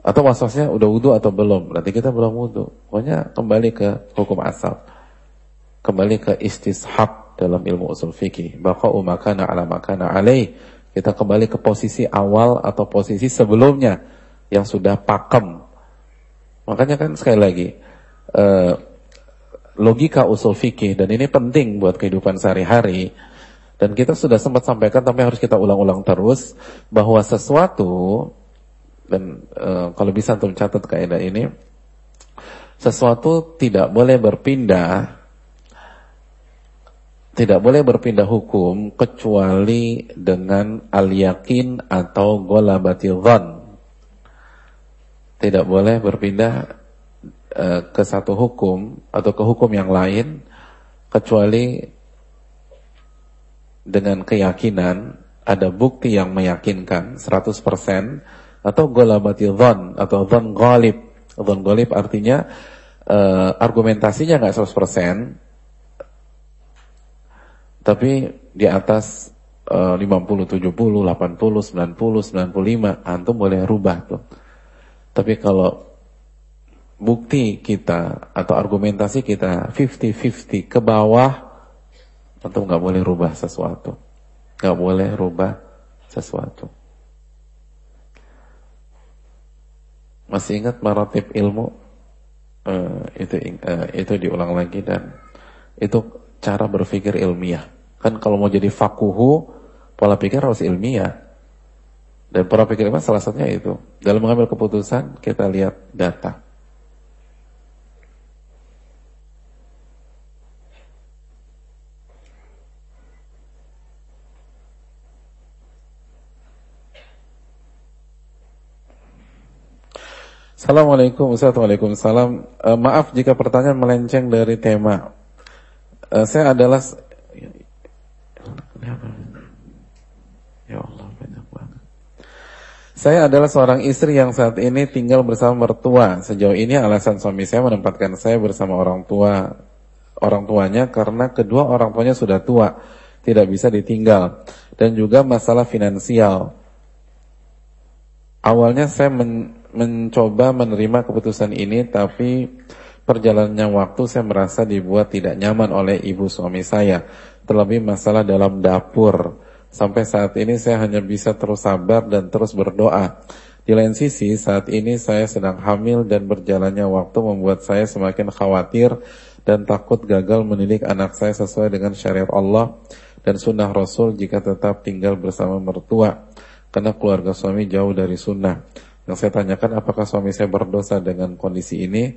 Atau waswasnya udah wudhu atau belum? Berarti kita belum wudhu. Pokoknya kembali ke hukum asal. Kembali ke istishab dalam ilmu usul fikih. Baqa'u makana ala makana alaih. Kita kembali ke posisi awal atau posisi sebelumnya yang sudah pakem. Makanya kan sekali lagi eh, logika usul fikih dan ini penting buat kehidupan sehari-hari. Dan kita sudah sempat sampaikan tapi harus kita ulang-ulang terus bahwa sesuatu dan uh, kalau bisa untuk catat kaidah ini sesuatu tidak boleh berpindah tidak boleh berpindah hukum kecuali dengan al-yakin atau golabati dhan. Tidak boleh berpindah uh, ke satu hukum atau ke hukum yang lain kecuali dengan keyakinan ada bukti yang meyakinkan 100% atau golabati dhon atau dhon golib. Dhon golib artinya uh, argumentasinya nggak 100%, tapi di atas uh, 50, 70, 80, 90, 95, antum boleh rubah tuh. Tapi kalau bukti kita atau argumentasi kita 50-50 ke bawah, antum nggak boleh rubah sesuatu. Nggak boleh rubah sesuatu. Masih ingat maratib ilmu? Uh, itu uh, itu diulang lagi dan itu cara berpikir ilmiah. Kan kalau mau jadi fakuhu, pola pikir harus ilmiah. Dan pola pikir ilmiah salah satunya itu. Dalam mengambil keputusan, kita lihat data. Assalamualaikum Ustaz. Waalaikumsalam. Uh, Maaf jika pertanyaan melenceng dari tema. Uh, Saya adalah Ya Allah banyak banget. Saya adalah seorang istri yang saat ini tinggal bersama mertua. Sejauh ini alasan suami saya menempatkan saya bersama orang tua Orang tuanya karena kedua orang tuanya sudah tua Tidak bisa ditinggal. Dan juga masalah finansial. Awalnya saya men mencoba menerima keputusan ini tapi perjalanannya waktu saya merasa dibuat tidak nyaman oleh ibu suami saya. Terlebih masalah dalam dapur. Sampai saat ini saya hanya bisa terus sabar dan terus berdoa. Di lain sisi saat ini saya sedang hamil dan berjalannya waktu membuat saya semakin khawatir dan takut gagal mendidik anak saya sesuai dengan syariat Allah dan sunnah Rasul jika tetap tinggal bersama mertua. Karena keluarga suami jauh dari sunnah yang saya tanyakan apakah suami saya berdosa dengan kondisi ini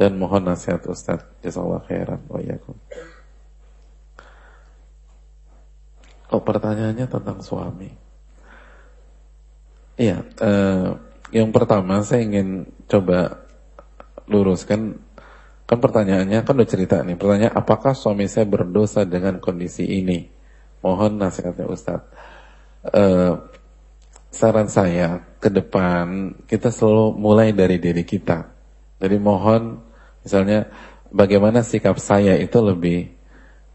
dan mohon nasihat Ustaz. Jazakallahu khairan wa iyyakum. Oh pertanyaannya tentang suami. Iya, eh, yang pertama saya ingin coba luruskan kan pertanyaannya kan udah cerita nih. Pertanyaan apakah suami saya berdosa dengan kondisi ini? Mohon nasihatnya Ustaz. Eh, saran saya ke depan kita selalu mulai dari diri kita. Jadi mohon misalnya bagaimana sikap saya itu lebih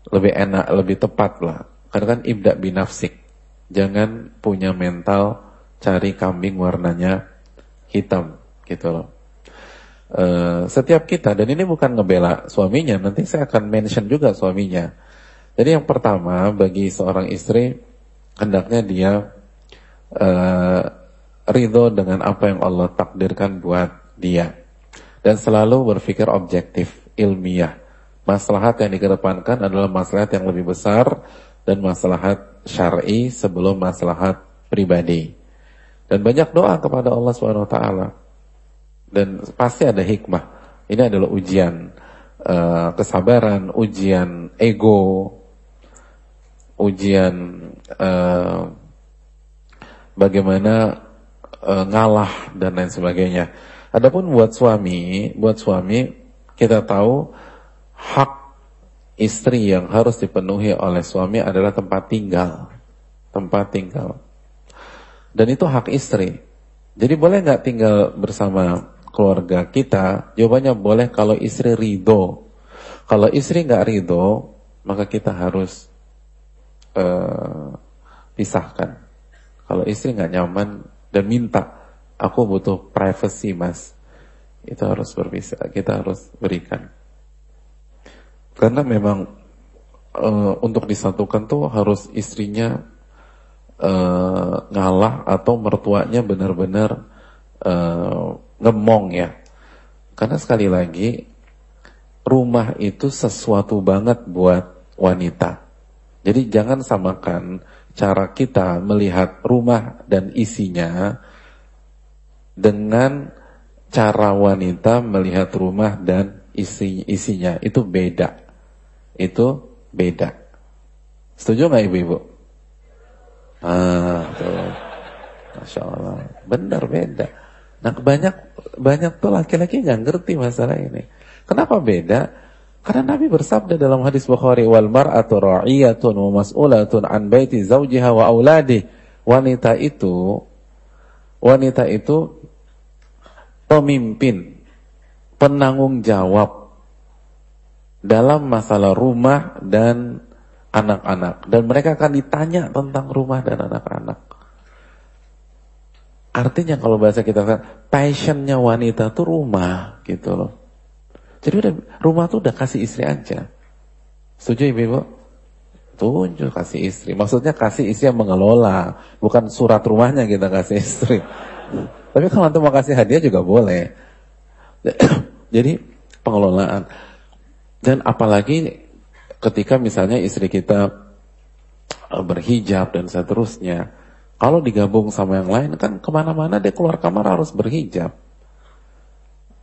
lebih enak, lebih tepat lah. Karena kan ibda binafsik. Jangan punya mental cari kambing warnanya hitam gitu loh. Uh, setiap kita dan ini bukan ngebela suaminya, nanti saya akan mention juga suaminya. Jadi yang pertama bagi seorang istri hendaknya dia uh, ridho dengan apa yang Allah takdirkan buat dia. Dan selalu berpikir objektif, ilmiah. Maslahat yang dikedepankan adalah maslahat yang lebih besar dan maslahat syar'i sebelum maslahat pribadi. Dan banyak doa kepada Allah swt Dan pasti ada hikmah. Ini adalah ujian uh, kesabaran, ujian ego, ujian uh, bagaimana e, ngalah dan lain sebagainya. Adapun buat suami, buat suami kita tahu hak istri yang harus dipenuhi oleh suami adalah tempat tinggal. Tempat tinggal. Dan itu hak istri. Jadi boleh nggak tinggal bersama keluarga kita? Jawabannya boleh kalau istri ridho. Kalau istri nggak ridho, maka kita harus uh, pisahkan. Kalau istri nggak nyaman dan minta, aku butuh privacy mas, itu harus berpisah. Kita harus berikan. Karena memang uh, untuk disatukan tuh harus istrinya uh, ngalah atau mertuanya benar-benar uh, ngemong ya. Karena sekali lagi rumah itu sesuatu banget buat wanita. Jadi jangan samakan cara kita melihat rumah dan isinya dengan cara wanita melihat rumah dan isi isinya itu beda. Itu beda. Setuju nggak ibu-ibu? Ah, tuh. Masya Allah. Benar beda. Nah banyak banyak tuh laki-laki nggak ngerti masalah ini. Kenapa beda? Karena Nabi bersabda dalam hadis Bukhari wal mar'atu ra'iyatun wa mas'ulatun an baiti zawjiha wa auladi. Wanita itu wanita itu pemimpin, penanggung jawab dalam masalah rumah dan anak-anak dan mereka akan ditanya tentang rumah dan anak-anak. Artinya kalau bahasa kita kan passionnya wanita tuh rumah gitu loh. Jadi udah rumah tuh udah kasih istri aja. Setuju ibu-ibu? Tunjuk kasih istri. Maksudnya kasih istri yang mengelola, bukan surat rumahnya kita kasih istri. Tapi kalau nanti mau kasih hadiah juga boleh. Jadi pengelolaan. Dan apalagi ketika misalnya istri kita eh, berhijab dan seterusnya, kalau digabung sama yang lain kan ke mana-mana dia keluar kamar harus berhijab.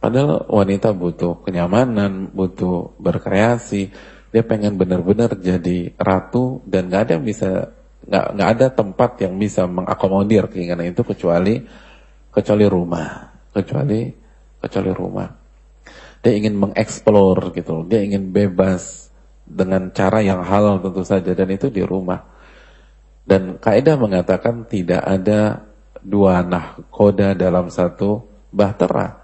Padahal wanita butuh kenyamanan, butuh berkreasi. Dia pengen benar-benar jadi ratu dan nggak ada yang bisa nggak nggak ada tempat yang bisa mengakomodir keinginan itu kecuali kecuali rumah, kecuali kecuali rumah. Dia ingin mengeksplor gitu, dia ingin bebas dengan cara yang halal tentu saja dan itu di rumah. Dan kaidah mengatakan tidak ada dua nahkoda dalam satu bahtera.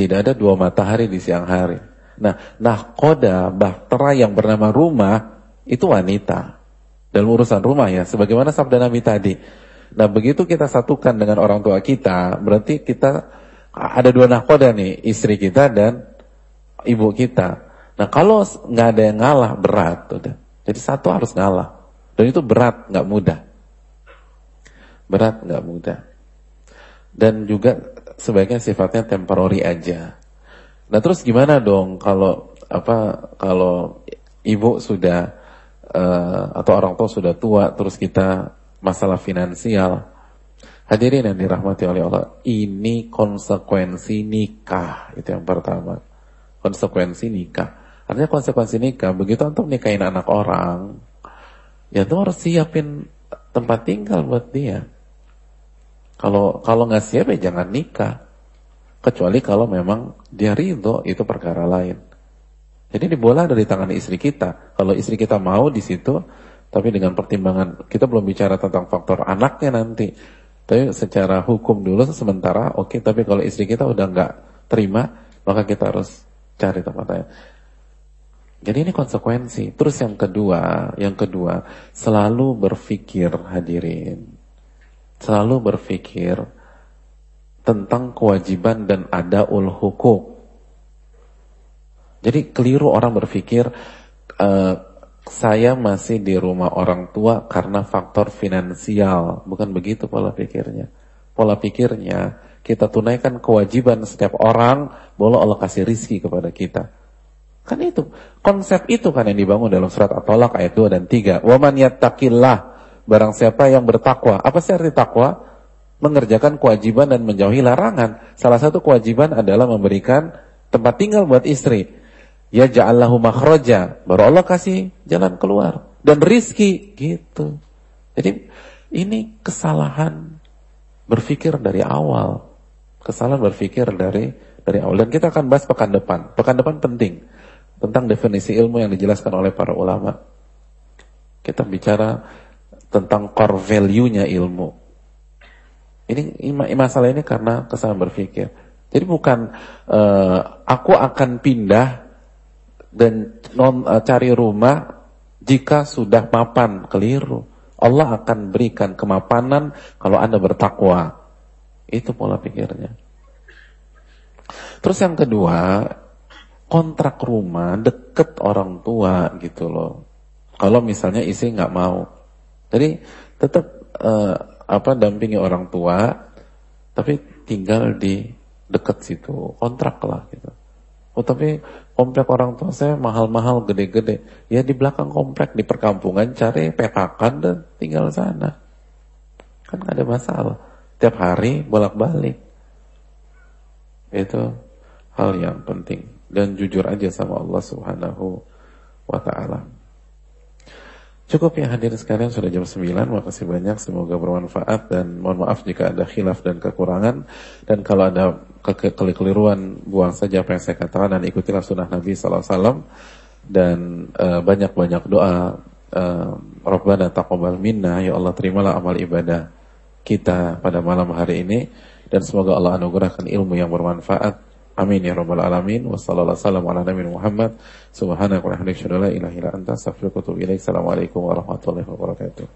Tidak ada dua matahari di siang hari. Nah, nahkoda, bahtera yang bernama rumah, itu wanita. Dalam urusan rumah ya, sebagaimana sabda Nabi tadi. Nah, begitu kita satukan dengan orang tua kita, berarti kita ada dua nahkoda nih, istri kita dan ibu kita. Nah, kalau nggak ada yang ngalah, berat. Udah. Jadi satu harus ngalah. Dan itu berat, nggak mudah. Berat, nggak mudah. Dan juga sebaiknya sifatnya temporary aja. Nah terus gimana dong kalau apa kalau ibu sudah uh, atau orang tua sudah tua terus kita masalah finansial hadirin yang dirahmati oleh Allah ini konsekuensi nikah itu yang pertama konsekuensi nikah artinya konsekuensi nikah begitu untuk nikahin anak orang ya tuh harus siapin tempat tinggal buat dia. Kalau kalau nggak siap ya jangan nikah. Kecuali kalau memang dia ridho itu perkara lain. Jadi ini bola dari tangan istri kita. Kalau istri kita mau di situ, tapi dengan pertimbangan kita belum bicara tentang faktor anaknya nanti. Tapi secara hukum dulu sementara oke. Okay, tapi kalau istri kita udah nggak terima, maka kita harus cari tempat lain. Jadi ini konsekuensi. Terus yang kedua, yang kedua, selalu berpikir hadirin. Selalu berpikir tentang kewajiban dan ada ul hukum. Jadi keliru orang berpikir uh, saya masih di rumah orang tua karena faktor finansial. Bukan begitu pola pikirnya. Pola pikirnya kita tunaikan kewajiban setiap orang, boleh Allah kasih rizki kepada kita. Kan itu. Konsep itu kan yang dibangun dalam surat At-Talaq ayat 2 dan 3. Waman yattaqillah. Barang siapa yang bertakwa. Apa sih arti takwa? Mengerjakan kewajiban dan menjauhi larangan. Salah satu kewajiban adalah memberikan tempat tinggal buat istri. Ya ja'allahu makhraja. Baru Allah kasih jalan keluar. Dan rizki. Gitu. Jadi ini kesalahan berpikir dari awal. Kesalahan berpikir dari dari awal. Dan kita akan bahas pekan depan. Pekan depan penting tentang definisi ilmu yang dijelaskan oleh para ulama. Kita bicara tentang core value-nya ilmu. Ini masalah ini karena kesalahan berpikir. Jadi bukan uh, aku akan pindah dan non, uh, cari rumah jika sudah mapan keliru. Allah akan berikan kemapanan kalau Anda bertakwa. Itu pola pikirnya. Terus yang kedua, kontrak rumah deket orang tua gitu loh. Kalau misalnya istri nggak mau, jadi tetap uh, apa dampingi orang tua, tapi tinggal di deket situ, kontrak lah gitu. Oh tapi komplek orang tua saya mahal-mahal gede-gede. Ya di belakang komplek di perkampungan cari petakan dan tinggal sana. Kan gak ada masalah. Tiap hari bolak-balik. Itu hal yang penting dan jujur aja sama Allah Subhanahu wa taala. Cukup ya hadirin sekalian sudah jam 9 Makasih banyak. Semoga bermanfaat Dan mohon maaf jika ada khilaf dan kekurangan. Dan kalau ada ke kekeliruan Buang saja apa yang saya katakan Dan ikutilah sunnah Nabi SAW Dan uh, banyak-banyak doa uh, Rabbana taqabbal minna. Ya Allah terimalah amal ibadah kita pada malam hari ini. Dan semoga Allah anugerahkan ilmu yang bermanfaat Amin ya rabbal alamin. Wassalamualaikum warahmatullahi wabarakatuh. Warahmatullahi wabarakatuh.